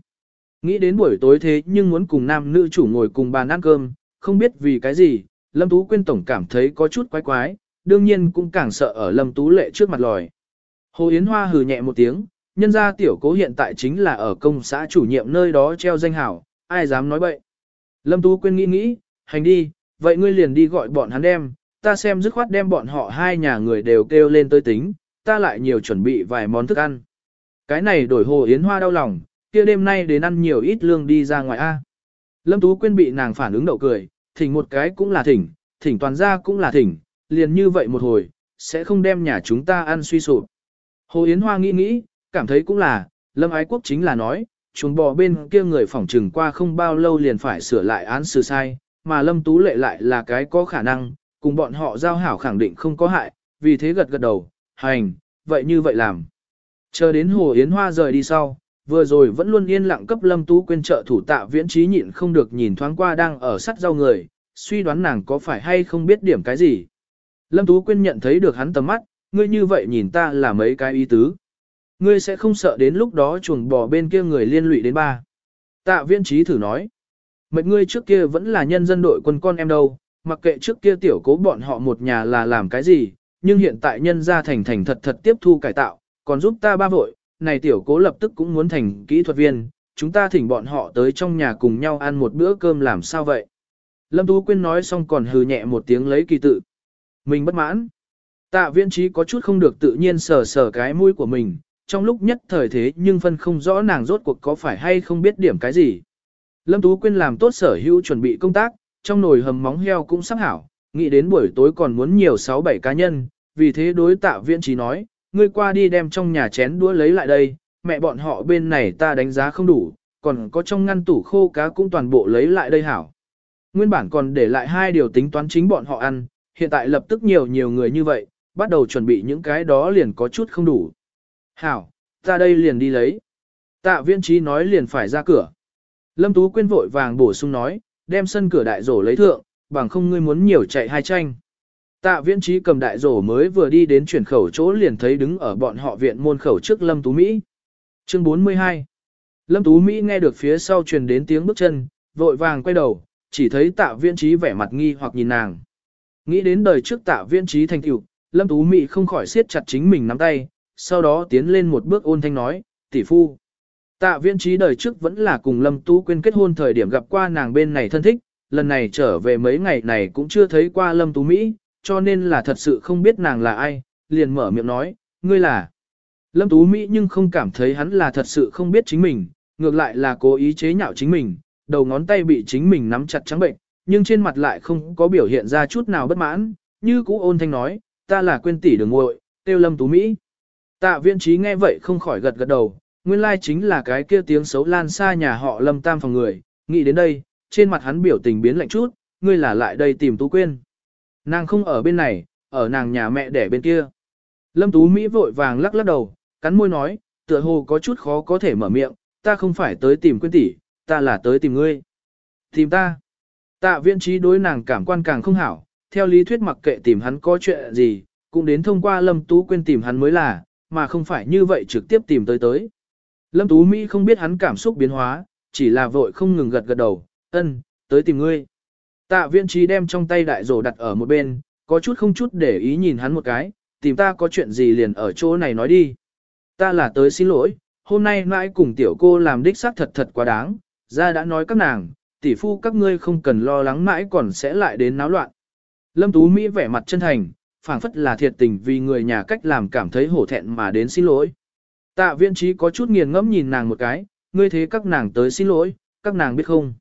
Nghĩ đến buổi tối thế nhưng muốn cùng nam nữ chủ ngồi cùng bàn ăn cơm, không biết vì cái gì, Lâm Tú Quyên Tổng cảm thấy có chút quái quái, đương nhiên cũng càng sợ ở Lâm Tú Lệ trước mặt lòi. Hồ Yến Hoa hừ nhẹ một tiếng, nhân gia tiểu cố hiện tại chính là ở công xã chủ nhiệm nơi đó treo danh hảo, ai dám nói bậy. Lâm Tú Quyên nghĩ nghĩ, hành đi, vậy ngươi liền đi gọi bọn hắn đem, ta xem dứt khoát đem bọn họ hai nhà người đều kêu lên tới tính, ta lại nhiều chuẩn bị vài món thức ăn. Cái này đổi Hồ Yến Hoa đau lòng, kia đêm nay đến ăn nhiều ít lương đi ra ngoài A. Lâm Tú Quyên bị nàng phản ứng đậu cười, thỉnh một cái cũng là thỉnh, thỉnh toàn ra cũng là thỉnh, liền như vậy một hồi, sẽ không đem nhà chúng ta ăn suy sụp. Hồ Yến Hoa nghĩ nghĩ, cảm thấy cũng là, Lâm Ái Quốc chính là nói, chuồng bò bên kia người phỏng trừng qua không bao lâu liền phải sửa lại án xử sai, mà Lâm Tú Lệ lại là cái có khả năng, cùng bọn họ giao hảo khẳng định không có hại, vì thế gật gật đầu, hành, vậy như vậy làm. Chờ đến Hồ Yến Hoa rời đi sau, vừa rồi vẫn luôn yên lặng cấp Lâm Tú quên trợ thủ tạ viễn trí nhịn không được nhìn thoáng qua đang ở sắt rau người, suy đoán nàng có phải hay không biết điểm cái gì. Lâm Tú quên nhận thấy được hắn tầm mắt, ngươi như vậy nhìn ta là mấy cái ý tứ. Ngươi sẽ không sợ đến lúc đó chuồng bò bên kia người liên lụy đến ba. Tạ Viên trí thử nói. Mệt ngươi trước kia vẫn là nhân dân đội quân con em đâu, mặc kệ trước kia tiểu cố bọn họ một nhà là làm cái gì, nhưng hiện tại nhân gia thành thành thật thật tiếp thu cải tạo, còn giúp ta ba vội, này tiểu cố lập tức cũng muốn thành kỹ thuật viên, chúng ta thỉnh bọn họ tới trong nhà cùng nhau ăn một bữa cơm làm sao vậy. Lâm Tú Quyên nói xong còn hừ nhẹ một tiếng lấy kỳ tự. Mình bất mãn. Tạ viễn trí có chút không được tự nhiên sờ sờ cái mũi của mình, trong lúc nhất thời thế nhưng phân không rõ nàng rốt cuộc có phải hay không biết điểm cái gì. Lâm Tú Quyên làm tốt sở hữu chuẩn bị công tác, trong nồi hầm móng heo cũng sắp hảo, nghĩ đến buổi tối còn muốn nhiều 6-7 cá nhân, vì thế đối tạ viễn trí nói, ngươi qua đi đem trong nhà chén đũa lấy lại đây, mẹ bọn họ bên này ta đánh giá không đủ, còn có trong ngăn tủ khô cá cũng toàn bộ lấy lại đây hảo. Nguyên bản còn để lại hai điều tính toán chính bọn họ ăn, hiện tại lập tức nhiều nhiều người như vậy, bắt đầu chuẩn bị những cái đó liền có chút không đủ. Hảo, ta đây liền đi lấy. Tạ viên trí nói liền phải ra cửa. Lâm Tú Quyên vội vàng bổ sung nói, đem sân cửa đại rổ lấy thượng, bằng không ngươi muốn nhiều chạy hai tranh. Tạ viễn trí cầm đại rổ mới vừa đi đến chuyển khẩu chỗ liền thấy đứng ở bọn họ viện môn khẩu trước Lâm Tú Mỹ. Chương 42 Lâm Tú Mỹ nghe được phía sau truyền đến tiếng bước chân, vội vàng quay đầu, chỉ thấy tạ viễn trí vẻ mặt nghi hoặc nhìn nàng. Nghĩ đến đời trước tạ viễn trí thành tựu, Lâm Tú Mỹ không khỏi siết chặt chính mình nắm tay, sau đó tiến lên một bước ôn thanh nói, tỷ phu. Tạ viễn trí đời trước vẫn là cùng Lâm Tú quên kết hôn thời điểm gặp qua nàng bên này thân thích, lần này trở về mấy ngày này cũng chưa thấy qua Lâm Tú Mỹ, cho nên là thật sự không biết nàng là ai, liền mở miệng nói, ngươi là. Lâm Tú Mỹ nhưng không cảm thấy hắn là thật sự không biết chính mình, ngược lại là cố ý chế nhạo chính mình, đầu ngón tay bị chính mình nắm chặt trắng bệnh, nhưng trên mặt lại không có biểu hiện ra chút nào bất mãn, như cũ ôn thanh nói, ta là quên tỷ đường muội, tiêu Lâm Tú Mỹ. Tạ viên trí nghe vậy không khỏi gật gật đầu, nguyên lai chính là cái kia tiếng xấu lan xa nhà họ Lâm Tam phòng người, nghĩ đến đây, trên mặt hắn biểu tình biến lạnh chút, ngươi là lại đây tìm Tú Quyên. Nàng không ở bên này, ở nàng nhà mẹ đẻ bên kia. Lâm Tú Mỹ vội vàng lắc lắc đầu, cắn môi nói, tựa hồ có chút khó có thể mở miệng, ta không phải tới tìm quyên tỷ, ta là tới tìm ngươi. Tìm ta. Tạ viên trí đối nàng cảm quan càng không hảo, theo lý thuyết mặc kệ tìm hắn có chuyện gì, cũng đến thông qua Lâm Tú quên tìm hắn mới là, mà không phải như vậy trực tiếp tìm tới tới. Lâm Tú Mỹ không biết hắn cảm xúc biến hóa, chỉ là vội không ngừng gật gật đầu, ân, tới tìm ngươi. Tạ viên trí đem trong tay đại rổ đặt ở một bên, có chút không chút để ý nhìn hắn một cái, tìm ta có chuyện gì liền ở chỗ này nói đi. Ta là tới xin lỗi, hôm nay mãi cùng tiểu cô làm đích xác thật thật quá đáng, ra đã nói các nàng, tỷ phu các ngươi không cần lo lắng mãi còn sẽ lại đến náo loạn. Lâm Tú Mỹ vẻ mặt chân thành, phảng phất là thiệt tình vì người nhà cách làm cảm thấy hổ thẹn mà đến xin lỗi. Tạ viên trí có chút nghiền ngẫm nhìn nàng một cái, ngươi thế các nàng tới xin lỗi, các nàng biết không.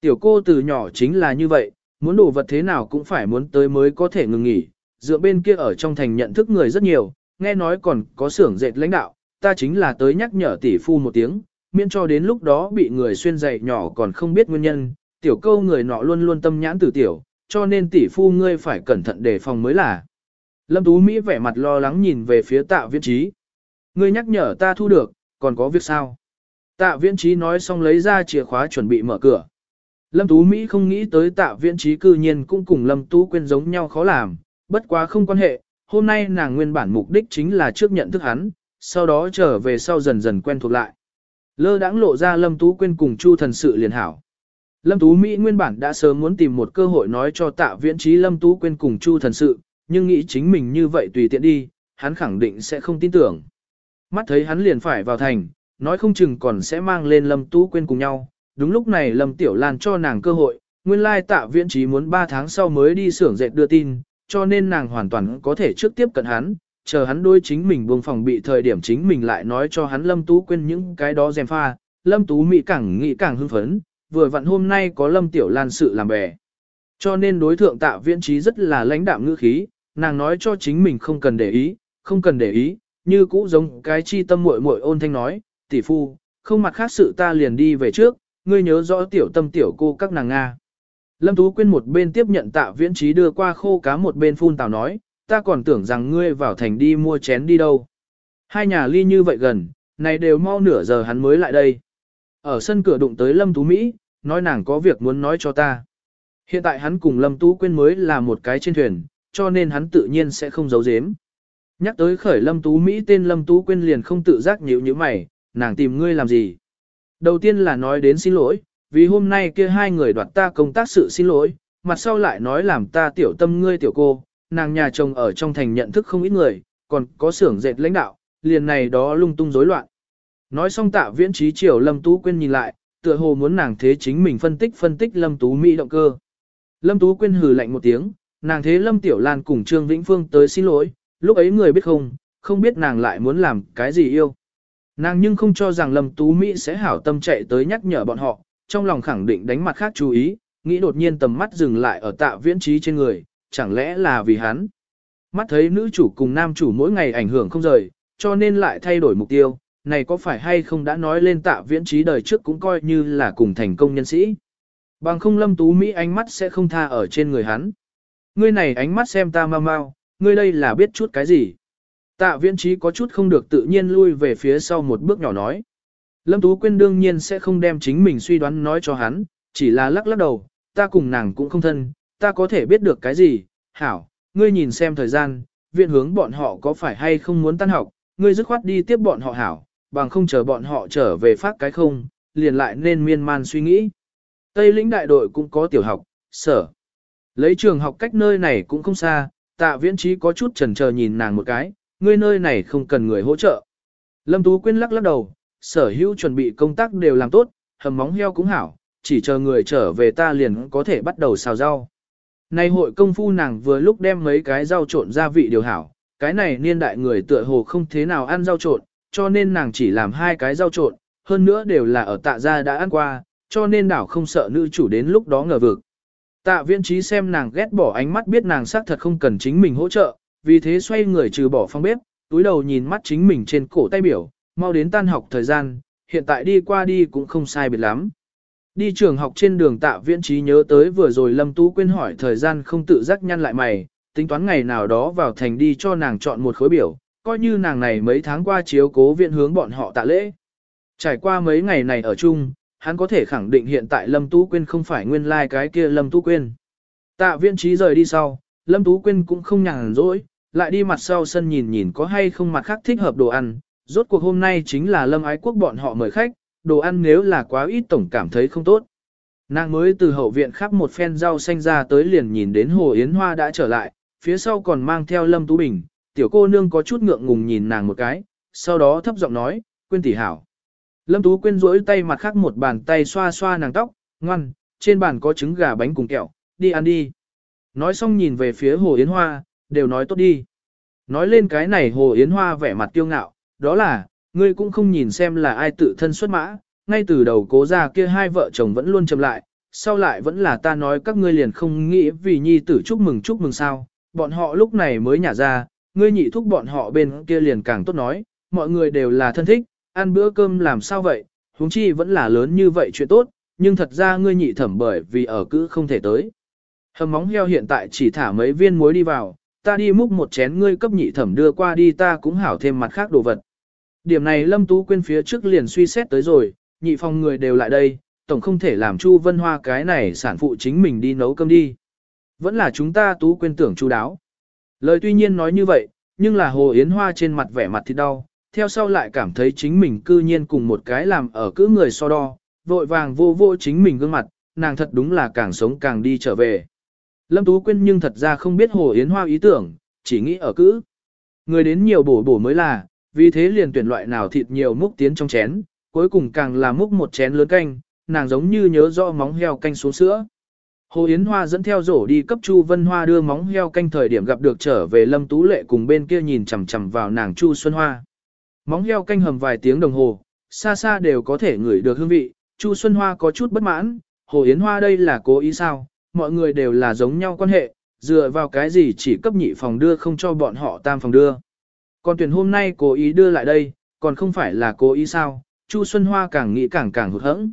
Tiểu cô từ nhỏ chính là như vậy, muốn đồ vật thế nào cũng phải muốn tới mới có thể ngừng nghỉ, dựa bên kia ở trong thành nhận thức người rất nhiều, nghe nói còn có xưởng dệt lãnh đạo, ta chính là tới nhắc nhở tỷ phu một tiếng, miễn cho đến lúc đó bị người xuyên dày nhỏ còn không biết nguyên nhân, tiểu câu người nọ luôn luôn tâm nhãn tử tiểu, cho nên tỷ phu ngươi phải cẩn thận đề phòng mới là. Lâm Tú Mỹ vẻ mặt lo lắng nhìn về phía tạ viễn trí. Ngươi nhắc nhở ta thu được, còn có việc sao? Tạ viễn trí nói xong lấy ra chìa khóa chuẩn bị mở cửa. Lâm Tú Mỹ không nghĩ tới tạ viễn trí cư nhiên cũng cùng Lâm Tú Quyên giống nhau khó làm, bất quá không quan hệ, hôm nay nàng nguyên bản mục đích chính là trước nhận thức hắn, sau đó trở về sau dần dần quen thuộc lại. Lơ đãng lộ ra Lâm Tú Quyên cùng Chu thần sự liền hảo. Lâm Tú Mỹ nguyên bản đã sớm muốn tìm một cơ hội nói cho tạ viễn trí Lâm Tú Quyên cùng Chu thần sự, nhưng nghĩ chính mình như vậy tùy tiện đi, hắn khẳng định sẽ không tin tưởng. Mắt thấy hắn liền phải vào thành, nói không chừng còn sẽ mang lên Lâm Tú Quyên cùng nhau. Đúng lúc này Lâm Tiểu Lan cho nàng cơ hội, nguyên lai tạ viễn trí muốn 3 tháng sau mới đi xưởng dệt đưa tin, cho nên nàng hoàn toàn có thể trước tiếp cận hắn, chờ hắn đôi chính mình buông phòng bị thời điểm chính mình lại nói cho hắn Lâm Tú Quyên những cái đó dèm pha. Lâm Tú Mỹ càng nghĩ càng hưng phấn, vừa vặn hôm nay có Lâm Tiểu Lan sự làm bè. Cho nên đối thượng tạ viễn trí rất là lãnh đạm ngữ khí, nàng nói cho chính mình không cần để ý, không cần để ý, như cũ giống cái chi tâm muội muội ôn thanh nói, tỷ phu, không mặt khác sự ta liền đi về trước, ngươi nhớ rõ tiểu tâm tiểu cô các nàng Nga. Lâm Tú Quyên một bên tiếp nhận tạ viễn trí đưa qua khô cá một bên phun tào nói, ta còn tưởng rằng ngươi vào thành đi mua chén đi đâu. Hai nhà ly như vậy gần, này đều mau nửa giờ hắn mới lại đây. Ở sân cửa đụng tới Lâm Tú Mỹ, nói nàng có việc muốn nói cho ta. Hiện tại hắn cùng Lâm Tú Quyên mới là một cái trên thuyền, cho nên hắn tự nhiên sẽ không giấu giếm. Nhắc tới khởi Lâm Tú Mỹ tên Lâm Tú Quyên liền không tự giác nhíu như mày, nàng tìm ngươi làm gì. Đầu tiên là nói đến xin lỗi, vì hôm nay kia hai người đoạt ta công tác sự xin lỗi, mặt sau lại nói làm ta tiểu tâm ngươi tiểu cô, nàng nhà chồng ở trong thành nhận thức không ít người, còn có xưởng dệt lãnh đạo, liền này đó lung tung rối loạn. Nói xong tạ viễn trí chiều Lâm Tú Quyên nhìn lại, tựa hồ muốn nàng thế chính mình phân tích phân tích Lâm Tú Mỹ động cơ. Lâm Tú Quyên hừ lạnh một tiếng, nàng thế Lâm Tiểu Lan cùng Trương Vĩnh Phương tới xin lỗi, lúc ấy người biết không, không biết nàng lại muốn làm cái gì yêu. Nàng nhưng không cho rằng Lâm Tú Mỹ sẽ hảo tâm chạy tới nhắc nhở bọn họ, trong lòng khẳng định đánh mặt khác chú ý, nghĩ đột nhiên tầm mắt dừng lại ở tạ viễn trí trên người, chẳng lẽ là vì hắn. Mắt thấy nữ chủ cùng nam chủ mỗi ngày ảnh hưởng không rời, cho nên lại thay đổi mục tiêu, này có phải hay không đã nói lên tạ viễn trí đời trước cũng coi như là cùng thành công nhân sĩ. Bằng không lâm tú Mỹ ánh mắt sẽ không tha ở trên người hắn. Ngươi này ánh mắt xem ta mau mau, ngươi đây là biết chút cái gì. Tạ viễn trí có chút không được tự nhiên lui về phía sau một bước nhỏ nói. Lâm Tú Quyên đương nhiên sẽ không đem chính mình suy đoán nói cho hắn, chỉ là lắc lắc đầu, ta cùng nàng cũng không thân, ta có thể biết được cái gì, hảo, ngươi nhìn xem thời gian, viện hướng bọn họ có phải hay không muốn tan học, ngươi dứt khoát đi tiếp bọn họ hảo, bằng không chờ bọn họ trở về phát cái không, liền lại nên miên man suy nghĩ. Tây lĩnh đại đội cũng có tiểu học, sở. Lấy trường học cách nơi này cũng không xa, tạ viễn trí có chút chần chờ nhìn nàng một cái, ngươi nơi này không cần người hỗ trợ. Lâm Tú Quyên lắc lắc đầu, sở hữu chuẩn bị công tác đều làm tốt, hầm móng heo cũng hảo, chỉ chờ người trở về ta liền có thể bắt đầu xào rau. Nay hội công phu nàng vừa lúc đem mấy cái rau trộn gia vị điều hảo, cái này niên đại người tựa hồ không thế nào ăn rau trộn, cho nên nàng chỉ làm hai cái rau trộn, hơn nữa đều là ở tạ gia đã ăn qua, cho nên đảo không sợ nữ chủ đến lúc đó ngờ vực. Tạ viên trí xem nàng ghét bỏ ánh mắt biết nàng xác thật không cần chính mình hỗ trợ, vì thế xoay người trừ bỏ phong bếp, túi đầu nhìn mắt chính mình trên cổ tay biểu, mau đến tan học thời gian, hiện tại đi qua đi cũng không sai biệt lắm. Đi trường học trên đường tạ viễn trí nhớ tới vừa rồi Lâm Tú quên hỏi thời gian không tự giác nhăn lại mày, tính toán ngày nào đó vào thành đi cho nàng chọn một khối biểu, coi như nàng này mấy tháng qua chiếu cố viện hướng bọn họ tạ lễ. Trải qua mấy ngày này ở chung, hắn có thể khẳng định hiện tại Lâm Tú Quyên không phải nguyên lai like cái kia Lâm Tú Quyên. Tạ viện trí rời đi sau, Lâm Tú Quyên cũng không nhàn rỗi, lại đi mặt sau sân nhìn nhìn có hay không mặt khác thích hợp đồ ăn, rốt cuộc hôm nay chính là Lâm Ái Quốc bọn họ mời khách, đồ ăn nếu là quá ít tổng cảm thấy không tốt. Nàng mới từ hậu viện khắp một phen rau xanh ra tới liền nhìn đến Hồ Yến Hoa đã trở lại, phía sau còn mang theo Lâm Tú Bình, tiểu cô nương có chút ngượng ngùng nhìn nàng một cái, sau đó thấp giọng nói, quên tỷ hảo. Lâm Tú quên rỗi tay mặt khác một bàn tay xoa xoa nàng tóc, ngoan, trên bàn có trứng gà bánh cùng kẹo, đi ăn đi. Nói xong nhìn về phía Hồ Yến Hoa, đều nói tốt đi. Nói lên cái này Hồ Yến Hoa vẻ mặt tiêu ngạo, đó là, ngươi cũng không nhìn xem là ai tự thân xuất mã, ngay từ đầu cố ra kia hai vợ chồng vẫn luôn chậm lại, sau lại vẫn là ta nói các ngươi liền không nghĩ vì nhi tử chúc mừng chúc mừng sao, bọn họ lúc này mới nhả ra, ngươi nhị thúc bọn họ bên kia liền càng tốt nói, mọi người đều là thân thích, ăn bữa cơm làm sao vậy, huống chi vẫn là lớn như vậy chuyện tốt, nhưng thật ra ngươi nhị thẩm bởi vì ở cữ không thể tới. Hầm móng heo hiện tại chỉ thả mấy viên muối đi vào, ta đi múc một chén ngươi cấp nhị thẩm đưa qua đi ta cũng hảo thêm mặt khác đồ vật. Điểm này Lâm Tú quên phía trước liền suy xét tới rồi, nhị phòng người đều lại đây, tổng không thể làm Chu Vân Hoa cái này sản phụ chính mình đi nấu cơm đi. Vẫn là chúng ta Tú quên tưởng chu đáo. Lời tuy nhiên nói như vậy, nhưng là Hồ Yến Hoa trên mặt vẻ mặt thì đau, theo sau lại cảm thấy chính mình cư nhiên cùng một cái làm ở cứ người so đo, vội vàng vô vô chính mình gương mặt, nàng thật đúng là càng sống càng đi trở về. Lâm Tú Quyên nhưng thật ra không biết Hồ Yến Hoa ý tưởng, chỉ nghĩ ở cữ. Người đến nhiều bổ bổ mới là, vì thế liền tuyển loại nào thịt nhiều múc tiến trong chén, cuối cùng càng là múc một chén lớn canh, nàng giống như nhớ rõ móng heo canh xuống sữa. Hồ Yến Hoa dẫn theo rổ đi cấp Chu Vân Hoa đưa móng heo canh thời điểm gặp được trở về Lâm Tú Lệ cùng bên kia nhìn chằm chằm vào nàng Chu Xuân Hoa. Móng heo canh hầm vài tiếng đồng hồ, xa xa đều có thể ngửi được hương vị, Chu Xuân Hoa có chút bất mãn, Hồ Yến Hoa đây là cố ý sao, mọi người đều là giống nhau quan hệ, dựa vào cái gì chỉ cấp nhị phòng đưa không cho bọn họ tam phòng đưa. Còn tuyển hôm nay cố ý đưa lại đây, còn không phải là cố ý sao, Chu Xuân Hoa càng nghĩ càng càng hụt hẫng.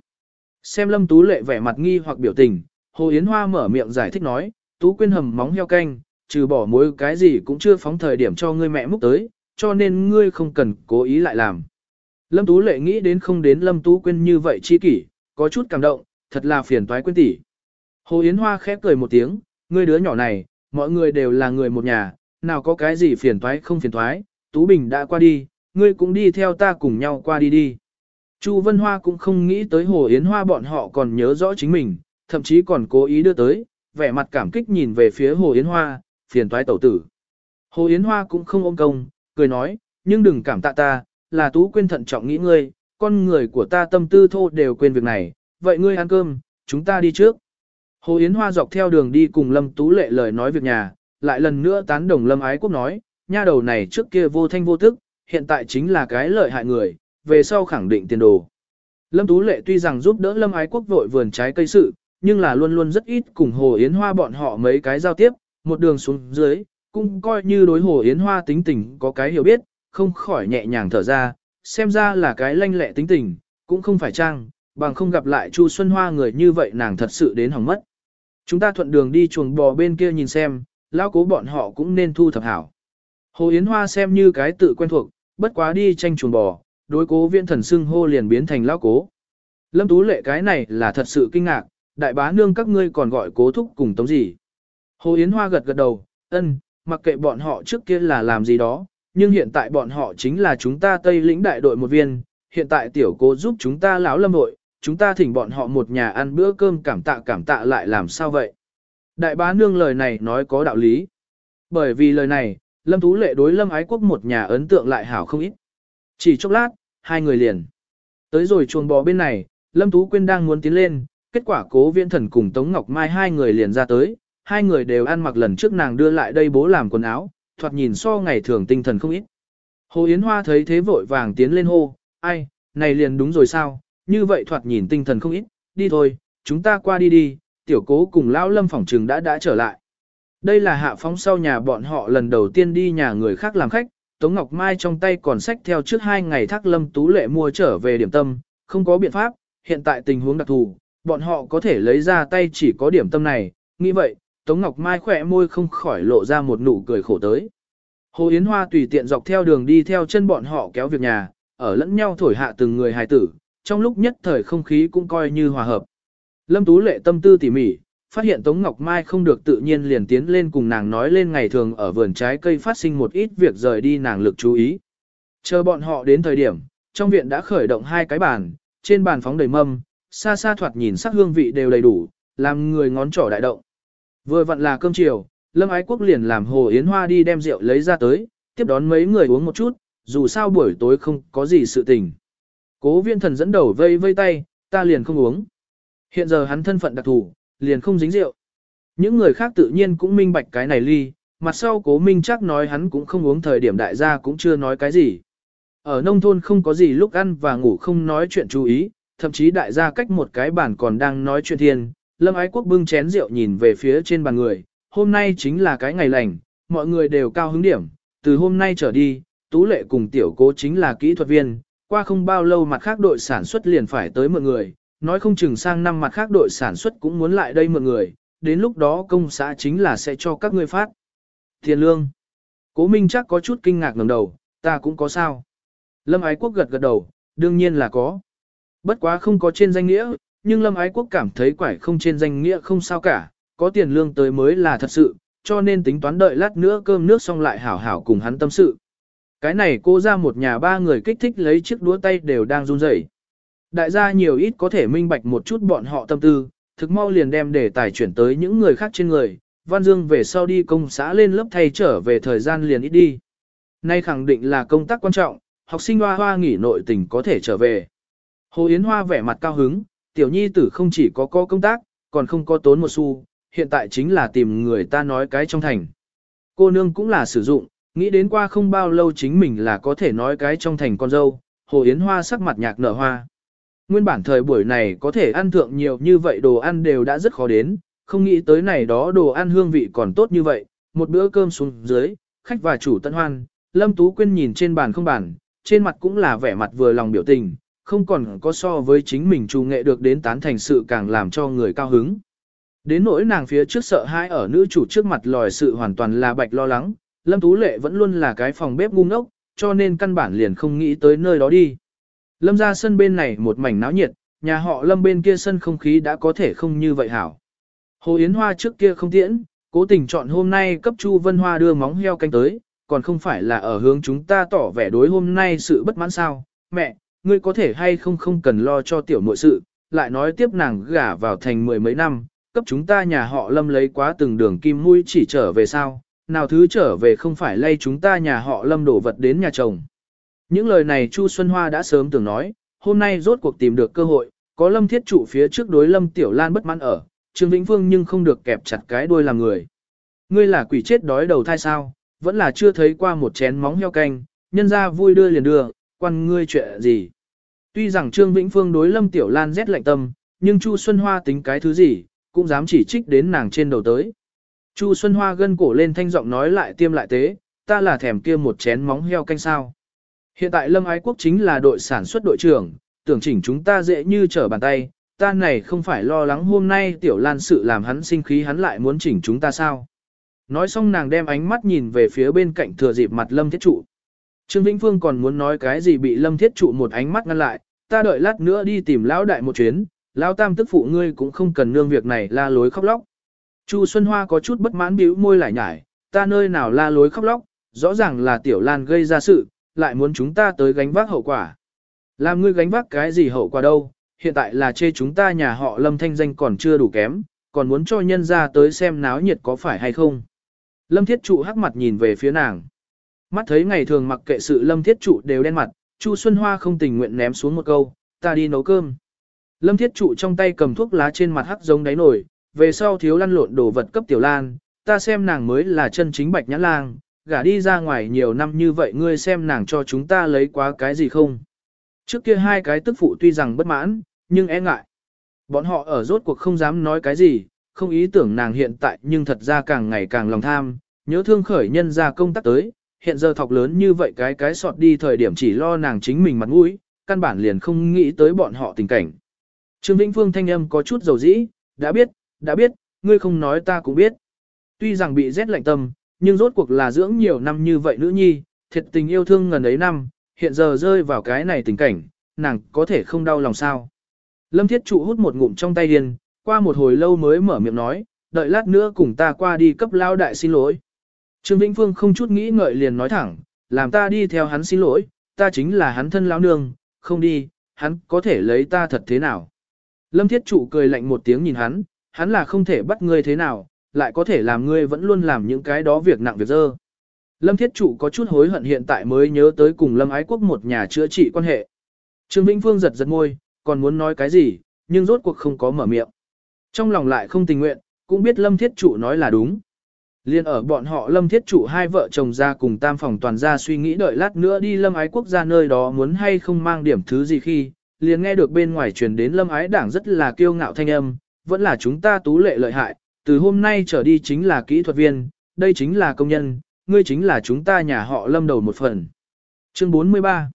Xem Lâm Tú Lệ vẻ mặt nghi hoặc biểu tình, Hồ Yến Hoa mở miệng giải thích nói, Tú Quyên hầm móng heo canh, trừ bỏ mối cái gì cũng chưa phóng thời điểm cho ngươi mẹ múc tới, cho nên ngươi không cần cố ý lại làm. Lâm Tú Lệ nghĩ đến không đến Lâm Tú Quyên như vậy chi kỷ, có chút cảm động, thật là phiền toái quên tỷ. Hồ Yến Hoa khép cười một tiếng, ngươi đứa nhỏ này, mọi người đều là người một nhà, nào có cái gì phiền toái không phiền toái, Tú Bình đã qua đi, ngươi cũng đi theo ta cùng nhau qua đi đi. Chu Vân Hoa cũng không nghĩ tới Hồ Yến Hoa bọn họ còn nhớ rõ chính mình, thậm chí còn cố ý đưa tới, vẻ mặt cảm kích nhìn về phía Hồ Yến Hoa, phiền toái tẩu tử. Hồ Yến Hoa cũng không ôm công, cười nói, nhưng đừng cảm tạ ta, là Tú quên thận trọng nghĩ ngươi, con người của ta tâm tư thô đều quên việc này, vậy ngươi ăn cơm, chúng ta đi trước. Hồ Yến Hoa dọc theo đường đi cùng Lâm Tú Lệ lời nói việc nhà, lại lần nữa tán đồng Lâm Ái Quốc nói, nha đầu này trước kia vô thanh vô tức, hiện tại chính là cái lợi hại người, về sau khẳng định tiền đồ. Lâm Tú Lệ tuy rằng giúp đỡ Lâm Ái Quốc vội vườn trái cây sự, nhưng là luôn luôn rất ít cùng Hồ Yến Hoa bọn họ mấy cái giao tiếp, một đường xuống dưới, cũng coi như đối Hồ Yến Hoa tính tình có cái hiểu biết, không khỏi nhẹ nhàng thở ra, xem ra là cái lanh lẹ tính tình, cũng không phải trang, bằng không gặp lại Chu Xuân Hoa người như vậy nàng thật sự đến hỏng mất. Chúng ta thuận đường đi chuồng bò bên kia nhìn xem, lão cố bọn họ cũng nên thu thập hảo. Hồ Yến Hoa xem như cái tự quen thuộc, bất quá đi tranh chuồng bò, đối cố viên thần xưng hô liền biến thành lão cố. Lâm Tú Lệ cái này là thật sự kinh ngạc, đại bá nương các ngươi còn gọi cố thúc cùng tống gì. Hồ Yến Hoa gật gật đầu, ân, mặc kệ bọn họ trước kia là làm gì đó, nhưng hiện tại bọn họ chính là chúng ta Tây lĩnh đại đội một viên, hiện tại tiểu cố giúp chúng ta lão lâm đội, chúng ta thỉnh bọn họ một nhà ăn bữa cơm cảm tạ cảm tạ lại làm sao vậy. Đại bá nương lời này nói có đạo lý. Bởi vì lời này, Lâm Tú Lệ đối Lâm Ái Quốc một nhà ấn tượng lại hảo không ít. Chỉ chốc lát, hai người liền. Tới rồi chuồng bò bên này, Lâm Tú Quyên đang muốn tiến lên, kết quả cố viễn thần cùng Tống Ngọc Mai hai người liền ra tới, hai người đều ăn mặc lần trước nàng đưa lại đây bố làm quần áo, thoạt nhìn so ngày thường tinh thần không ít. Hồ Yến Hoa thấy thế vội vàng tiến lên hô, ai, này liền đúng rồi sao, như vậy thoạt nhìn tinh thần không ít, đi thôi, chúng ta qua đi đi, tiểu cố cùng lão lâm phỏng trừng đã đã trở lại. Đây là hạ phóng sau nhà bọn họ lần đầu tiên đi nhà người khác làm khách, Tống Ngọc Mai trong tay còn sách theo trước hai ngày thác lâm tú lệ mua trở về điểm tâm, không có biện pháp, hiện tại tình huống đặc thù, bọn họ có thể lấy ra tay chỉ có điểm tâm này, nghĩ vậy, Tống Ngọc Mai khỏe môi không khỏi lộ ra một nụ cười khổ tới. Hồ Yến Hoa tùy tiện dọc theo đường đi theo chân bọn họ kéo việc nhà, ở lẫn nhau thổi hạ từng người hài tử, trong lúc nhất thời không khí cũng coi như hòa hợp. Lâm Tú Lệ tâm tư tỉ mỉ, phát hiện Tống Ngọc Mai không được tự nhiên liền tiến lên cùng nàng nói lên ngày thường ở vườn trái cây phát sinh một ít việc rời đi nàng lực chú ý. Chờ bọn họ đến thời điểm, trong viện đã khởi động hai cái bàn, trên bàn phóng đầy mâm, xa xa thoạt nhìn sắc hương vị đều đầy đủ, làm người ngón trỏ đại động. Vừa vặn là cơm chiều, Lâm Ái Quốc liền làm Hồ Yến Hoa đi đem rượu lấy ra tới, tiếp đón mấy người uống một chút, dù sao buổi tối không có gì sự tình. Cố viên thần dẫn đầu vây vây tay, ta liền không uống. Hiện giờ hắn thân phận đặc thù, liền không dính rượu. Những người khác tự nhiên cũng minh bạch cái này ly, mặt sau cố minh chắc nói hắn cũng không uống thời điểm đại gia cũng chưa nói cái gì. Ở nông thôn không có gì lúc ăn và ngủ không nói chuyện chú ý, thậm chí đại gia cách một cái bàn còn đang nói chuyện thiên. Lâm Ái Quốc bưng chén rượu nhìn về phía trên bàn người, hôm nay chính là cái ngày lành, mọi người đều cao hứng điểm, từ hôm nay trở đi, Tú Lệ cùng tiểu cố chính là kỹ thuật viên, qua không bao lâu mặt khác đội sản xuất liền phải tới mượn người, nói không chừng sang năm mặt khác đội sản xuất cũng muốn lại đây mượn người, đến lúc đó công xã chính là sẽ cho các ngươi phát. Tiền lương. Cố Minh chắc có chút kinh ngạc ngẩng đầu, ta cũng có sao. Lâm Ái Quốc gật gật đầu, đương nhiên là có. Bất quá không có trên danh nghĩa, nhưng Lâm Ái Quốc cảm thấy quải không trên danh nghĩa không sao cả, có tiền lương tới mới là thật sự, cho nên tính toán đợi lát nữa cơm nước xong lại hảo hảo cùng hắn tâm sự. Cái này cô ra một nhà ba người kích thích lấy chiếc đũa tay đều đang run rẩy. Đại gia nhiều ít có thể minh bạch một chút bọn họ tâm tư, thực mau liền đem đề tài chuyển tới những người khác trên người, Văn Dương về sau đi công xã lên lớp thay trở về thời gian liền ít đi. Nay khẳng định là công tác quan trọng, học sinh hoa hoa nghỉ nội tình có thể trở về. Hồ Yến Hoa vẻ mặt cao hứng, tiểu nhi tử không chỉ có có công tác, còn không có tốn một xu, hiện tại chính là tìm người ta nói cái trong thành. Cô nương cũng là sử dụng, nghĩ đến qua không bao lâu chính mình là có thể nói cái trong thành con dâu, Hồ Yến Hoa sắc mặt nhạc nở hoa. Nguyên bản thời buổi này có thể ăn thượng nhiều như vậy đồ ăn đều đã rất khó đến, không nghĩ tới này đó đồ ăn hương vị còn tốt như vậy, một bữa cơm xuống dưới, khách và chủ tận hoan, Lâm Tú Quyên nhìn trên bàn không bàn, trên mặt cũng là vẻ mặt vừa lòng biểu tình, không còn có so với chính mình trù nghệ được đến tán thành sự càng làm cho người cao hứng. Đến nỗi nàng phía trước sợ hãi ở nữ chủ trước mặt lòi sự hoàn toàn là bạch lo lắng, Lâm Tú Lệ vẫn luôn là cái phòng bếp ngu ngốc, cho nên căn bản liền không nghĩ tới nơi đó đi. Lâm ra sân bên này một mảnh náo nhiệt, nhà họ Lâm bên kia sân không khí đã có thể không như vậy hảo. Hồ Yến Hoa trước kia không tiễn, cố tình chọn hôm nay cấp Chu Vân Hoa đưa móng heo canh tới, còn không phải là ở hướng chúng ta tỏ vẻ đối hôm nay sự bất mãn sao. Mẹ, ngươi có thể hay không không cần lo cho tiểu nội sự, lại nói tiếp nàng gả vào thành mười mấy năm, cấp chúng ta nhà họ Lâm lấy quá từng đường kim mũi chỉ trở về sao, nào thứ trở về không phải lay chúng ta nhà họ Lâm đổ vật đến nhà chồng. Những lời này Chu Xuân Hoa đã sớm từng nói, hôm nay rốt cuộc tìm được cơ hội, có Lâm Thiết Trụ phía trước đối Lâm Tiểu Lan bất mãn ở, Trương Vĩnh Vương nhưng không được kẹp chặt cái đuôi làm người. Ngươi là quỷ chết đói đầu thai sao, vẫn là chưa thấy qua một chén móng heo canh, nhân ra vui đưa liền đưa, quan ngươi chuyện gì. Tuy rằng Trương Vĩnh Phương đối Lâm Tiểu Lan rét lạnh tâm, nhưng Chu Xuân Hoa tính cái thứ gì, cũng dám chỉ trích đến nàng trên đầu tới. Chu Xuân Hoa gân cổ lên thanh giọng nói lại tiêm lại tế, ta là thèm kia một chén móng heo canh sao. Hiện tại Lâm Ái Quốc chính là đội sản xuất đội trưởng, tưởng chỉnh chúng ta dễ như trở bàn tay, ta này không phải lo lắng hôm nay Tiểu Lan sự làm hắn sinh khí hắn lại muốn chỉnh chúng ta sao. Nói xong nàng đem ánh mắt nhìn về phía bên cạnh thừa dịp mặt Lâm Thiết Trụ. Trương Vĩnh Phương còn muốn nói cái gì bị Lâm Thiết Trụ một ánh mắt ngăn lại, ta đợi lát nữa đi tìm lão đại một chuyến, lão tam tức phụ ngươi cũng không cần nương việc này la lối khóc lóc. Chu Xuân Hoa có chút bất mãn bĩu môi lại nhải, ta nơi nào la lối khóc lóc, rõ ràng là Tiểu Lan gây ra sự, lại muốn chúng ta tới gánh vác hậu quả. Làm ngươi gánh vác cái gì hậu quả đâu, hiện tại là chê chúng ta nhà họ Lâm thanh danh còn chưa đủ kém, còn muốn cho nhân ra tới xem náo nhiệt có phải hay không. Lâm Thiết Trụ hắc mặt nhìn về phía nàng. Mắt thấy ngày thường mặc kệ sự Lâm Thiết Trụ đều đen mặt, Chu Xuân Hoa không tình nguyện ném xuống một câu, ta đi nấu cơm. Lâm Thiết Trụ trong tay cầm thuốc lá trên mặt hắc giống đáy nổi, về sau thiếu lăn lộn đồ vật cấp tiểu lan, ta xem nàng mới là chân chính bạch nhãn lang, gả đi ra ngoài nhiều năm như vậy ngươi xem nàng cho chúng ta lấy quá cái gì không. Trước kia hai cái tức phụ tuy rằng bất mãn, nhưng e ngại. Bọn họ ở rốt cuộc không dám nói cái gì, không ý tưởng nàng hiện tại nhưng thật ra càng ngày càng lòng tham, nhớ thương khởi nhân ra công tác tới, hiện giờ thọc lớn như vậy cái cái sọt đi thời điểm chỉ lo nàng chính mình mặt mũi, căn bản liền không nghĩ tới bọn họ tình cảnh. Trương Vĩnh Phương thanh âm có chút dầu dĩ, đã biết, đã biết, ngươi không nói ta cũng biết. Tuy rằng bị rét lạnh tâm, nhưng rốt cuộc là dưỡng nhiều năm như vậy nữ nhi, thiệt tình yêu thương ngần ấy năm, hiện giờ rơi vào cái này tình cảnh, nàng có thể không đau lòng sao. Lâm Thiết Trụ hút một ngụm trong tay điên, qua một hồi lâu mới mở miệng nói, đợi lát nữa cùng ta qua đi cấp lao đại xin lỗi. Trương Vĩnh Phương không chút nghĩ ngợi liền nói thẳng, làm ta đi theo hắn xin lỗi, ta chính là hắn thân lão nương, không đi, hắn có thể lấy ta thật thế nào. Lâm Thiết Trụ cười lạnh một tiếng nhìn hắn, hắn là không thể bắt ngươi thế nào, lại có thể làm ngươi vẫn luôn làm những cái đó việc nặng việc dơ. Lâm Thiết Trụ có chút hối hận hiện tại mới nhớ tới cùng Lâm Ái Quốc một nhà chữa trị quan hệ. Trương Vĩnh Phương giật giật môi, còn muốn nói cái gì, nhưng rốt cuộc không có mở miệng. Trong lòng lại không tình nguyện, cũng biết Lâm Thiết Trụ nói là đúng. Liên ở bọn họ Lâm Thiết Trụ hai vợ chồng ra cùng tam phòng toàn ra suy nghĩ đợi lát nữa đi Lâm Ái Quốc gia nơi đó muốn hay không mang điểm thứ gì khi, liền nghe được bên ngoài truyền đến Lâm Ái Đảng rất là kiêu ngạo thanh âm, vẫn là chúng ta tú lệ lợi hại, từ hôm nay trở đi chính là kỹ thuật viên, đây chính là công nhân, ngươi chính là chúng ta nhà họ Lâm đầu một phần. Chương 43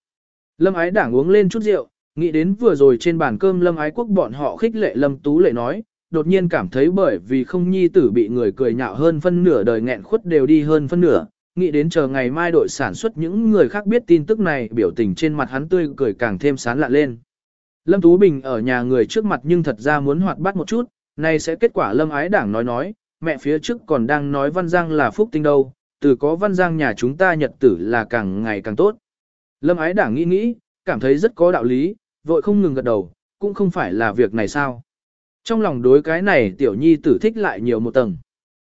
Lâm Ái Đảng uống lên chút rượu, nghĩ đến vừa rồi trên bàn cơm Lâm Ái Quốc bọn họ khích lệ Lâm Tú Lệ nói, đột nhiên cảm thấy bởi vì không nhi tử bị người cười nhạo hơn phân nửa đời nghẹn khuất đều đi hơn phân nửa, nghĩ đến chờ ngày mai đội sản xuất những người khác biết tin tức này biểu tình trên mặt hắn tươi cười càng thêm sán lạ lên. Lâm Tú Bình ở nhà người trước mặt nhưng thật ra muốn hoạt bát một chút, này sẽ kết quả Lâm Ái Đảng nói nói, mẹ phía trước còn đang nói Văn Giang là phúc tinh đâu, từ có Văn Giang nhà chúng ta nhật tử là càng ngày càng tốt. Lâm Ái Đảng nghĩ nghĩ, cảm thấy rất có đạo lý, vội không ngừng gật đầu, cũng không phải là việc này sao. Trong lòng đối cái này tiểu nhi tử thích lại nhiều một tầng.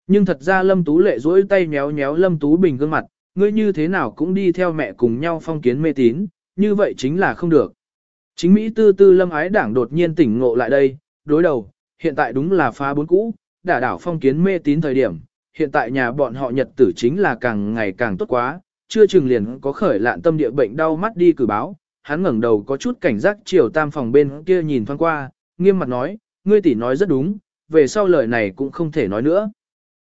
Nhưng thật ra Lâm Tú Lệ duỗi tay nhéo nhéo Lâm Tú Bình gương mặt, ngươi như thế nào cũng đi theo mẹ cùng nhau phong kiến mê tín, như vậy chính là không được. Chính Mỹ tư tư Lâm ái đảng đột nhiên tỉnh ngộ lại đây, đối đầu, hiện tại đúng là phá bốn cũ, đả đảo phong kiến mê tín thời điểm, hiện tại nhà bọn họ nhật tử chính là càng ngày càng tốt quá, chưa chừng liền có khởi lạn tâm địa bệnh đau mắt đi cử báo, hắn ngẩng đầu có chút cảnh giác chiều tam phòng bên kia nhìn thoáng qua, nghiêm mặt nói, ngươi tỷ nói rất đúng, về sau lời này cũng không thể nói nữa.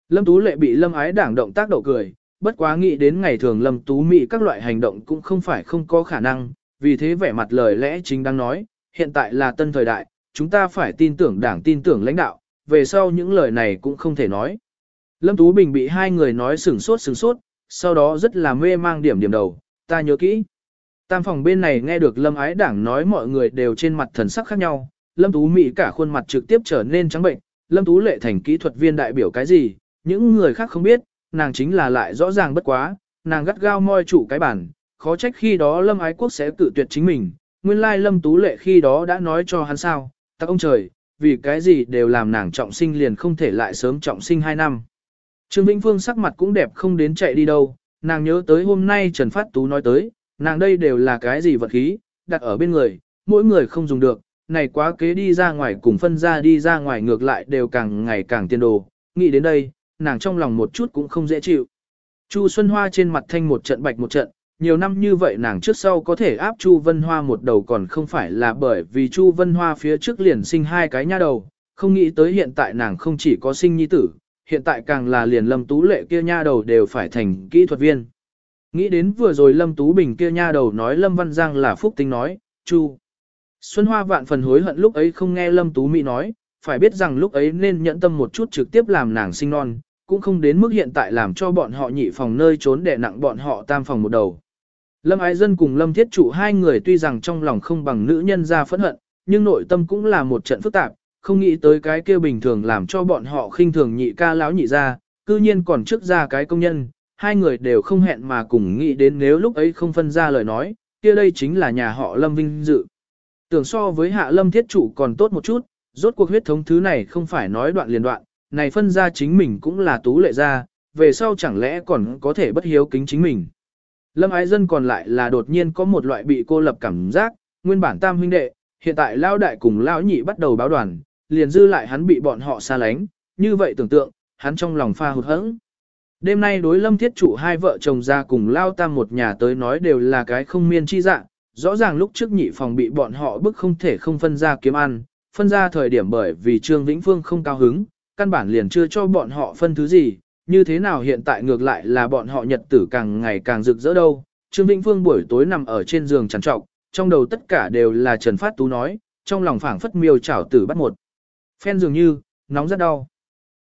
Lâm Tú Lệ bị Lâm Ái Đảng động tác đậu cười, bất quá nghĩ đến ngày thường Lâm Tú Mỹ các loại hành động cũng không phải không có khả năng, vì thế vẻ mặt lời lẽ chính đang nói, hiện tại là tân thời đại, chúng ta phải tin tưởng đảng tin tưởng lãnh đạo, về sau những lời này cũng không thể nói. Lâm Tú Bình bị hai người nói sửng sốt sửng sốt, sau đó rất là mê mang điểm điểm đầu, ta nhớ kỹ. Tam phòng bên này nghe được Lâm Ái Đảng nói mọi người đều trên mặt thần sắc khác nhau, Lâm Tú Mỹ cả khuôn mặt trực tiếp trở nên trắng bệnh, Lâm Tú Lệ thành kỹ thuật viên đại biểu cái gì, những người khác không biết, nàng chính là lại rõ ràng bất quá, nàng gắt gao moi chủ cái bản, khó trách khi đó Lâm Ái Quốc sẽ cử tuyệt chính mình, nguyên lai Lâm Tú Lệ khi đó đã nói cho hắn sao, ta ông trời, vì cái gì đều làm nàng trọng sinh liền không thể lại sớm trọng sinh 2 năm. Trương Vĩnh Phương sắc mặt cũng đẹp không đến chạy đi đâu, nàng nhớ tới hôm nay Trần Phát Tú nói tới, nàng đây đều là cái gì vật khí, đặt ở bên người, mỗi người không dùng được, này quá kế đi ra ngoài cùng phân ra đi ra ngoài ngược lại đều càng ngày càng tiên đồ, nghĩ đến đây, nàng trong lòng một chút cũng không dễ chịu. Chu Xuân Hoa trên mặt thanh một trận bạch một trận, nhiều năm như vậy nàng trước sau có thể áp Chu Vân Hoa một đầu còn không phải là bởi vì Chu Vân Hoa phía trước liền sinh hai cái nha đầu, không nghĩ tới hiện tại nàng không chỉ có sinh nhi tử, hiện tại càng là liền Lâm Tú Lệ kia nha đầu đều phải thành kỹ thuật viên. Nghĩ đến vừa rồi Lâm Tú Bình kia nha đầu nói Lâm Văn Giang là phúc tính nói, Chu. Xuân Hoa vạn phần hối hận lúc ấy không nghe Lâm Tú Mỹ nói, phải biết rằng lúc ấy nên nhẫn tâm một chút trực tiếp làm nàng sinh non, cũng không đến mức hiện tại làm cho bọn họ nhị phòng nơi trốn để nặng bọn họ tam phòng một đầu. Lâm Ái Dân cùng Lâm Thiết Trụ hai người tuy rằng trong lòng không bằng nữ nhân ra phẫn hận, nhưng nội tâm cũng là một trận phức tạp, không nghĩ tới cái kia bình thường làm cho bọn họ khinh thường nhị ca lão nhị ra, cư nhiên còn trước ra cái công nhân, hai người đều không hẹn mà cùng nghĩ đến nếu lúc ấy không phân ra lời nói, kia đây chính là nhà họ Lâm Vinh Dự. Tưởng so với hạ Lâm Thiết Trụ còn tốt một chút, rốt cuộc huyết thống thứ này không phải nói đoạn liền đoạn, này phân ra chính mình cũng là tú lệ ra, về sau chẳng lẽ còn có thể bất hiếu kính chính mình. Lâm ái dân còn lại là đột nhiên có một loại bị cô lập cảm giác, nguyên bản tam huynh đệ, hiện tại lao đại cùng lao nhị bắt đầu báo đoàn, liền dư lại hắn bị bọn họ xa lánh, như vậy tưởng tượng, hắn trong lòng pha hụt hẫng. Đêm nay đối lâm thiết chủ hai vợ chồng ra cùng lao tam một nhà tới nói đều là cái không miên chi dạng, rõ ràng lúc trước nhị phòng bị bọn họ bức không thể không phân ra kiếm ăn, phân ra thời điểm bởi vì Trương Vĩnh Phương không cao hứng, căn bản liền chưa cho bọn họ phân thứ gì, như thế nào hiện tại ngược lại là bọn họ nhật tử càng ngày càng rực rỡ đâu. Trương Vĩnh Phương buổi tối nằm ở trên giường trằn trọc, trong đầu tất cả đều là Trần Phát Tú nói, trong lòng phảng phất miêu chảo tử bắt một. Phen dường như, nóng rất đau.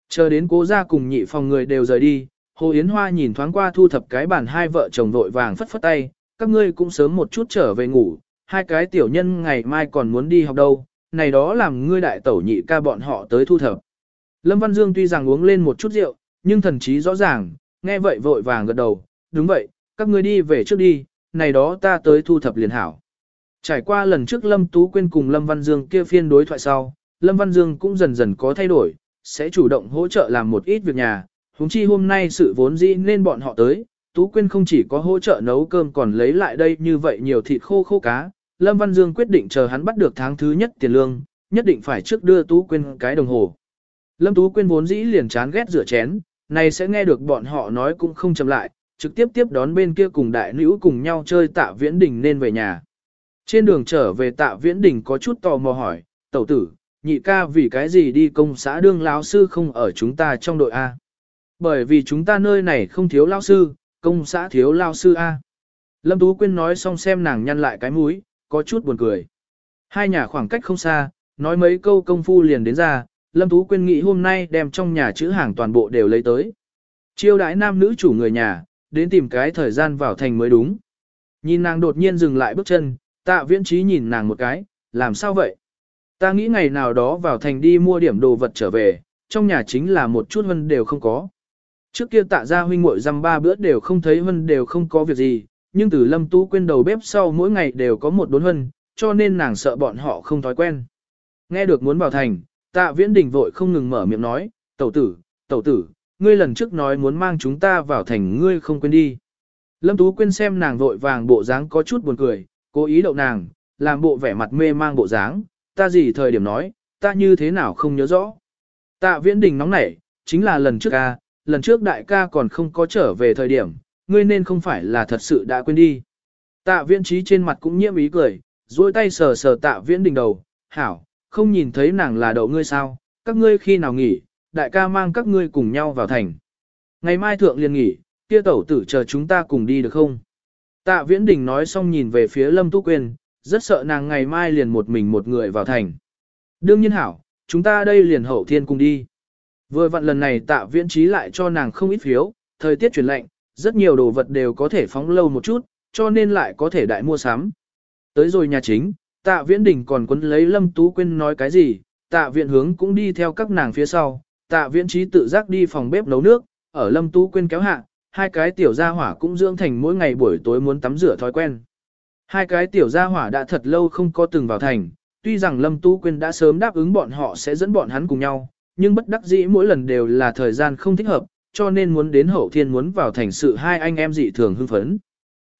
Chờ đến cố ra cùng nhị phòng người đều rời đi, Hồ Yến Hoa nhìn thoáng qua thu thập cái bàn hai vợ chồng vội vàng phất phất tay, các ngươi cũng sớm một chút trở về ngủ, hai cái tiểu nhân ngày mai còn muốn đi học đâu, này đó làm ngươi đại tẩu nhị ca bọn họ tới thu thập. Lâm Văn Dương tuy rằng uống lên một chút rượu, nhưng thần trí rõ ràng, nghe vậy vội vàng gật đầu, đúng vậy, các ngươi đi về trước đi, này đó ta tới thu thập liền hảo. Trải qua lần trước Lâm Tú Quyên cùng Lâm Văn Dương kia phiên đối thoại sau, Lâm Văn Dương cũng dần dần có thay đổi, sẽ chủ động hỗ trợ làm một ít việc nhà, húng chi hôm nay sự vốn dĩ nên bọn họ tới, Tú Quyên không chỉ có hỗ trợ nấu cơm còn lấy lại đây như vậy nhiều thịt khô khô cá, Lâm Văn Dương quyết định chờ hắn bắt được tháng thứ nhất tiền lương, nhất định phải trước đưa Tú Quyên cái đồng hồ. Lâm Tú Quyên vốn dĩ liền chán ghét rửa chén, này sẽ nghe được bọn họ nói cũng không chậm lại, trực tiếp tiếp đón bên kia cùng đại nữ cùng nhau chơi tạ viễn đình nên về nhà. Trên đường trở về tạ viễn đình có chút tò mò hỏi, tẩu tử, nhị ca vì cái gì đi công xã đương lão sư không ở chúng ta trong đội A. Bởi vì chúng ta nơi này không thiếu lão sư, công xã thiếu lao sư A. Lâm Tú Quyên nói xong xem nàng nhăn lại cái mũi, có chút buồn cười. Hai nhà khoảng cách không xa, nói mấy câu công phu liền đến ra, Lâm Tú Quyên nghĩ hôm nay đem trong nhà chữ hàng toàn bộ đều lấy tới. Chiêu đãi nam nữ chủ người nhà, đến tìm cái thời gian vào thành mới đúng. Nhìn nàng đột nhiên dừng lại bước chân, tạ viễn trí nhìn nàng một cái, làm sao vậy? Ta nghĩ ngày nào đó vào thành đi mua điểm đồ vật trở về, trong nhà chính là một chút vân đều không có. Trước kia tạ Gia huynh muội dăm ba bữa đều không thấy Hân đều không có việc gì, nhưng từ lâm tú quên đầu bếp sau mỗi ngày đều có một đốn Hân, cho nên nàng sợ bọn họ không thói quen. Nghe được muốn vào thành, tạ viễn đình vội không ngừng mở miệng nói, tẩu tử, tẩu tử, ngươi lần trước nói muốn mang chúng ta vào thành ngươi không quên đi. Lâm Tú Quyên xem nàng vội vàng bộ dáng có chút buồn cười, cố ý đậu nàng, làm bộ vẻ mặt mê mang bộ dáng, ta gì thời điểm nói, ta như thế nào không nhớ rõ. Tạ viễn đình nóng nảy, chính là lần trước à? Lần trước đại ca còn không có trở về thời điểm, ngươi nên không phải là thật sự đã quên đi. Tạ viễn trí trên mặt cũng nhiễm ý cười, duỗi tay sờ sờ tạ viễn đình đầu, hảo, không nhìn thấy nàng là đậu ngươi sao, các ngươi khi nào nghỉ, đại ca mang các ngươi cùng nhau vào thành. Ngày mai thượng liền nghỉ, kia tẩu tử chờ chúng ta cùng đi được không? Tạ viễn đình nói xong nhìn về phía lâm tú quyên, rất sợ nàng ngày mai liền một mình một người vào thành. Đương nhiên hảo, chúng ta đây liền hậu thiên cùng đi. Vừa vặn lần này tạ viễn trí lại cho nàng không ít phiếu, thời tiết chuyển lạnh, rất nhiều đồ vật đều có thể phóng lâu một chút, cho nên lại có thể đại mua sắm. Tới rồi nhà chính, tạ viễn đình còn quấn lấy lâm tú quên nói cái gì, tạ Viễn hướng cũng đi theo các nàng phía sau, tạ viễn trí tự giác đi phòng bếp nấu nước, ở lâm tú quên kéo hạ, hai cái tiểu gia hỏa cũng dưỡng thành mỗi ngày buổi tối muốn tắm rửa thói quen. Hai cái tiểu gia hỏa đã thật lâu không có từng vào thành, tuy rằng Lâm Tú Quyên đã sớm đáp ứng bọn họ sẽ dẫn bọn hắn cùng nhau, nhưng bất đắc dĩ mỗi lần đều là thời gian không thích hợp, cho nên muốn đến hậu thiên muốn vào thành sự hai anh em dị thường hưng phấn.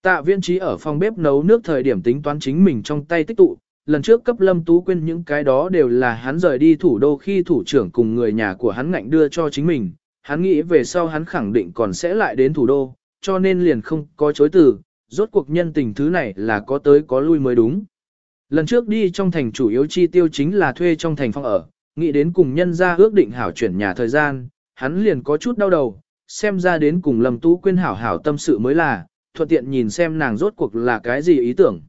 Tạ viên trí ở phòng bếp nấu nước thời điểm tính toán chính mình trong tay tích tụ, lần trước cấp Lâm Tú quên những cái đó đều là hắn rời đi thủ đô khi thủ trưởng cùng người nhà của hắn ngạnh đưa cho chính mình, hắn nghĩ về sau hắn khẳng định còn sẽ lại đến thủ đô, cho nên liền không có chối từ, rốt cuộc nhân tình thứ này là có tới có lui mới đúng. Lần trước đi trong thành chủ yếu chi tiêu chính là thuê trong thành phòng ở, nghĩ đến cùng nhân ra ước định hảo chuyển nhà thời gian, hắn liền có chút đau đầu, xem ra đến cùng Lâm Tú Quyên hảo hảo tâm sự mới là, thuận tiện nhìn xem nàng rốt cuộc là cái gì ý tưởng.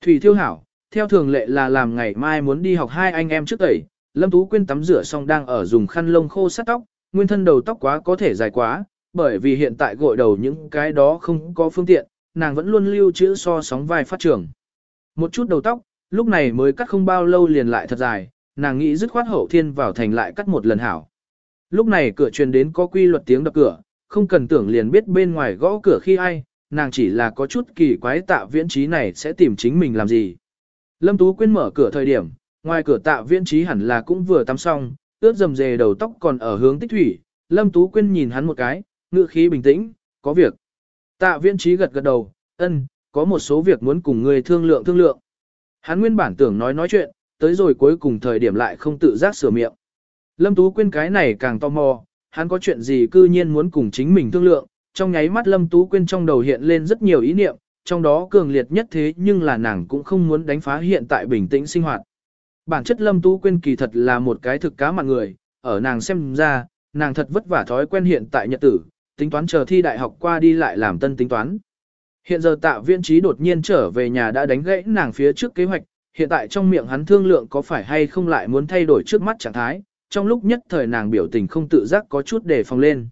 Thủy Thiêu hảo, theo thường lệ là làm ngày mai muốn đi học hai anh em trước tẩy, Lâm Tú Quyên tắm rửa xong đang ở dùng khăn lông khô sát tóc, nguyên thân đầu tóc quá có thể dài quá, bởi vì hiện tại gội đầu những cái đó không có phương tiện, nàng vẫn luôn lưu trữ so sóng vai phát trưởng. Một chút đầu tóc, lúc này mới cắt không bao lâu liền lại thật dài, nàng nghĩ dứt khoát hậu thiên vào thành lại cắt một lần hảo. Lúc này cửa truyền đến có quy luật tiếng đập cửa, không cần tưởng liền biết bên ngoài gõ cửa khi ai, nàng chỉ là có chút kỳ quái tạ viễn trí này sẽ tìm chính mình làm gì. Lâm Tú Quyên mở cửa thời điểm, ngoài cửa tạ viễn trí hẳn là cũng vừa tắm xong, ướt dầm dề đầu tóc còn ở hướng tích thủy, Lâm Tú Quyên nhìn hắn một cái, ngựa khí bình tĩnh, có việc. Tạ viễn trí gật gật đầu, ân, có một số việc muốn cùng người thương lượng thương lượng. Hắn nguyên bản tưởng nói nói chuyện, tới rồi cuối cùng thời điểm lại không tự giác sửa miệng. Lâm Tú Quyên cái này càng tò mò, hắn có chuyện gì cư nhiên muốn cùng chính mình thương lượng, trong nháy mắt Lâm Tú Quyên trong đầu hiện lên rất nhiều ý niệm, trong đó cường liệt nhất thế nhưng là nàng cũng không muốn đánh phá hiện tại bình tĩnh sinh hoạt. Bản chất Lâm Tú Quyên kỳ thật là một cái thực cá mặt người, ở nàng xem ra, nàng thật vất vả thói quen hiện tại nhật tử, tính toán chờ thi đại học qua đi lại làm tân tính toán. Hiện giờ tạ viên trí đột nhiên trở về nhà đã đánh gãy nàng phía trước kế hoạch, hiện tại trong miệng hắn thương lượng có phải hay không lại muốn thay đổi trước mắt trạng thái, trong lúc nhất thời nàng biểu tình không tự giác có chút đề phòng lên.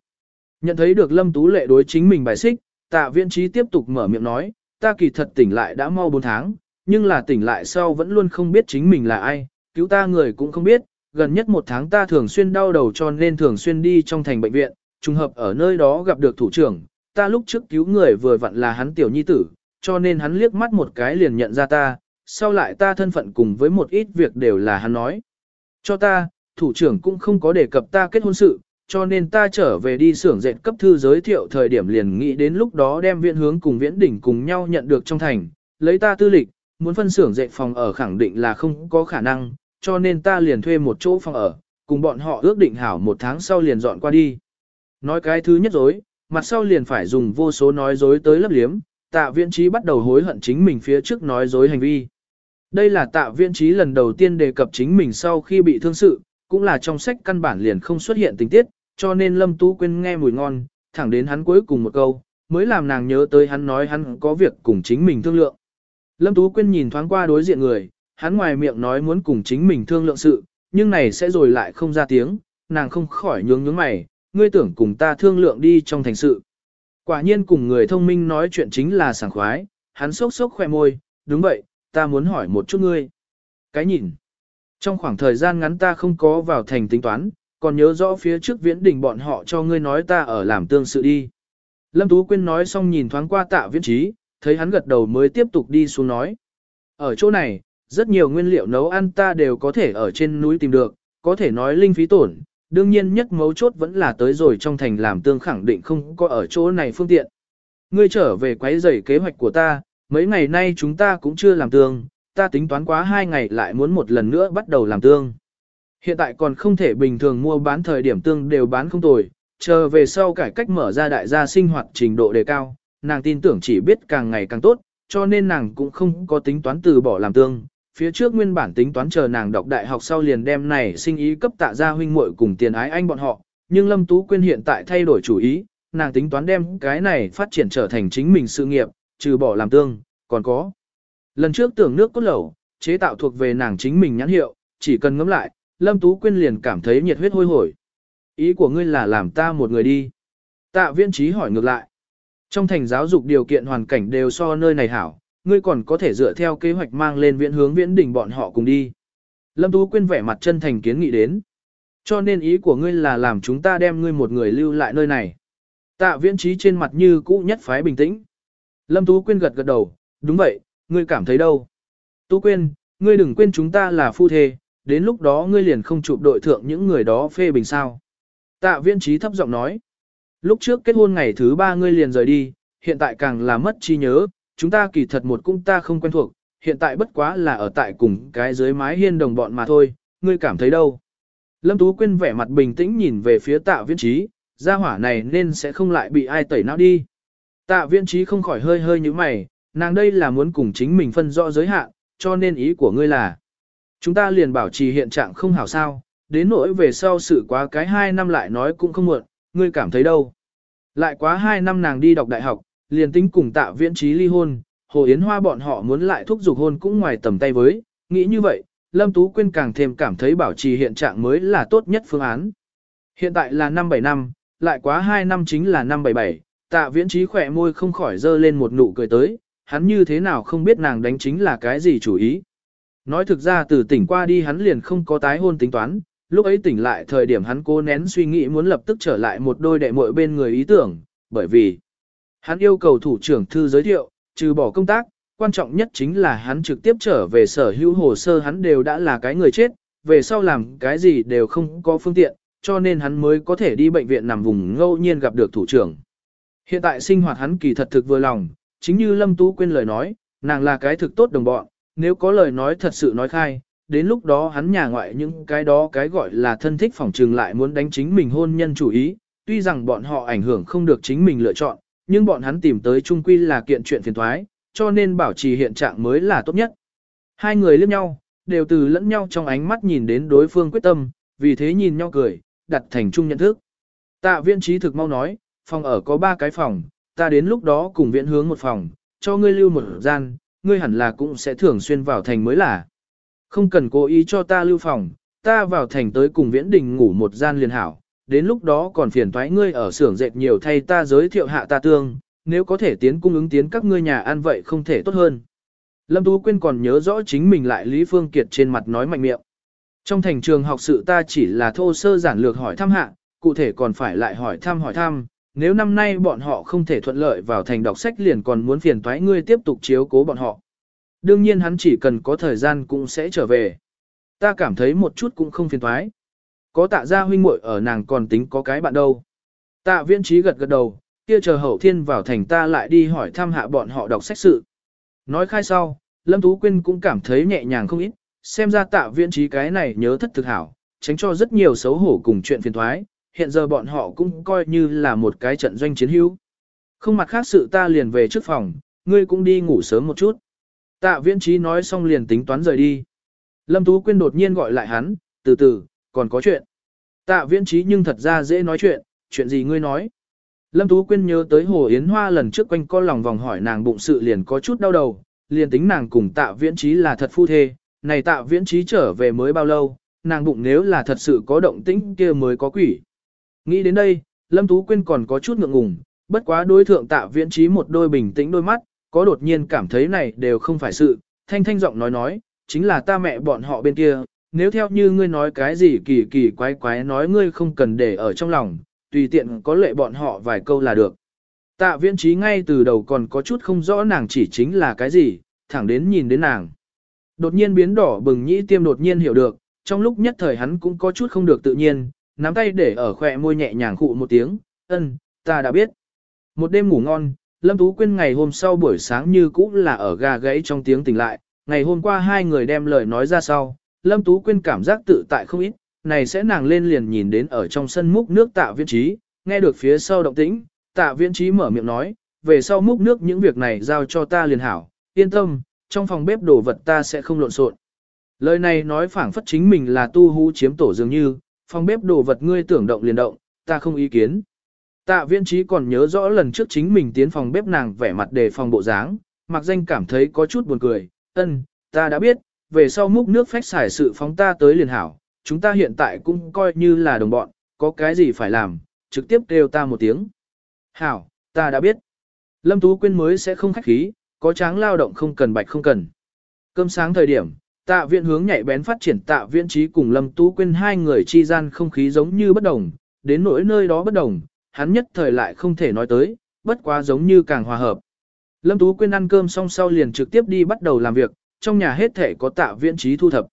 Nhận thấy được lâm tú lệ đối chính mình bài xích, tạ Viễn trí tiếp tục mở miệng nói, ta kỳ thật tỉnh lại đã mau 4 tháng, nhưng là tỉnh lại sau vẫn luôn không biết chính mình là ai, cứu ta người cũng không biết, gần nhất một tháng ta thường xuyên đau đầu cho nên thường xuyên đi trong thành bệnh viện, trùng hợp ở nơi đó gặp được thủ trưởng, ta lúc trước cứu người vừa vặn là hắn tiểu nhi tử, cho nên hắn liếc mắt một cái liền nhận ra ta, sau lại ta thân phận cùng với một ít việc đều là hắn nói. Cho ta, thủ trưởng cũng không có đề cập ta kết hôn sự, cho nên ta trở về đi xưởng dệt cấp thư giới thiệu thời điểm liền nghĩ đến lúc đó đem viện hướng cùng viễn đỉnh cùng nhau nhận được trong thành, lấy ta tư lịch, muốn phân xưởng dệt phòng ở khẳng định là không có khả năng, cho nên ta liền thuê một chỗ phòng ở, cùng bọn họ ước định hảo một tháng sau liền dọn qua đi. Nói cái thứ nhất dối, mặt sau liền phải dùng vô số nói dối tới lấp liếm, tạ viễn trí bắt đầu hối hận chính mình phía trước nói dối hành vi. Đây là tạ Viên trí lần đầu tiên đề cập chính mình sau khi bị thương sự, cũng là trong sách căn bản liền không xuất hiện tình tiết, cho nên Lâm Tú Quyên nghe mùi ngon, thẳng đến hắn cuối cùng một câu, mới làm nàng nhớ tới hắn nói hắn có việc cùng chính mình thương lượng. Lâm Tú Quyên nhìn thoáng qua đối diện người, hắn ngoài miệng nói muốn cùng chính mình thương lượng sự, nhưng này sẽ rồi lại không ra tiếng, nàng không khỏi nhướng nhướng mày, ngươi tưởng cùng ta thương lượng đi trong thành sự. Quả nhiên cùng người thông minh nói chuyện chính là sảng khoái, hắn sốc sốc khoe môi, đúng vậy, ta muốn hỏi một chút ngươi. Cái nhìn. Trong khoảng thời gian ngắn ta không có vào thành tính toán, còn nhớ rõ phía trước viễn đình bọn họ cho ngươi nói ta ở làm tương sự đi. Lâm Tú Quyên nói xong nhìn thoáng qua tạ viễn trí, thấy hắn gật đầu mới tiếp tục đi xuống nói. Ở chỗ này, rất nhiều nguyên liệu nấu ăn ta đều có thể ở trên núi tìm được, có thể nói linh phí tổn, đương nhiên nhất mấu chốt vẫn là tới rồi trong thành làm tương khẳng định không có ở chỗ này phương tiện. Ngươi trở về quấy rầy kế hoạch của ta, mấy ngày nay chúng ta cũng chưa làm tương, ta tính toán quá hai ngày lại muốn một lần nữa bắt đầu làm tương. Hiện tại còn không thể bình thường mua bán thời điểm tương đều bán không tồi, chờ về sau cải cách mở ra đại gia sinh hoạt trình độ đề cao, nàng tin tưởng chỉ biết càng ngày càng tốt, cho nên nàng cũng không có tính toán từ bỏ làm tương. Phía trước nguyên bản tính toán chờ nàng đọc đại học sau liền đem này sinh ý cấp tạ gia huynh muội cùng tiền ái anh bọn họ, nhưng Lâm Tú Quyên hiện tại thay đổi chủ ý, nàng tính toán đem cái này phát triển trở thành chính mình sự nghiệp, trừ bỏ làm tương, còn có. Lần trước tưởng nước cốt lẩu, chế tạo thuộc về nàng chính mình nhãn hiệu, chỉ cần ngẫm lại, Lâm Tú Quyên liền cảm thấy nhiệt huyết hôi hổi. Ý của ngươi là làm ta một người đi. Tạ viên trí hỏi ngược lại. Trong thành giáo dục điều kiện hoàn cảnh đều so nơi này hảo, ngươi còn có thể dựa theo kế hoạch mang lên viện hướng viễn đỉnh bọn họ cùng đi. Lâm Tú Quyên vẻ mặt chân thành kiến nghị đến. Cho nên ý của ngươi là làm chúng ta đem ngươi một người lưu lại nơi này. Tạ viễn trí trên mặt như cũ nhất phái bình tĩnh. Lâm Tú Quyên gật gật đầu, đúng vậy, ngươi cảm thấy đâu? Tú Quyên, ngươi đừng quên chúng ta là phu thê, đến lúc đó ngươi liền không chụp đội thượng những người đó phê bình sao. Tạ Viên trí thấp giọng nói. Lúc trước kết hôn ngày thứ ba ngươi liền rời đi, hiện tại càng là mất trí nhớ, chúng ta kỳ thật một cung ta không quen thuộc, hiện tại bất quá là ở tại cùng cái dưới mái hiên đồng bọn mà thôi, ngươi cảm thấy đâu. Lâm Tú Quyên vẻ mặt bình tĩnh nhìn về phía tạ Viên trí, gia hỏa này nên sẽ không lại bị ai tẩy não đi. Tạ Viên trí không khỏi hơi hơi như mày, nàng đây là muốn cùng chính mình phân rõ giới hạn, cho nên ý của ngươi là chúng ta liền bảo trì hiện trạng không hảo sao, đến nỗi về sau sự quá cái hai năm lại nói cũng không muộn, ngươi cảm thấy đâu. Lại quá hai năm nàng đi đọc đại học, liền tính cùng tạ viễn trí ly hôn, Hồ Yến Hoa bọn họ muốn lại thúc giục hôn cũng ngoài tầm tay với, nghĩ như vậy, Lâm Tú Quyên càng thêm cảm thấy bảo trì hiện trạng mới là tốt nhất phương án. Hiện tại là năm 7 năm, lại quá 2 năm chính là năm 77, tạ viễn trí khỏe môi không khỏi dơ lên một nụ cười tới, hắn như thế nào không biết nàng đánh chính là cái gì chủ ý. Nói thực ra từ tỉnh qua đi hắn liền không có tái hôn tính toán, lúc ấy tỉnh lại thời điểm hắn cố nén suy nghĩ muốn lập tức trở lại một đôi đệ muội bên người ý tưởng, bởi vì hắn yêu cầu thủ trưởng thư giới thiệu, trừ bỏ công tác, quan trọng nhất chính là hắn trực tiếp trở về sở hữu hồ sơ hắn đều đã là cái người chết, về sau làm cái gì đều không có phương tiện, cho nên hắn mới có thể đi bệnh viện nằm vùng ngẫu nhiên gặp được thủ trưởng. Hiện tại sinh hoạt hắn kỳ thật thực vừa lòng, chính như Lâm Tú quên lời nói, nàng là cái thực tốt đồng bọn, nếu có lời nói thật sự nói khai, đến lúc đó hắn nhà ngoại những cái đó cái gọi là thân thích phỏng trừng lại muốn đánh chính mình hôn nhân chủ ý, tuy rằng bọn họ ảnh hưởng không được chính mình lựa chọn, nhưng bọn hắn tìm tới chung quy là kiện chuyện phiền thoái, cho nên bảo trì hiện trạng mới là tốt nhất. Hai người liếc nhau, đều từ lẫn nhau trong ánh mắt nhìn đến đối phương quyết tâm, vì thế nhìn nhau cười, đặt thành chung nhận thức. Tạ viên trí thực mau nói, phòng ở có ba cái phòng, ta đến lúc đó cùng viện hướng một phòng, cho ngươi lưu một gian, ngươi hẳn là cũng sẽ thường xuyên vào thành mới là. Không cần cố ý cho ta lưu phòng, ta vào thành tới cùng viễn đình ngủ một gian liền hảo, đến lúc đó còn phiền thoái ngươi ở xưởng dệt nhiều thay ta giới thiệu hạ ta tương, nếu có thể tiến cung ứng tiến các ngươi nhà ăn vậy không thể tốt hơn. Lâm Tú Quyên còn nhớ rõ chính mình lại Lý Phương Kiệt trên mặt nói mạnh miệng. Trong thành trường học sự ta chỉ là thô sơ giản lược hỏi thăm hạ, cụ thể còn phải lại hỏi thăm hỏi thăm, nếu năm nay bọn họ không thể thuận lợi vào thành đọc sách liền còn muốn phiền toái ngươi tiếp tục chiếu cố bọn họ. Đương nhiên hắn chỉ cần có thời gian cũng sẽ trở về. Ta cảm thấy một chút cũng không phiền toái. Có tạ gia huynh muội ở nàng còn tính có cái bạn đâu. Tạ viễn trí gật gật đầu, kia chờ hậu thiên vào thành ta lại đi hỏi thăm hạ bọn họ đọc sách sự. Nói khai sau, Lâm Tú Quyên cũng cảm thấy nhẹ nhàng không ít, xem ra tạ viễn trí cái này nhớ thất thực hảo, tránh cho rất nhiều xấu hổ cùng chuyện phiền thoái, hiện giờ bọn họ cũng coi như là một cái trận doanh chiến hữu. Không mặt khác sự ta liền về trước phòng, ngươi cũng đi ngủ sớm một chút. Tạ viễn trí nói xong liền tính toán rời đi. Lâm Tú Quyên đột nhiên gọi lại hắn, từ từ, còn có chuyện. Tạ viễn trí nhưng thật ra dễ nói chuyện, chuyện gì ngươi nói. Lâm Tú Quyên nhớ tới Hồ Yến Hoa lần trước quanh co lòng vòng hỏi nàng bụng sự liền có chút đau đầu, liền tính nàng cùng tạ viễn trí là thật phu thê, này tạ viễn trí trở về mới bao lâu, nàng bụng nếu là thật sự có động tĩnh kia mới có quỷ. Nghĩ đến đây, Lâm Tú Quyên còn có chút ngượng ngùng, bất quá đối thượng tạ viễn trí một đôi bình tĩnh đôi mắt, có đột nhiên cảm thấy này đều không phải sự, thanh thanh giọng nói nói, chính là ta mẹ bọn họ bên kia, nếu theo như ngươi nói cái gì kỳ kỳ quái quái nói ngươi không cần để ở trong lòng, tùy tiện có lệ bọn họ vài câu là được. Tạ viễn trí ngay từ đầu còn có chút không rõ nàng chỉ chính là cái gì, thẳng đến nhìn đến nàng. Đột nhiên biến đỏ bừng nhĩ tiêm đột nhiên hiểu được, trong lúc nhất thời hắn cũng có chút không được tự nhiên, nắm tay để ở khỏe môi nhẹ nhàng khụ một tiếng, ân, ta đã biết. Một đêm ngủ ngon, Lâm Tú Quyên ngày hôm sau buổi sáng như cũ là ở gà gãy trong tiếng tỉnh lại, ngày hôm qua hai người đem lời nói ra sau, Lâm Tú Quyên cảm giác tự tại không ít, này sẽ nàng lên liền nhìn đến ở trong sân múc nước tạ viên trí, nghe được phía sau động tĩnh, tạ viên trí mở miệng nói, về sau múc nước những việc này giao cho ta liền hảo, yên tâm, trong phòng bếp đồ vật ta sẽ không lộn xộn. Lời này nói phảng phất chính mình là tu hú chiếm tổ dường như, phòng bếp đồ vật ngươi tưởng động liền động, ta không ý kiến. Tạ viên trí còn nhớ rõ lần trước chính mình tiến phòng bếp nàng vẻ mặt đề phòng bộ dáng, mặc danh cảm thấy có chút buồn cười, ân, ta đã biết, về sau múc nước phách xài sự phóng ta tới liền hảo, chúng ta hiện tại cũng coi như là đồng bọn, có cái gì phải làm, trực tiếp kêu ta một tiếng. Hảo, ta đã biết. Lâm Tú Quyên mới sẽ không khách khí, có tráng lao động không cần bạch không cần. Cơm sáng thời điểm, tạ viện hướng nhạy bén phát triển tạ viện trí cùng Lâm Tú Quyên hai người chi gian không khí giống như bất đồng, đến nỗi nơi đó bất đồng, hắn nhất thời lại không thể nói tới, bất quá giống như càng hòa hợp. Lâm Tú Quyên ăn cơm xong sau liền trực tiếp đi bắt đầu làm việc, trong nhà hết thể có tạ viện trí thu thập.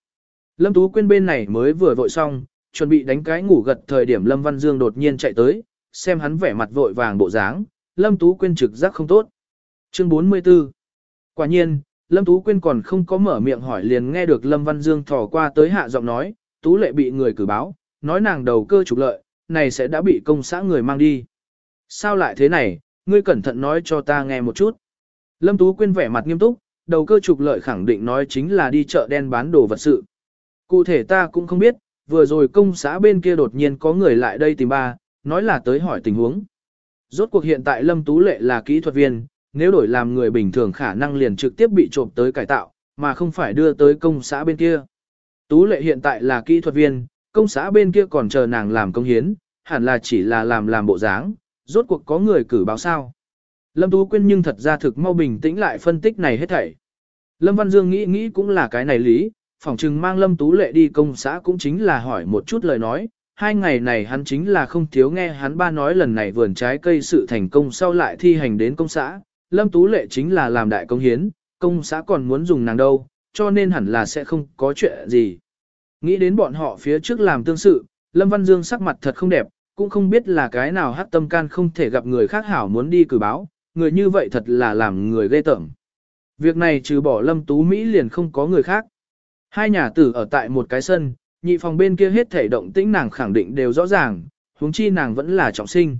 Lâm Tú Quyên bên này mới vừa vội xong, chuẩn bị đánh cái ngủ gật thời điểm Lâm Văn Dương đột nhiên chạy tới, xem hắn vẻ mặt vội vàng bộ dáng, Lâm Tú Quyên trực giác không tốt. Chương 44 Quả nhiên, Lâm Tú Quyên còn không có mở miệng hỏi liền nghe được Lâm Văn Dương thò qua tới hạ giọng nói, Tú Lệ bị người cử báo, nói nàng đầu cơ trục lợi, này sẽ đã bị công xã người mang đi. Sao lại thế này, ngươi cẩn thận nói cho ta nghe một chút. Lâm Tú Quyên vẻ mặt nghiêm túc, đầu cơ trục lợi khẳng định nói chính là đi chợ đen bán đồ vật sự. Cụ thể ta cũng không biết, vừa rồi công xã bên kia đột nhiên có người lại đây tìm ba, nói là tới hỏi tình huống. Rốt cuộc hiện tại Lâm Tú Lệ là kỹ thuật viên, nếu đổi làm người bình thường khả năng liền trực tiếp bị trộm tới cải tạo, mà không phải đưa tới công xã bên kia. Tú Lệ hiện tại là kỹ thuật viên, công xã bên kia còn chờ nàng làm công hiến, hẳn là chỉ là làm làm bộ dáng, rốt cuộc có người cử báo sao. Lâm Tú Quyên nhưng thật ra thực mau bình tĩnh lại phân tích này hết thảy. Lâm Văn Dương nghĩ nghĩ cũng là cái này lý, phỏng chừng mang Lâm Tú Lệ đi công xã cũng chính là hỏi một chút lời nói, hai ngày này hắn chính là không thiếu nghe hắn ba nói lần này vườn trái cây sự thành công sau lại thi hành đến công xã, Lâm Tú Lệ chính là làm đại công hiến, công xã còn muốn dùng nàng đâu, cho nên hẳn là sẽ không có chuyện gì. Nghĩ đến bọn họ phía trước làm tương sự, Lâm Văn Dương sắc mặt thật không đẹp, cũng không biết là cái nào hát tâm can không thể gặp người khác hảo muốn đi cử báo, người như vậy thật là làm người ghê tởm. Việc này trừ bỏ Lâm Tú Mỹ liền không có người khác. Hai nhà tử ở tại một cái sân, nhị phòng bên kia hết thể động tĩnh nàng khẳng định đều rõ ràng, huống chi nàng vẫn là trọng sinh.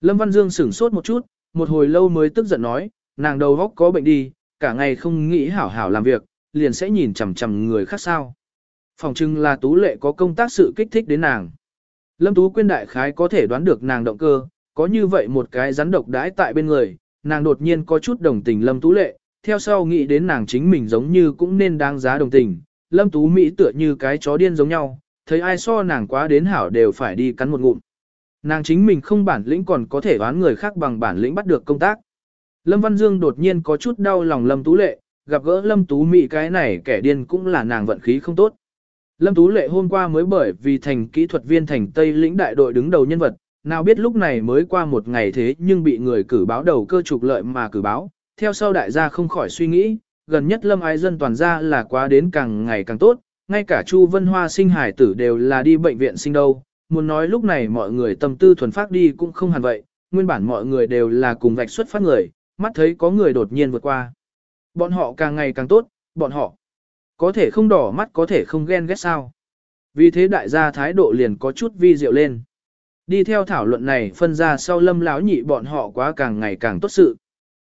Lâm Văn Dương sửng sốt một chút, một hồi lâu mới tức giận nói, nàng đầu góc có bệnh đi, cả ngày không nghĩ hảo hảo làm việc, liền sẽ nhìn chằm chằm người khác sao. Phòng trưng là tú lệ có công tác sự kích thích đến nàng. Lâm Tú Quyên đại khái có thể đoán được nàng động cơ, có như vậy một cái rắn độc đãi tại bên người, nàng đột nhiên có chút đồng tình Lâm Tú Lệ, theo sau nghĩ đến nàng chính mình giống như cũng nên đáng giá đồng tình, Lâm Tú Mỹ tựa như cái chó điên giống nhau, thấy ai so nàng quá đến hảo đều phải đi cắn một ngụm. Nàng chính mình không bản lĩnh còn có thể đoán người khác bằng bản lĩnh bắt được công tác. Lâm Văn Dương đột nhiên có chút đau lòng Lâm Tú Lệ, gặp gỡ Lâm Tú Mỹ cái này kẻ điên cũng là nàng vận khí không tốt. Lâm Tú Lệ hôm qua mới bởi vì thành kỹ thuật viên thành Tây lĩnh đại đội đứng đầu nhân vật, nào biết lúc này mới qua một ngày thế nhưng bị người cử báo đầu cơ trục lợi mà cử báo, theo sau đại gia không khỏi suy nghĩ, gần nhất lâm ái dân toàn ra là quá đến càng ngày càng tốt, ngay cả Chu Vân Hoa sinh hải tử đều là đi bệnh viện sinh đâu, muốn nói lúc này mọi người tâm tư thuần phát đi cũng không hẳn vậy, nguyên bản mọi người đều là cùng vạch xuất phát người, mắt thấy có người đột nhiên vượt qua. Bọn họ càng ngày càng tốt, bọn họ có thể không đỏ mắt có thể không ghen ghét sao. Vì thế đại gia thái độ liền có chút vi diệu lên. Đi theo thảo luận này phân ra sau lâm lão nhị bọn họ quá càng ngày càng tốt sự.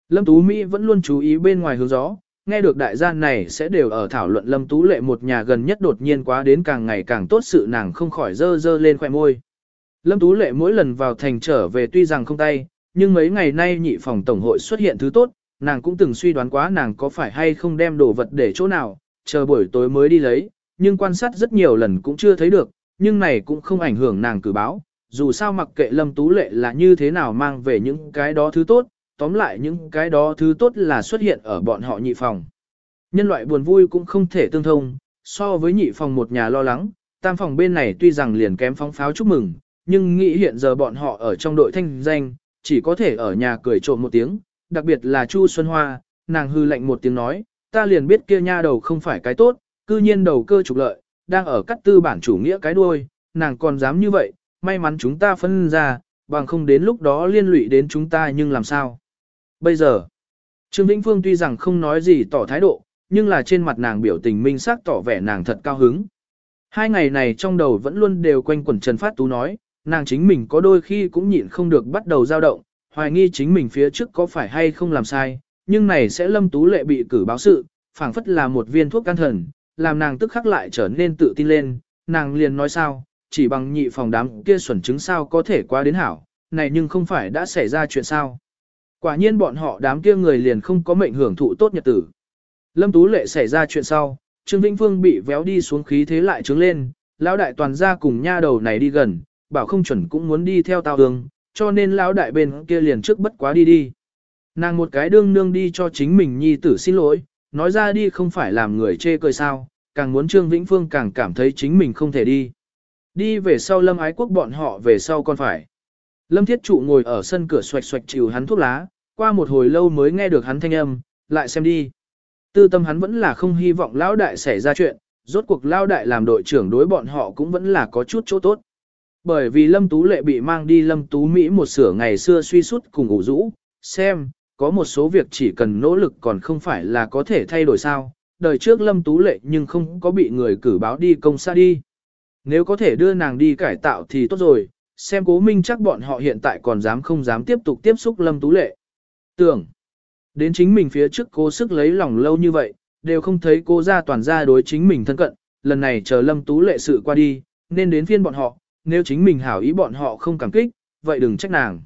Lâm Tú Mỹ vẫn luôn chú ý bên ngoài hướng gió, nghe được đại gia này sẽ đều ở thảo luận Lâm Tú Lệ một nhà gần nhất đột nhiên quá đến càng ngày càng tốt sự nàng không khỏi dơ dơ lên khoẻ môi. Lâm Tú Lệ mỗi lần vào thành trở về tuy rằng không tay, nhưng mấy ngày nay nhị phòng tổng hội xuất hiện thứ tốt, nàng cũng từng suy đoán quá nàng có phải hay không đem đồ vật để chỗ nào, chờ buổi tối mới đi lấy, nhưng quan sát rất nhiều lần cũng chưa thấy được, nhưng này cũng không ảnh hưởng nàng cử báo, dù sao mặc kệ Lâm Tú Lệ là như thế nào mang về những cái đó thứ tốt, tóm lại những cái đó thứ tốt là xuất hiện ở bọn họ nhị phòng. Nhân loại buồn vui cũng không thể tương thông, so với nhị phòng một nhà lo lắng, tam phòng bên này tuy rằng liền kém phóng pháo chúc mừng, nhưng nghĩ hiện giờ bọn họ ở trong đội thanh danh, chỉ có thể ở nhà cười trộm một tiếng, đặc biệt là Chu Xuân Hoa, nàng hư lạnh một tiếng nói, ta liền biết kia nha đầu không phải cái tốt, cư nhiên đầu cơ trục lợi, đang ở cắt tư bản chủ nghĩa cái đuôi, nàng còn dám như vậy, may mắn chúng ta phân ra, bằng không đến lúc đó liên lụy đến chúng ta nhưng làm sao. Bây giờ, Trương Vĩnh Phương tuy rằng không nói gì tỏ thái độ, nhưng là trên mặt nàng biểu tình minh xác tỏ vẻ nàng thật cao hứng. Hai ngày này trong đầu vẫn luôn đều quanh quẩn Trần Phát Tú nói, nàng chính mình có đôi khi cũng nhịn không được bắt đầu dao động, hoài nghi chính mình phía trước có phải hay không làm sai, nhưng này sẽ Lâm Tú Lệ bị cử báo sự, phảng phất là một viên thuốc can thần, làm nàng tức khắc lại trở nên tự tin lên, nàng liền nói sao, chỉ bằng nhị phòng đám kia xuẩn chứng sao có thể qua đến hảo, này nhưng không phải đã xảy ra chuyện sao. Quả nhiên bọn họ đám kia người liền không có mệnh hưởng thụ tốt nhật tử. Lâm Tú Lệ xảy ra chuyện sau, Trương Vĩnh Phương bị véo đi xuống khí thế lại trướng lên, lão đại toàn ra cùng nha đầu này đi gần, bảo không chuẩn cũng muốn đi theo tao hương, cho nên lão đại bên kia liền trước bất quá đi đi. Nàng một cái đương nương đi cho chính mình nhi tử xin lỗi, nói ra đi không phải làm người chê cười sao, càng muốn Trương Vĩnh Phương càng cảm thấy chính mình không thể đi. Đi về sau Lâm Ái Quốc bọn họ về sau còn phải. Lâm Thiết Trụ ngồi ở sân cửa xoạch xoạch chịu hắn thuốc lá, qua một hồi lâu mới nghe được hắn thanh âm, lại xem đi. Tư tâm hắn vẫn là không hy vọng lão đại xảy ra chuyện, rốt cuộc lão đại làm đội trưởng đối bọn họ cũng vẫn là có chút chỗ tốt. Bởi vì Lâm Tú Lệ bị mang đi Lâm Tú Mỹ một sửa ngày xưa suy sút cùng ủ rũ, xem, có một số việc chỉ cần nỗ lực còn không phải là có thể thay đổi sao, đời trước Lâm Tú Lệ nhưng không có bị người cử báo đi công xa đi. Nếu có thể đưa nàng đi cải tạo thì tốt rồi, xem cố minh chắc bọn họ hiện tại còn dám không dám tiếp tục tiếp xúc Lâm Tú Lệ. Tưởng, đến chính mình phía trước cố sức lấy lòng lâu như vậy, đều không thấy cô ra toàn ra đối chính mình thân cận, lần này chờ Lâm Tú Lệ sự qua đi, nên đến phiên bọn họ, nếu chính mình hảo ý bọn họ không cảm kích, vậy đừng trách nàng.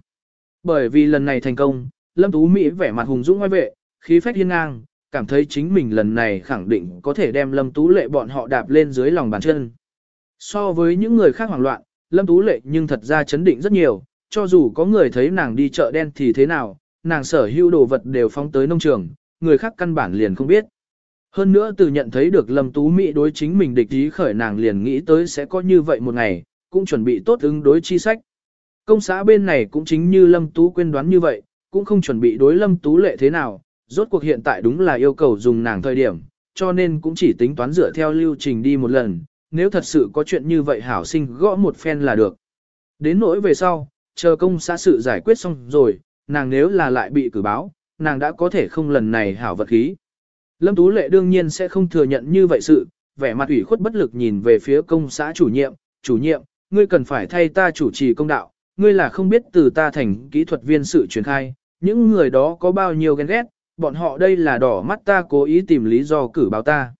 Bởi vì lần này thành công, Lâm Tú Mỹ vẻ mặt hùng dũng ngoài vệ, khí phách hiên ngang, cảm thấy chính mình lần này khẳng định có thể đem Lâm Tú Lệ bọn họ đạp lên dưới lòng bàn chân. So với những người khác hoảng loạn, Lâm Tú Lệ nhưng thật ra chấn định rất nhiều, cho dù có người thấy nàng đi chợ đen thì thế nào, nàng sở hữu đồ vật đều phóng tới nông trường, người khác căn bản liền không biết. Hơn nữa từ nhận thấy được Lâm Tú Mỹ đối chính mình địch ý khởi nàng liền nghĩ tới sẽ có như vậy một ngày, cũng chuẩn bị tốt ứng đối chi sách. Công xã bên này cũng chính như Lâm Tú quên đoán như vậy, cũng không chuẩn bị đối Lâm Tú lệ thế nào, rốt cuộc hiện tại đúng là yêu cầu dùng nàng thời điểm, cho nên cũng chỉ tính toán dựa theo lưu trình đi một lần, nếu thật sự có chuyện như vậy hảo sinh gõ một phen là được. Đến nỗi về sau, chờ công xã sự giải quyết xong rồi, nàng nếu là lại bị cử báo, nàng đã có thể không lần này hảo vật khí. Lâm Tú Lệ đương nhiên sẽ không thừa nhận như vậy sự, vẻ mặt ủy khuất bất lực nhìn về phía công xã chủ nhiệm, chủ nhiệm, ngươi cần phải thay ta chủ trì công đạo, ngươi là không biết từ ta thành kỹ thuật viên sự truyền khai, những người đó có bao nhiêu ghen ghét, bọn họ đây là đỏ mắt ta cố ý tìm lý do cử báo ta.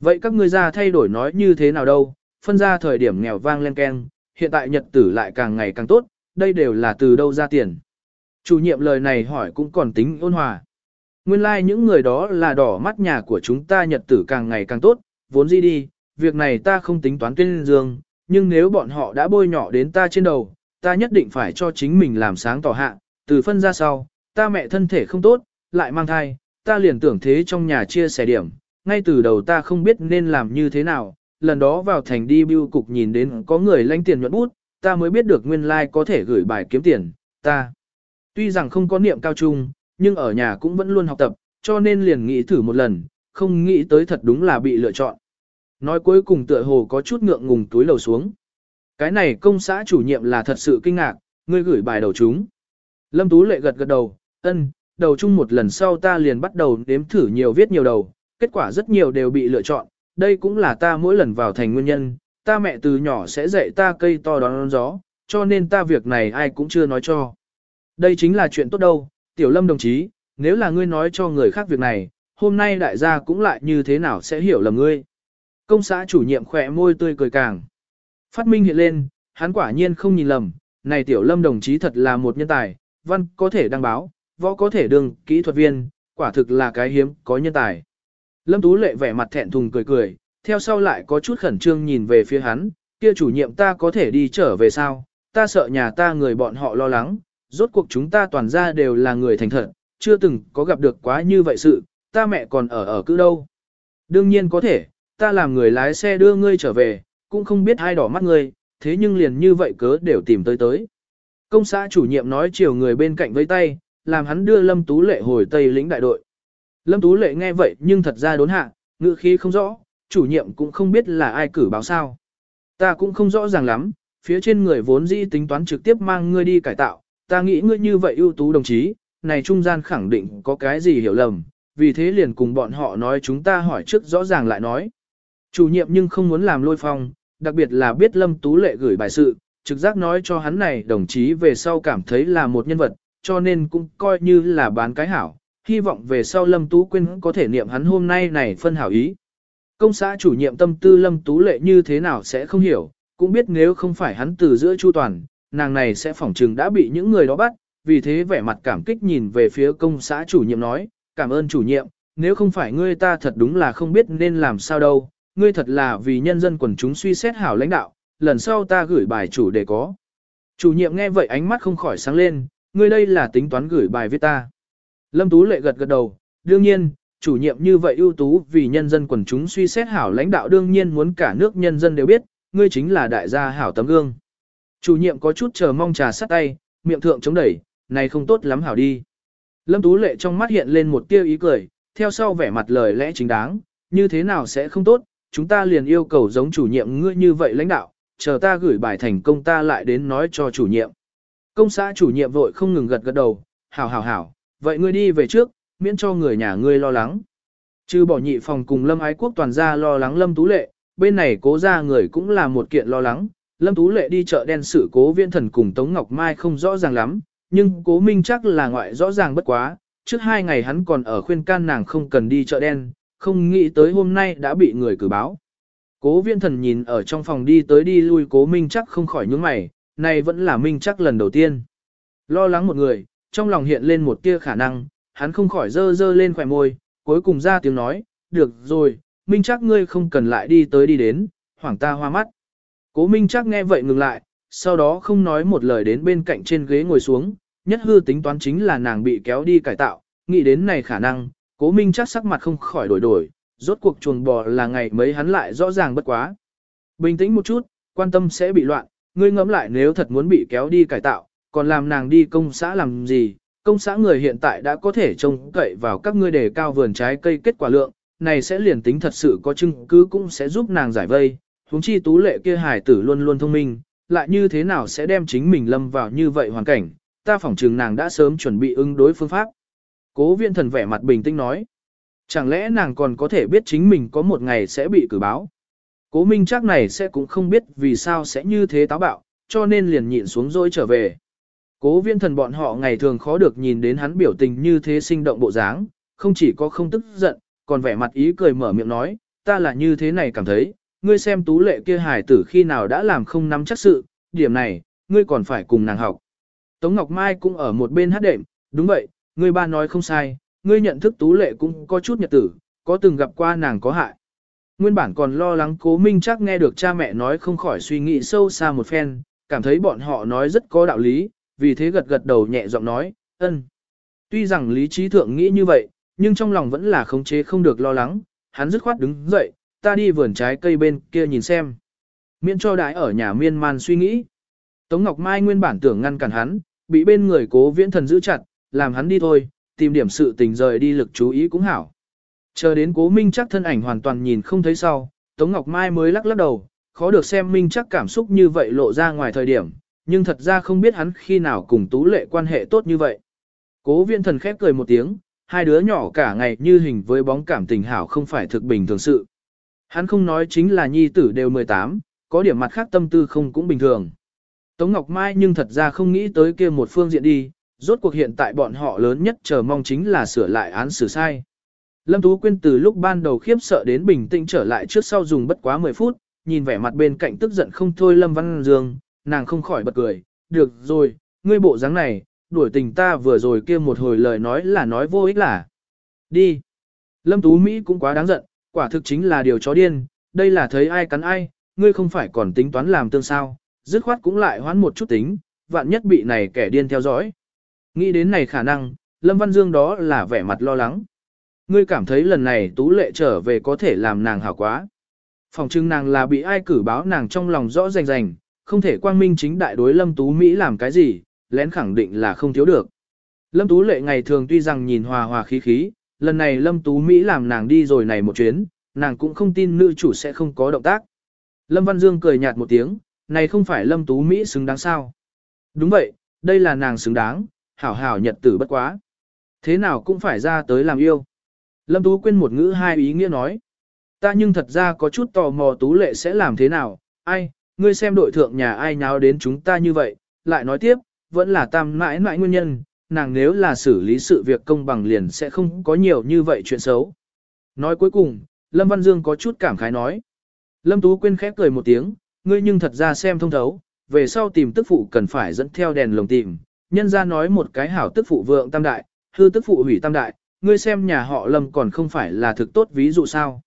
Vậy các ngươi ra thay đổi nói như thế nào đâu, phân ra thời điểm nghèo vang lên keng, hiện tại nhật tử lại càng ngày càng tốt, đây đều là từ đâu ra tiền. Chủ nhiệm lời này hỏi cũng còn tính ôn hòa. Nguyên lai like những người đó là đỏ mắt nhà của chúng ta nhật tử càng ngày càng tốt, vốn gì đi, việc này ta không tính toán tuyên dương, nhưng nếu bọn họ đã bôi nhỏ đến ta trên đầu, ta nhất định phải cho chính mình làm sáng tỏ hạ, từ phân ra sau, ta mẹ thân thể không tốt, lại mang thai, ta liền tưởng thế trong nhà chia sẻ điểm, ngay từ đầu ta không biết nên làm như thế nào, lần đó vào thành đi bưu cục nhìn đến có người lãnh tiền nhuận bút, ta mới biết được nguyên lai like có thể gửi bài kiếm tiền, ta. Tuy rằng không có niệm cao trung, nhưng ở nhà cũng vẫn luôn học tập, cho nên liền nghĩ thử một lần, không nghĩ tới thật đúng là bị lựa chọn. Nói cuối cùng tựa hồ có chút ngượng ngùng túi lầu xuống. Cái này công xã chủ nhiệm là thật sự kinh ngạc, ngươi gửi bài đầu chúng. Lâm Tú Lệ gật gật đầu, ân, đầu chung một lần sau ta liền bắt đầu đếm thử nhiều viết nhiều đầu, kết quả rất nhiều đều bị lựa chọn, đây cũng là ta mỗi lần vào thành nguyên nhân, ta mẹ từ nhỏ sẽ dạy ta cây to đón gió, cho nên ta việc này ai cũng chưa nói cho. Đây chính là chuyện tốt đâu, Tiểu Lâm đồng chí, nếu là ngươi nói cho người khác việc này, hôm nay đại gia cũng lại như thế nào sẽ hiểu lầm ngươi. Công xã chủ nhiệm khỏe môi tươi cười càng. Phát minh hiện lên, hắn quả nhiên không nhìn lầm, này Tiểu Lâm đồng chí thật là một nhân tài, văn có thể đăng báo, võ có thể đương kỹ thuật viên, quả thực là cái hiếm, có nhân tài. Lâm Tú Lệ vẻ mặt thẹn thùng cười cười, theo sau lại có chút khẩn trương nhìn về phía hắn, kia chủ nhiệm ta có thể đi trở về sao, ta sợ nhà ta người bọn họ lo lắng, rốt cuộc chúng ta toàn ra đều là người thành thật, chưa từng có gặp được quá như vậy sự, ta mẹ còn ở ở cứ đâu. Đương nhiên có thể, ta làm người lái xe đưa ngươi trở về, cũng không biết ai đỏ mắt ngươi, thế nhưng liền như vậy cớ đều tìm tới tới. Công xã chủ nhiệm nói chiều người bên cạnh với tay, làm hắn đưa Lâm Tú Lệ hồi Tây lĩnh đại đội. Lâm Tú Lệ nghe vậy nhưng thật ra đốn hạ, ngữ khí không rõ, chủ nhiệm cũng không biết là ai cử báo sao. Ta cũng không rõ ràng lắm, phía trên người vốn dĩ tính toán trực tiếp mang ngươi đi cải tạo, ta nghĩ ngươi như vậy ưu tú đồng chí, này trung gian khẳng định có cái gì hiểu lầm, vì thế liền cùng bọn họ nói chúng ta hỏi trước rõ ràng lại nói. Chủ nhiệm nhưng không muốn làm lôi phong, đặc biệt là biết Lâm Tú Lệ gửi bài sự, trực giác nói cho hắn này đồng chí về sau cảm thấy là một nhân vật, cho nên cũng coi như là bán cái hảo, hy vọng về sau Lâm Tú Quyên có thể niệm hắn hôm nay này phân hảo ý. Công xã chủ nhiệm tâm tư Lâm Tú Lệ như thế nào sẽ không hiểu, cũng biết nếu không phải hắn từ giữa chu toàn, nàng này sẽ phỏng trừng đã bị những người đó bắt, vì thế vẻ mặt cảm kích nhìn về phía công xã chủ nhiệm nói, cảm ơn chủ nhiệm, nếu không phải ngươi ta thật đúng là không biết nên làm sao đâu, ngươi thật là vì nhân dân quần chúng suy xét hảo lãnh đạo, lần sau ta gửi bài chủ để có. Chủ nhiệm nghe vậy ánh mắt không khỏi sáng lên, ngươi đây là tính toán gửi bài viết ta. Lâm Tú Lệ gật gật đầu, đương nhiên, chủ nhiệm như vậy ưu tú vì nhân dân quần chúng suy xét hảo lãnh đạo đương nhiên muốn cả nước nhân dân đều biết, ngươi chính là đại gia hảo tấm gương. Chủ nhiệm có chút chờ mong trà sắt tay, miệng thượng chống đẩy, này không tốt lắm hảo đi. Lâm Tú Lệ trong mắt hiện lên một tia ý cười, theo sau vẻ mặt lời lẽ chính đáng, như thế nào sẽ không tốt, chúng ta liền yêu cầu giống chủ nhiệm ngươi như vậy lãnh đạo, chờ ta gửi bài thành công ta lại đến nói cho chủ nhiệm. Công xã chủ nhiệm vội không ngừng gật gật đầu, hảo hảo hảo, vậy ngươi đi về trước, miễn cho người nhà ngươi lo lắng. Trừ bỏ nhị phòng cùng Lâm Ái Quốc toàn ra lo lắng Lâm Tú Lệ, bên này cố ra người cũng là một kiện lo lắng. Lâm Tú Lệ đi chợ đen sự cố viên thần cùng Tống Ngọc Mai không rõ ràng lắm, nhưng cố minh chắc là ngoại rõ ràng bất quá. Trước hai ngày hắn còn ở khuyên can nàng không cần đi chợ đen, không nghĩ tới hôm nay đã bị người cử báo. Cố viên thần nhìn ở trong phòng đi tới đi lui cố minh chắc không khỏi nhướng mày, này vẫn là minh chắc lần đầu tiên. Lo lắng một người, trong lòng hiện lên một tia khả năng, hắn không khỏi dơ dơ lên khỏe môi, cuối cùng ra tiếng nói, được rồi, minh chắc ngươi không cần lại đi tới đi đến, hoảng ta hoa mắt. Cố minh chắc nghe vậy ngừng lại, sau đó không nói một lời đến bên cạnh trên ghế ngồi xuống, nhất hư tính toán chính là nàng bị kéo đi cải tạo, nghĩ đến này khả năng, cố minh chắc sắc mặt không khỏi đổi đổi, rốt cuộc chuồng bò là ngày mấy hắn lại rõ ràng bất quá. Bình tĩnh một chút, quan tâm sẽ bị loạn, ngươi ngẫm lại nếu thật muốn bị kéo đi cải tạo, còn làm nàng đi công xã làm gì, công xã người hiện tại đã có thể trông cậy vào các ngươi đề cao vườn trái cây kết quả lượng, này sẽ liền tính thật sự có chứng cứ cũng sẽ giúp nàng giải vây, huống chi tú lệ kia hải tử luôn luôn thông minh, lại như thế nào sẽ đem chính mình lâm vào như vậy hoàn cảnh, ta phỏng chừng nàng đã sớm chuẩn bị ứng đối phương pháp. Cố viên thần vẻ mặt bình tĩnh nói, chẳng lẽ nàng còn có thể biết chính mình có một ngày sẽ bị cử báo. Cố minh chắc này sẽ cũng không biết vì sao sẽ như thế táo bạo, cho nên liền nhịn xuống rồi trở về. Cố viên thần bọn họ ngày thường khó được nhìn đến hắn biểu tình như thế sinh động bộ dáng, không chỉ có không tức giận, còn vẻ mặt ý cười mở miệng nói, ta là như thế này cảm thấy, ngươi xem tú lệ kia hài tử khi nào đã làm không nắm chắc sự, điểm này, ngươi còn phải cùng nàng học. Tống Ngọc Mai cũng ở một bên hát đệm, đúng vậy, ngươi ba nói không sai, ngươi nhận thức tú lệ cũng có chút nhật tử, có từng gặp qua nàng có hại. Nguyên bản còn lo lắng cố minh chắc nghe được cha mẹ nói không khỏi suy nghĩ sâu xa một phen, cảm thấy bọn họ nói rất có đạo lý, vì thế gật gật đầu nhẹ giọng nói, ân. Tuy rằng lý trí thượng nghĩ như vậy, nhưng trong lòng vẫn là khống chế không được lo lắng, hắn dứt khoát đứng dậy, ta đi vườn trái cây bên kia nhìn xem. Miễn cho đại ở nhà miên man suy nghĩ. Tống Ngọc Mai nguyên bản tưởng ngăn cản hắn, bị bên người cố viễn thần giữ chặt, làm hắn đi thôi, tìm điểm sự tình rời đi lực chú ý cũng hảo. Chờ đến cố minh chắc thân ảnh hoàn toàn nhìn không thấy sau, Tống Ngọc Mai mới lắc lắc đầu, khó được xem minh chắc cảm xúc như vậy lộ ra ngoài thời điểm, nhưng thật ra không biết hắn khi nào cùng tú lệ quan hệ tốt như vậy. Cố viên thần khép cười một tiếng, hai đứa nhỏ cả ngày như hình với bóng cảm tình hảo không phải thực bình thường sự. Hắn không nói chính là nhi tử đều 18, có điểm mặt khác tâm tư không cũng bình thường. Tống Ngọc Mai nhưng thật ra không nghĩ tới kia một phương diện đi, rốt cuộc hiện tại bọn họ lớn nhất chờ mong chính là sửa lại án xử sai. Lâm Tú Quyên từ lúc ban đầu khiếp sợ đến bình tĩnh trở lại trước sau dùng bất quá 10 phút, nhìn vẻ mặt bên cạnh tức giận không thôi Lâm Văn Dương, nàng không khỏi bật cười, được rồi, ngươi bộ dáng này, đuổi tình ta vừa rồi kia một hồi lời nói là nói vô ích là. Đi. Lâm Tú Mỹ cũng quá đáng giận, quả thực chính là điều chó điên, đây là thấy ai cắn ai, ngươi không phải còn tính toán làm tương sao, dứt khoát cũng lại hoán một chút tính, vạn nhất bị này kẻ điên theo dõi. Nghĩ đến này khả năng, Lâm Văn Dương đó là vẻ mặt lo lắng. Ngươi cảm thấy lần này Tú Lệ trở về có thể làm nàng hảo quá. Phòng trưng nàng là bị ai cử báo nàng trong lòng rõ rành rành, không thể quang minh chính đại đối Lâm Tú Mỹ làm cái gì, lén khẳng định là không thiếu được. Lâm Tú Lệ ngày thường tuy rằng nhìn hòa hòa khí khí, lần này Lâm Tú Mỹ làm nàng đi rồi này một chuyến, nàng cũng không tin nữ chủ sẽ không có động tác. Lâm Văn Dương cười nhạt một tiếng, này không phải Lâm Tú Mỹ xứng đáng sao. Đúng vậy, đây là nàng xứng đáng, hảo hảo nhật tử bất quá. Thế nào cũng phải ra tới làm yêu. Lâm Tú quên một ngữ hai ý nghĩa nói. Ta nhưng thật ra có chút tò mò Tú Lệ sẽ làm thế nào, ai, ngươi xem đội thượng nhà ai nháo đến chúng ta như vậy, lại nói tiếp, vẫn là tam mãi mãi nguyên nhân, nàng nếu là xử lý sự việc công bằng liền sẽ không có nhiều như vậy chuyện xấu. Nói cuối cùng, Lâm Văn Dương có chút cảm khái nói. Lâm Tú Quyên khép cười một tiếng, ngươi nhưng thật ra xem thông thấu, về sau tìm tức phụ cần phải dẫn theo đèn lồng tìm, nhân ra nói một cái hảo tức phụ vượng tam đại, hư tức phụ hủy tam đại, ngươi xem nhà họ Lâm còn không phải là thực tốt ví dụ sao.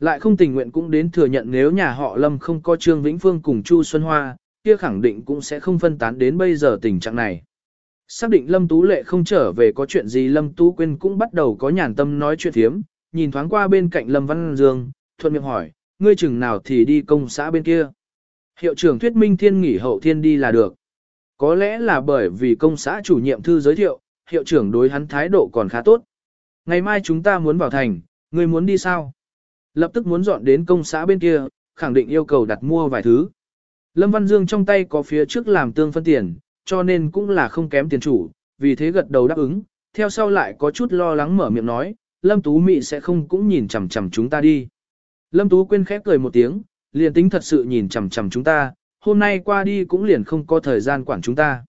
Lại không tình nguyện cũng đến thừa nhận nếu nhà họ Lâm không có Trương Vĩnh Phương cùng Chu Xuân Hoa, kia khẳng định cũng sẽ không phân tán đến bây giờ tình trạng này. Xác định Lâm Tú Lệ không trở về có chuyện gì Lâm Tú Quyên cũng bắt đầu có nhàn tâm nói chuyện thiếm, nhìn thoáng qua bên cạnh Lâm Văn Dương, thuận miệng hỏi, ngươi chừng nào thì đi công xã bên kia. Hiệu trưởng thuyết minh thiên nghỉ hậu thiên đi là được. Có lẽ là bởi vì công xã chủ nhiệm thư giới thiệu, hiệu trưởng đối hắn thái độ còn khá tốt. Ngày mai chúng ta muốn vào thành, ngươi muốn đi sao? Lập tức muốn dọn đến công xã bên kia, khẳng định yêu cầu đặt mua vài thứ. Lâm Văn Dương trong tay có phía trước làm tương phân tiền, cho nên cũng là không kém tiền chủ, vì thế gật đầu đáp ứng, theo sau lại có chút lo lắng mở miệng nói, Lâm Tú Mị sẽ không cũng nhìn chằm chằm chúng ta đi. Lâm Tú quên khép cười một tiếng, liền tính thật sự nhìn chằm chằm chúng ta, hôm nay qua đi cũng liền không có thời gian quản chúng ta.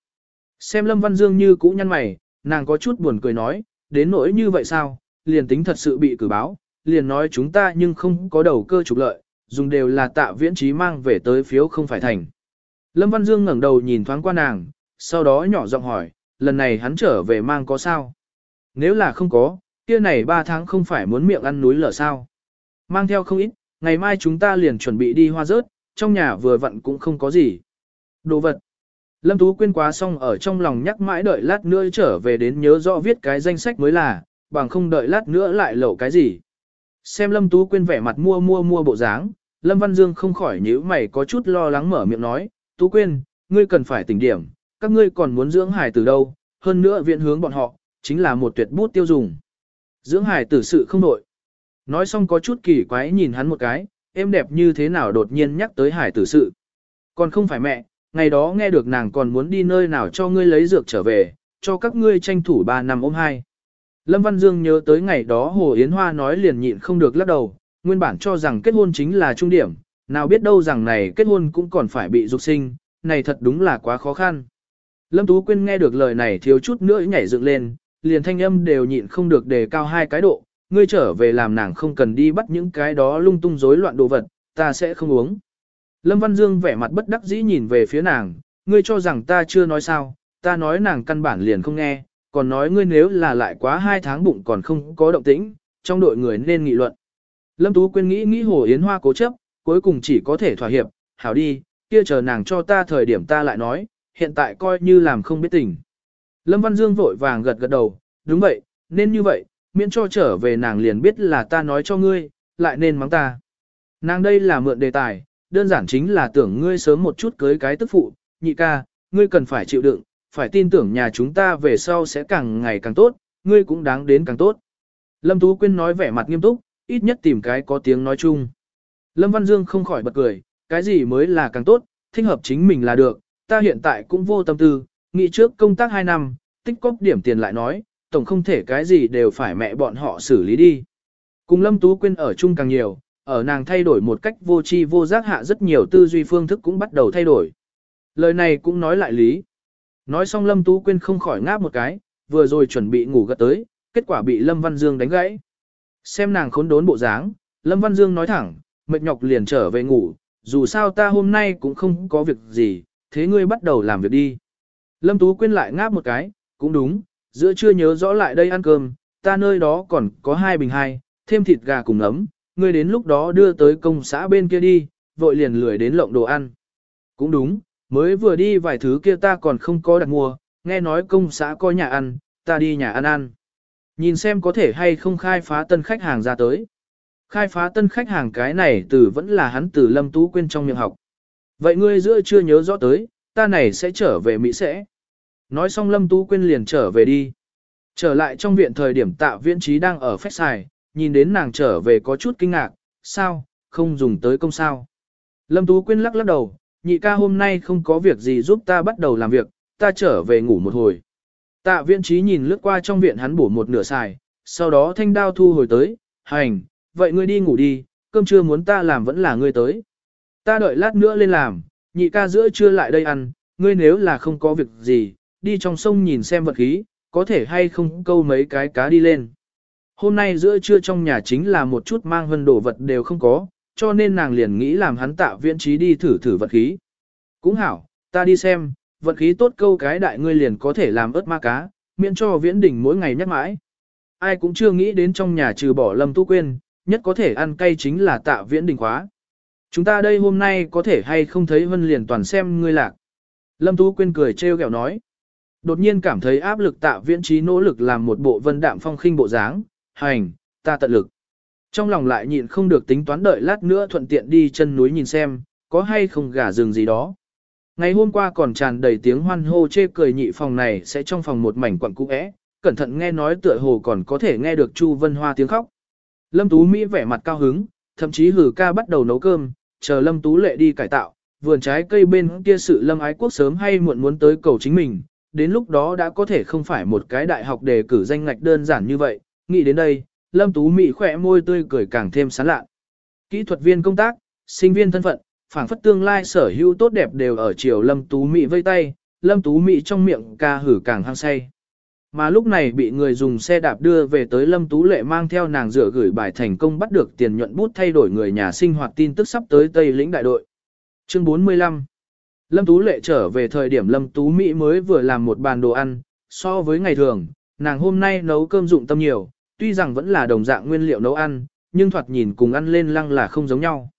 Xem Lâm Văn Dương như cũ nhăn mày, nàng có chút buồn cười nói, đến nỗi như vậy sao, liền tính thật sự bị cử báo, liền nói chúng ta nhưng không có đầu cơ trục lợi, dùng đều là tạ viễn trí mang về tới phiếu không phải thành. Lâm Văn Dương ngẩng đầu nhìn thoáng qua nàng, sau đó nhỏ giọng hỏi, lần này hắn trở về mang có sao? Nếu là không có, kia này 3 tháng không phải muốn miệng ăn núi lở sao? Mang theo không ít, ngày mai chúng ta liền chuẩn bị đi hoa rớt, trong nhà vừa vặn cũng không có gì. Đồ vật. Lâm Tú quên quá xong ở trong lòng nhắc mãi đợi lát nữa trở về đến nhớ rõ viết cái danh sách mới là, bằng không đợi lát nữa lại lẩu cái gì. Xem Lâm Tú quên vẻ mặt mua mua mua bộ dáng, Lâm Văn Dương không khỏi nhíu mày có chút lo lắng mở miệng nói, Tú quên, ngươi cần phải tỉnh điểm, các ngươi còn muốn dưỡng hài từ đâu, hơn nữa viện hướng bọn họ, chính là một tuyệt bút tiêu dùng. Dưỡng hài tử sự không nội. Nói xong có chút kỳ quái nhìn hắn một cái, em đẹp như thế nào đột nhiên nhắc tới hải tử sự. Còn không phải mẹ, ngày đó nghe được nàng còn muốn đi nơi nào cho ngươi lấy dược trở về, cho các ngươi tranh thủ 3 năm ôm hai. Lâm Văn Dương nhớ tới ngày đó Hồ Yến Hoa nói liền nhịn không được lắc đầu, nguyên bản cho rằng kết hôn chính là trung điểm, nào biết đâu rằng này kết hôn cũng còn phải bị dục sinh, này thật đúng là quá khó khăn. Lâm Tú Quyên nghe được lời này thiếu chút nữa nhảy dựng lên, liền thanh âm đều nhịn không được đề cao hai cái độ, ngươi trở về làm nàng không cần đi bắt những cái đó lung tung rối loạn đồ vật, ta sẽ không uống. Lâm Văn Dương vẻ mặt bất đắc dĩ nhìn về phía nàng, ngươi cho rằng ta chưa nói sao, ta nói nàng căn bản liền không nghe, còn nói ngươi nếu là lại quá hai tháng bụng còn không có động tĩnh, trong đội người nên nghị luận. Lâm Tú Quyên nghĩ nghĩ Hồ Yến Hoa cố chấp, cuối cùng chỉ có thể thỏa hiệp, hảo đi, kia chờ nàng cho ta thời điểm ta lại nói, hiện tại coi như làm không biết tình. Lâm Văn Dương vội vàng gật gật đầu, đúng vậy, nên như vậy, miễn cho trở về nàng liền biết là ta nói cho ngươi, lại nên mắng ta. Nàng đây là mượn đề tài, đơn giản chính là tưởng ngươi sớm một chút cưới cái tức phụ, nhị ca, ngươi cần phải chịu đựng, phải tin tưởng nhà chúng ta về sau sẽ càng ngày càng tốt, ngươi cũng đáng đến càng tốt. Lâm Tú Quyên nói vẻ mặt nghiêm túc, ít nhất tìm cái có tiếng nói chung. Lâm Văn Dương không khỏi bật cười, cái gì mới là càng tốt, thích hợp chính mình là được, ta hiện tại cũng vô tâm tư, nghĩ trước công tác 2 năm, tích cóp điểm tiền lại nói, tổng không thể cái gì đều phải mẹ bọn họ xử lý đi. Cùng Lâm Tú Quyên ở chung càng nhiều, ở nàng thay đổi một cách vô tri vô giác hạ rất nhiều tư duy phương thức cũng bắt đầu thay đổi. Lời này cũng nói lại lý. Nói xong Lâm Tú Quyên không khỏi ngáp một cái, vừa rồi chuẩn bị ngủ gật tới, kết quả bị Lâm Văn Dương đánh gãy. Xem nàng khốn đốn bộ dáng, Lâm Văn Dương nói thẳng, mệt nhọc liền trở về ngủ, dù sao ta hôm nay cũng không có việc gì, thế ngươi bắt đầu làm việc đi. Lâm Tú Quyên lại ngáp một cái, cũng đúng, giữa chưa nhớ rõ lại đây ăn cơm, ta nơi đó còn có hai bình hai, thêm thịt gà cùng ấm, ngươi đến lúc đó đưa tới công xã bên kia đi, vội liền lười đến lộng đồ ăn. Cũng đúng, mới vừa đi vài thứ kia ta còn không có đặt mua, nghe nói công xã có nhà ăn, ta đi nhà ăn ăn. Nhìn xem có thể hay không khai phá tân khách hàng ra tới. Khai phá tân khách hàng cái này từ vẫn là hắn từ Lâm Tú Quyên trong miệng học. Vậy ngươi giữa chưa nhớ rõ tới, ta này sẽ trở về Mỹ sẽ. Nói xong Lâm Tú Quyên liền trở về đi. Trở lại trong viện thời điểm tạ viễn trí đang ở phép xài, nhìn đến nàng trở về có chút kinh ngạc, sao, không dùng tới công sao. Lâm Tú Quyên lắc lắc đầu, nhị ca hôm nay không có việc gì giúp ta bắt đầu làm việc, ta trở về ngủ một hồi. Tạ viễn trí nhìn lướt qua trong viện hắn bổ một nửa xài, sau đó thanh đao thu hồi tới, hành, vậy ngươi đi ngủ đi, cơm trưa muốn ta làm vẫn là ngươi tới. Ta đợi lát nữa lên làm, nhị ca giữa trưa lại đây ăn, ngươi nếu là không có việc gì, đi trong sông nhìn xem vật khí, có thể hay không câu mấy cái cá đi lên. Hôm nay giữa trưa trong nhà chính là một chút mang hân đồ vật đều không có, cho nên nàng liền nghĩ làm hắn tạ viễn trí đi thử thử vật khí. Cũng hảo, ta đi xem, vật khí tốt câu cái đại ngươi liền có thể làm ớt ma cá, miễn cho viễn đỉnh mỗi ngày nhắc mãi. Ai cũng chưa nghĩ đến trong nhà trừ bỏ lâm tu quên, nhất có thể ăn cay chính là tạ viễn đỉnh khóa. Chúng ta đây hôm nay có thể hay không thấy vân liền toàn xem ngươi lạc. Lâm Tú Quyên cười trêu ghẹo nói. Đột nhiên cảm thấy áp lực tạ viễn trí nỗ lực làm một bộ vân đạm phong khinh bộ dáng, hành, ta tận lực. Trong lòng lại nhịn không được tính toán đợi lát nữa thuận tiện đi chân núi nhìn xem, có hay không gà rừng gì đó. Ngày hôm qua còn tràn đầy tiếng hoan hô chê cười nhị phòng này sẽ trong phòng một mảnh quặng cũ é, cẩn thận nghe nói tựa hồ còn có thể nghe được Chu Vân Hoa tiếng khóc. Lâm Tú Mỹ vẻ mặt cao hứng, thậm chí hử ca bắt đầu nấu cơm, chờ Lâm Tú Lệ đi cải tạo, vườn trái cây bên kia sự Lâm Ái Quốc sớm hay muộn muốn tới cầu chính mình, đến lúc đó đã có thể không phải một cái đại học đề cử danh ngạch đơn giản như vậy, nghĩ đến đây, Lâm Tú Mỹ khỏe môi tươi cười càng thêm sán lạ. Kỹ thuật viên công tác, sinh viên thân phận, phảng phất tương lai sở hữu tốt đẹp đều ở chiều Lâm Tú Mỹ vây tay, Lâm Tú Mỹ trong miệng ca hử càng hăng say. Mà lúc này bị người dùng xe đạp đưa về tới Lâm Tú Lệ mang theo nàng rửa gửi bài thành công bắt được tiền nhuận bút thay đổi người nhà sinh hoạt tin tức sắp tới Tây lĩnh đại đội. Chương 45 Lâm Tú Lệ trở về thời điểm Lâm Tú Mỹ mới vừa làm một bàn đồ ăn, so với ngày thường, nàng hôm nay nấu cơm dụng tâm nhiều, tuy rằng vẫn là đồng dạng nguyên liệu nấu ăn, nhưng thoạt nhìn cùng ăn lên lăng là không giống nhau.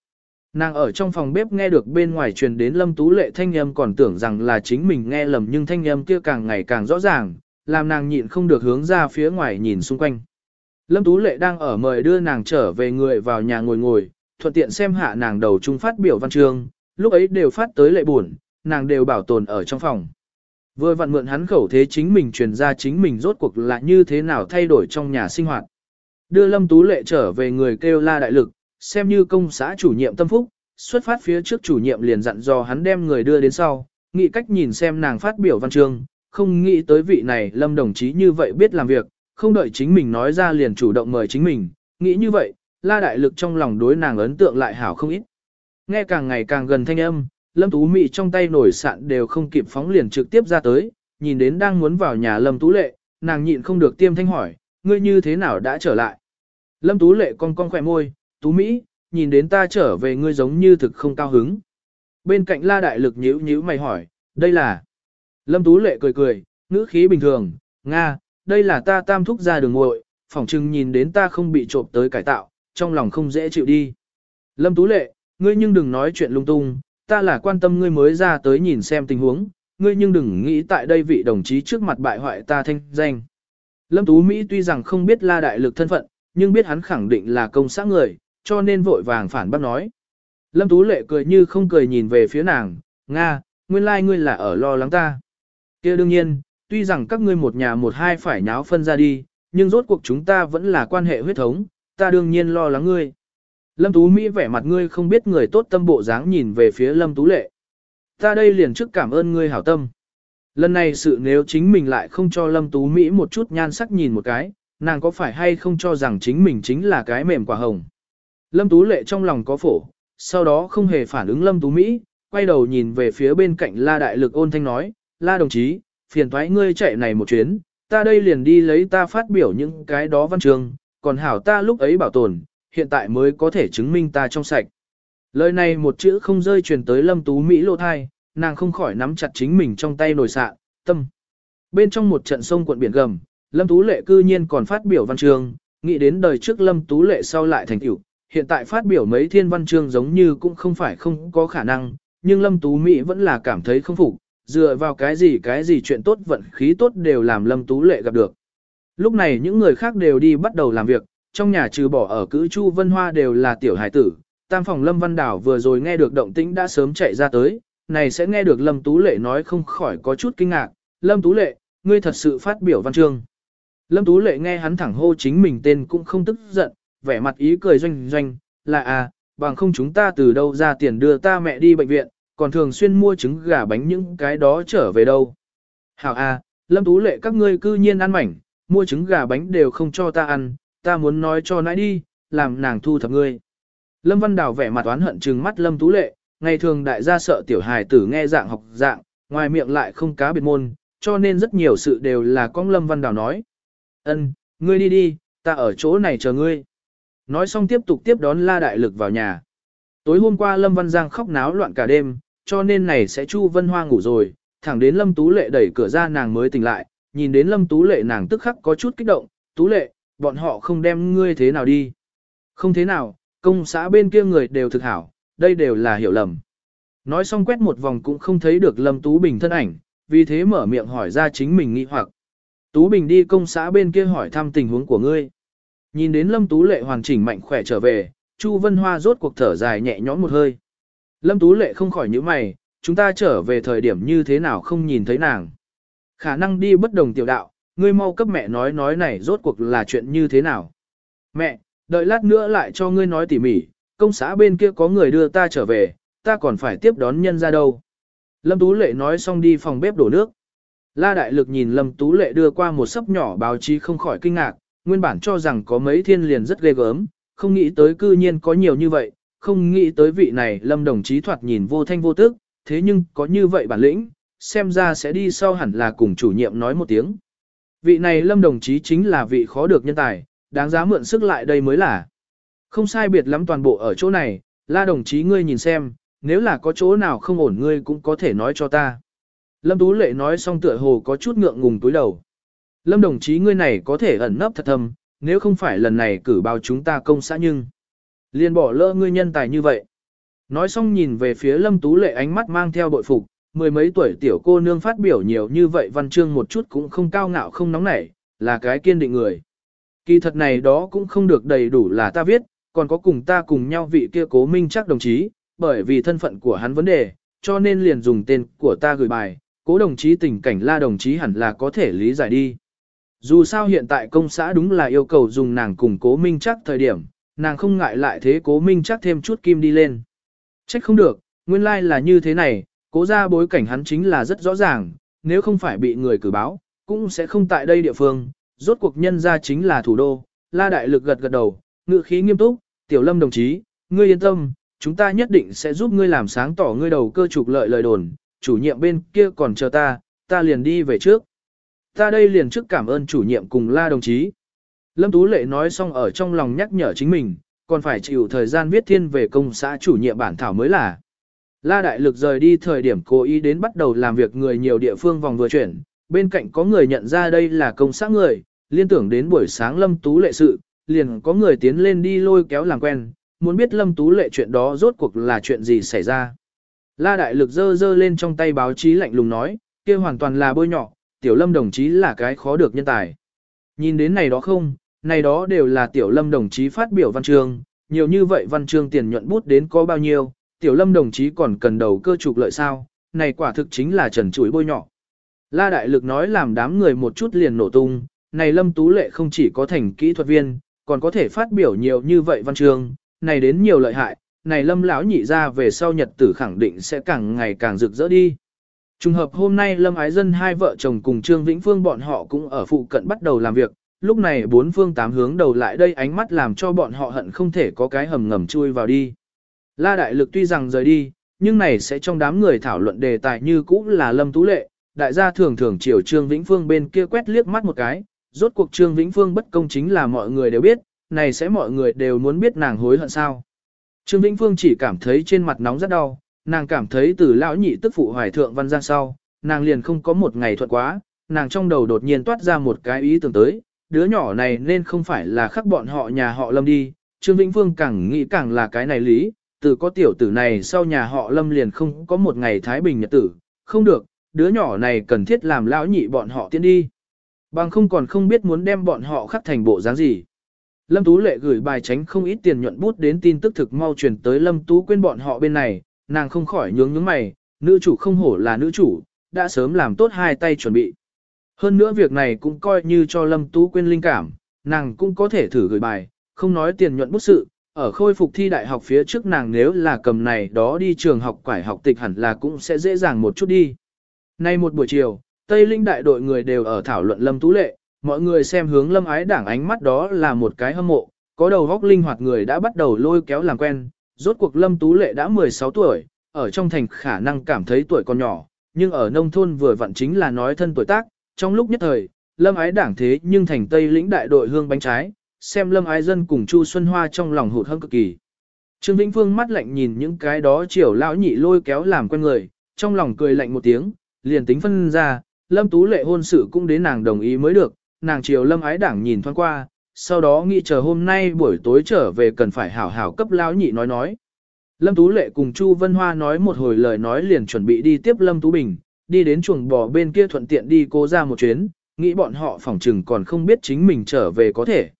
Nàng ở trong phòng bếp nghe được bên ngoài truyền đến Lâm Tú Lệ thanh âm còn tưởng rằng là chính mình nghe lầm nhưng thanh âm kia càng ngày càng rõ ràng, làm nàng nhịn không được hướng ra phía ngoài nhìn xung quanh. Lâm Tú Lệ đang ở mời đưa nàng trở về người vào nhà ngồi ngồi, thuận tiện xem hạ nàng đầu trung phát biểu văn chương, lúc ấy đều phát tới lệ buồn, nàng đều bảo tồn ở trong phòng. Vừa vặn mượn hắn khẩu thế chính mình truyền ra chính mình rốt cuộc là như thế nào thay đổi trong nhà sinh hoạt. Đưa Lâm Tú Lệ trở về người kêu la đại lực, xem như công xã chủ nhiệm tâm phúc, xuất phát phía trước chủ nhiệm liền dặn dò hắn đem người đưa đến sau, nghĩ cách nhìn xem nàng phát biểu văn chương, không nghĩ tới vị này Lâm đồng chí như vậy biết làm việc, không đợi chính mình nói ra liền chủ động mời chính mình, nghĩ như vậy, la đại lực trong lòng đối nàng ấn tượng lại hảo không ít. Nghe càng ngày càng gần thanh âm, Lâm Tú Mị trong tay nổi sạn đều không kịp phóng liền trực tiếp ra tới, nhìn đến đang muốn vào nhà Lâm Tú Lệ, nàng nhịn không được tiêm thanh hỏi, ngươi như thế nào đã trở lại. Lâm Tú Lệ cong cong khỏe môi, Tú Mỹ, nhìn đến ta trở về ngươi giống như thực không cao hứng. Bên cạnh la đại lực nhíu nhíu mày hỏi, đây là... Lâm Tú Lệ cười cười, ngữ khí bình thường, Nga, đây là ta tam thúc ra đường ngội, phỏng chừng nhìn đến ta không bị trộm tới cải tạo, trong lòng không dễ chịu đi. Lâm Tú Lệ, ngươi nhưng đừng nói chuyện lung tung, ta là quan tâm ngươi mới ra tới nhìn xem tình huống, ngươi nhưng đừng nghĩ tại đây vị đồng chí trước mặt bại hoại ta thanh danh. Lâm Tú Mỹ tuy rằng không biết la đại lực thân phận, nhưng biết hắn khẳng định là công xã người, cho nên vội vàng phản bác nói. Lâm Tú Lệ cười như không cười nhìn về phía nàng, Nga, nguyên lai like ngươi là ở lo lắng ta kia đương nhiên, tuy rằng các ngươi một nhà một hai phải nháo phân ra đi, nhưng rốt cuộc chúng ta vẫn là quan hệ huyết thống, ta đương nhiên lo lắng ngươi. Lâm Tú Mỹ vẻ mặt ngươi không biết người tốt tâm bộ dáng nhìn về phía Lâm Tú Lệ. Ta đây liền trước cảm ơn ngươi hảo tâm. Lần này sự nếu chính mình lại không cho Lâm Tú Mỹ một chút nhan sắc nhìn một cái, nàng có phải hay không cho rằng chính mình chính là cái mềm quả hồng. Lâm Tú Lệ trong lòng có phổ, sau đó không hề phản ứng Lâm Tú Mỹ, quay đầu nhìn về phía bên cạnh La Đại Lực ôn thanh nói, la đồng chí, phiền thoái ngươi chạy này một chuyến, ta đây liền đi lấy ta phát biểu những cái đó văn trường, còn hảo ta lúc ấy bảo tồn, hiện tại mới có thể chứng minh ta trong sạch. Lời này một chữ không rơi truyền tới lâm tú Mỹ lộ thai, nàng không khỏi nắm chặt chính mình trong tay nổi sạ, tâm. Bên trong một trận sông quận biển gầm, lâm tú lệ cư nhiên còn phát biểu văn chương, nghĩ đến đời trước lâm tú lệ sau lại thành tiểu, hiện tại phát biểu mấy thiên văn chương giống như cũng không phải không có khả năng, nhưng lâm tú Mỹ vẫn là cảm thấy không phục, dựa vào cái gì cái gì chuyện tốt vận khí tốt đều làm Lâm Tú Lệ gặp được. Lúc này những người khác đều đi bắt đầu làm việc, trong nhà trừ bỏ ở cữ Chu Vân Hoa đều là tiểu hải tử, tam phòng Lâm Văn Đảo vừa rồi nghe được động tĩnh đã sớm chạy ra tới, này sẽ nghe được Lâm Tú Lệ nói không khỏi có chút kinh ngạc, Lâm Tú Lệ, ngươi thật sự phát biểu văn chương. Lâm Tú Lệ nghe hắn thẳng hô chính mình tên cũng không tức giận, vẻ mặt ý cười doanh doanh, là à, bằng không chúng ta từ đâu ra tiền đưa ta mẹ đi bệnh viện, còn thường xuyên mua trứng gà bánh những cái đó trở về đâu. Hảo a, Lâm Tú Lệ các ngươi cư nhiên ăn mảnh, mua trứng gà bánh đều không cho ta ăn, ta muốn nói cho nãi đi, làm nàng thu thập ngươi. Lâm Văn Đào vẻ mặt oán hận trừng mắt Lâm Tú Lệ, ngày thường đại gia sợ tiểu hài tử nghe dạng học dạng, ngoài miệng lại không cá biệt môn, cho nên rất nhiều sự đều là con Lâm Văn Đào nói. Ân, ngươi đi đi, ta ở chỗ này chờ ngươi. Nói xong tiếp tục tiếp đón La Đại Lực vào nhà. Tối hôm qua Lâm Văn Giang khóc náo loạn cả đêm, cho nên này sẽ Chu Vân Hoa ngủ rồi, thẳng đến Lâm Tú Lệ đẩy cửa ra nàng mới tỉnh lại, nhìn đến Lâm Tú Lệ nàng tức khắc có chút kích động, Tú Lệ, bọn họ không đem ngươi thế nào đi. Không thế nào, công xã bên kia người đều thực hảo, đây đều là hiểu lầm. Nói xong quét một vòng cũng không thấy được Lâm Tú Bình thân ảnh, vì thế mở miệng hỏi ra chính mình nghi hoặc. Tú Bình đi công xã bên kia hỏi thăm tình huống của ngươi. Nhìn đến Lâm Tú Lệ hoàn chỉnh mạnh khỏe trở về, Chu Vân Hoa rốt cuộc thở dài nhẹ nhõm một hơi. Lâm Tú Lệ không khỏi những mày, chúng ta trở về thời điểm như thế nào không nhìn thấy nàng. Khả năng đi bất đồng tiểu đạo, ngươi mau cấp mẹ nói nói này rốt cuộc là chuyện như thế nào. Mẹ, đợi lát nữa lại cho ngươi nói tỉ mỉ, công xã bên kia có người đưa ta trở về, ta còn phải tiếp đón nhân ra đâu. Lâm Tú Lệ nói xong đi phòng bếp đổ nước. La Đại Lực nhìn Lâm Tú Lệ đưa qua một sấp nhỏ báo chí không khỏi kinh ngạc, nguyên bản cho rằng có mấy thiên liền rất ghê gớm, không nghĩ tới cư nhiên có nhiều như vậy, không nghĩ tới vị này Lâm đồng chí thoạt nhìn vô thanh vô tức, thế nhưng có như vậy bản lĩnh, xem ra sẽ đi sau hẳn là cùng chủ nhiệm nói một tiếng. Vị này Lâm đồng chí chính là vị khó được nhân tài, đáng giá mượn sức lại đây mới là. Không sai biệt lắm toàn bộ ở chỗ này, la đồng chí ngươi nhìn xem, nếu là có chỗ nào không ổn ngươi cũng có thể nói cho ta. Lâm Tú Lệ nói xong tựa hồ có chút ngượng ngùng túi đầu. Lâm đồng chí ngươi này có thể ẩn nấp thật thầm, nếu không phải lần này cử báo chúng ta công xã nhưng. Liên bỏ lỡ ngươi nhân tài như vậy. Nói xong nhìn về phía Lâm Tú Lệ ánh mắt mang theo bội phục, mười mấy tuổi tiểu cô nương phát biểu nhiều như vậy văn chương một chút cũng không cao ngạo không nóng nảy, là cái kiên định người. Kỳ thật này đó cũng không được đầy đủ là ta viết, còn có cùng ta cùng nhau vị kia cố minh chắc đồng chí, bởi vì thân phận của hắn vấn đề, cho nên liền dùng tên của ta gửi bài, cố đồng chí tình cảnh la đồng chí hẳn là có thể lý giải đi. Dù sao hiện tại công xã đúng là yêu cầu dùng nàng cùng cố minh chắc thời điểm, nàng không ngại lại thế cố minh chắc thêm chút kim đi lên. Trách không được, nguyên lai like là như thế này, cố ra bối cảnh hắn chính là rất rõ ràng, nếu không phải bị người cử báo, cũng sẽ không tại đây địa phương, rốt cuộc nhân ra chính là thủ đô, la đại lực gật gật đầu, ngự khí nghiêm túc, tiểu lâm đồng chí, ngươi yên tâm, chúng ta nhất định sẽ giúp ngươi làm sáng tỏ ngươi đầu cơ trục lợi lời đồn, chủ nhiệm bên kia còn chờ ta, ta liền đi về trước. Ta đây liền trước cảm ơn chủ nhiệm cùng la đồng chí. Lâm Tú Lệ nói xong ở trong lòng nhắc nhở chính mình, còn phải chịu thời gian viết thiên về công xã chủ nhiệm bản thảo mới là. La Đại Lực rời đi thời điểm cố ý đến bắt đầu làm việc người nhiều địa phương vòng vừa chuyển, bên cạnh có người nhận ra đây là công xã người, liên tưởng đến buổi sáng Lâm Tú Lệ sự, liền có người tiến lên đi lôi kéo làm quen, muốn biết Lâm Tú Lệ chuyện đó rốt cuộc là chuyện gì xảy ra. La Đại Lực dơ dơ lên trong tay báo chí lạnh lùng nói, kia hoàn toàn là bôi nhọ, Tiểu Lâm đồng chí là cái khó được nhân tài. Nhìn đến này đó không, này đó đều là Tiểu Lâm đồng chí phát biểu văn chương, nhiều như vậy văn chương tiền nhuận bút đến có bao nhiêu, Tiểu Lâm đồng chí còn cần đầu cơ trục lợi sao, này quả thực chính là trần chuỗi bôi nhọ. La Đại Lực nói làm đám người một chút liền nổ tung, này Lâm Tú Lệ không chỉ có thành kỹ thuật viên, còn có thể phát biểu nhiều như vậy văn chương, này đến nhiều lợi hại, này Lâm lão nhị ra về sau nhật tử khẳng định sẽ càng ngày càng rực rỡ đi. Trùng hợp hôm nay Lâm Ái Dân hai vợ chồng cùng Trương Vĩnh Phương bọn họ cũng ở phụ cận bắt đầu làm việc, lúc này bốn phương tám hướng đầu lại đây ánh mắt làm cho bọn họ hận không thể có cái hầm ngầm chui vào đi. La Đại Lực tuy rằng rời đi, nhưng này sẽ trong đám người thảo luận đề tài như cũ là Lâm Tú Lệ, đại gia thường thường chiều Trương Vĩnh Phương bên kia quét liếc mắt một cái, rốt cuộc Trương Vĩnh Phương bất công chính là mọi người đều biết, này sẽ mọi người đều muốn biết nàng hối hận sao. Trương Vĩnh Phương chỉ cảm thấy trên mặt nóng rất đau, nàng cảm thấy từ lão nhị tức phụ hoài thượng văn giang sau, nàng liền không có một ngày thuận quá, nàng trong đầu đột nhiên toát ra một cái ý tưởng tới, đứa nhỏ này nên không phải là khắc bọn họ nhà họ lâm đi, Trương Vĩnh Phương càng nghĩ càng là cái này lý, từ có tiểu tử này sau nhà họ lâm liền không có một ngày thái bình nhật tử, không được, đứa nhỏ này cần thiết làm lão nhị bọn họ tiến đi. Bằng không còn không biết muốn đem bọn họ khắc thành bộ dáng gì. Lâm Tú Lệ gửi bài tránh không ít tiền nhuận bút đến tin tức thực mau truyền tới Lâm Tú quên bọn họ bên này, nàng không khỏi nhướng nhướng mày, nữ chủ không hổ là nữ chủ, đã sớm làm tốt hai tay chuẩn bị. Hơn nữa việc này cũng coi như cho Lâm Tú quên linh cảm, nàng cũng có thể thử gửi bài, không nói tiền nhuận bút sự, ở khôi phục thi đại học phía trước nàng nếu là cầm này đó đi trường học quải học tịch hẳn là cũng sẽ dễ dàng một chút đi. Nay một buổi chiều, Tây Linh đại đội người đều ở thảo luận Lâm Tú Lệ, mọi người xem hướng Lâm Ái Đảng ánh mắt đó là một cái hâm mộ, có đầu góc linh hoạt người đã bắt đầu lôi kéo làm quen, rốt cuộc Lâm Tú Lệ đã 16 tuổi, ở trong thành khả năng cảm thấy tuổi còn nhỏ, nhưng ở nông thôn vừa vặn chính là nói thân tuổi tác, trong lúc nhất thời, Lâm Ái Đảng thế nhưng thành Tây Lĩnh đại đội hương bánh trái, xem Lâm Ái Dân cùng Chu Xuân Hoa trong lòng hụt hẫng cực kỳ. Trương Vĩnh Phương mắt lạnh nhìn những cái đó chiều lão nhị lôi kéo làm quen người, trong lòng cười lạnh một tiếng, liền tính phân ra, Lâm Tú Lệ hôn sự cũng đến nàng đồng ý mới được, nàng chiều Lâm Ái Đảng nhìn thoáng qua, sau đó nghĩ chờ hôm nay buổi tối trở về cần phải hảo hảo cấp lão nhị nói nói. Lâm Tú Lệ cùng Chu Vân Hoa nói một hồi lời nói liền chuẩn bị đi tiếp Lâm Tú Bình, đi đến chuồng bò bên kia thuận tiện đi cố ra một chuyến, nghĩ bọn họ phỏng chừng còn không biết chính mình trở về có thể.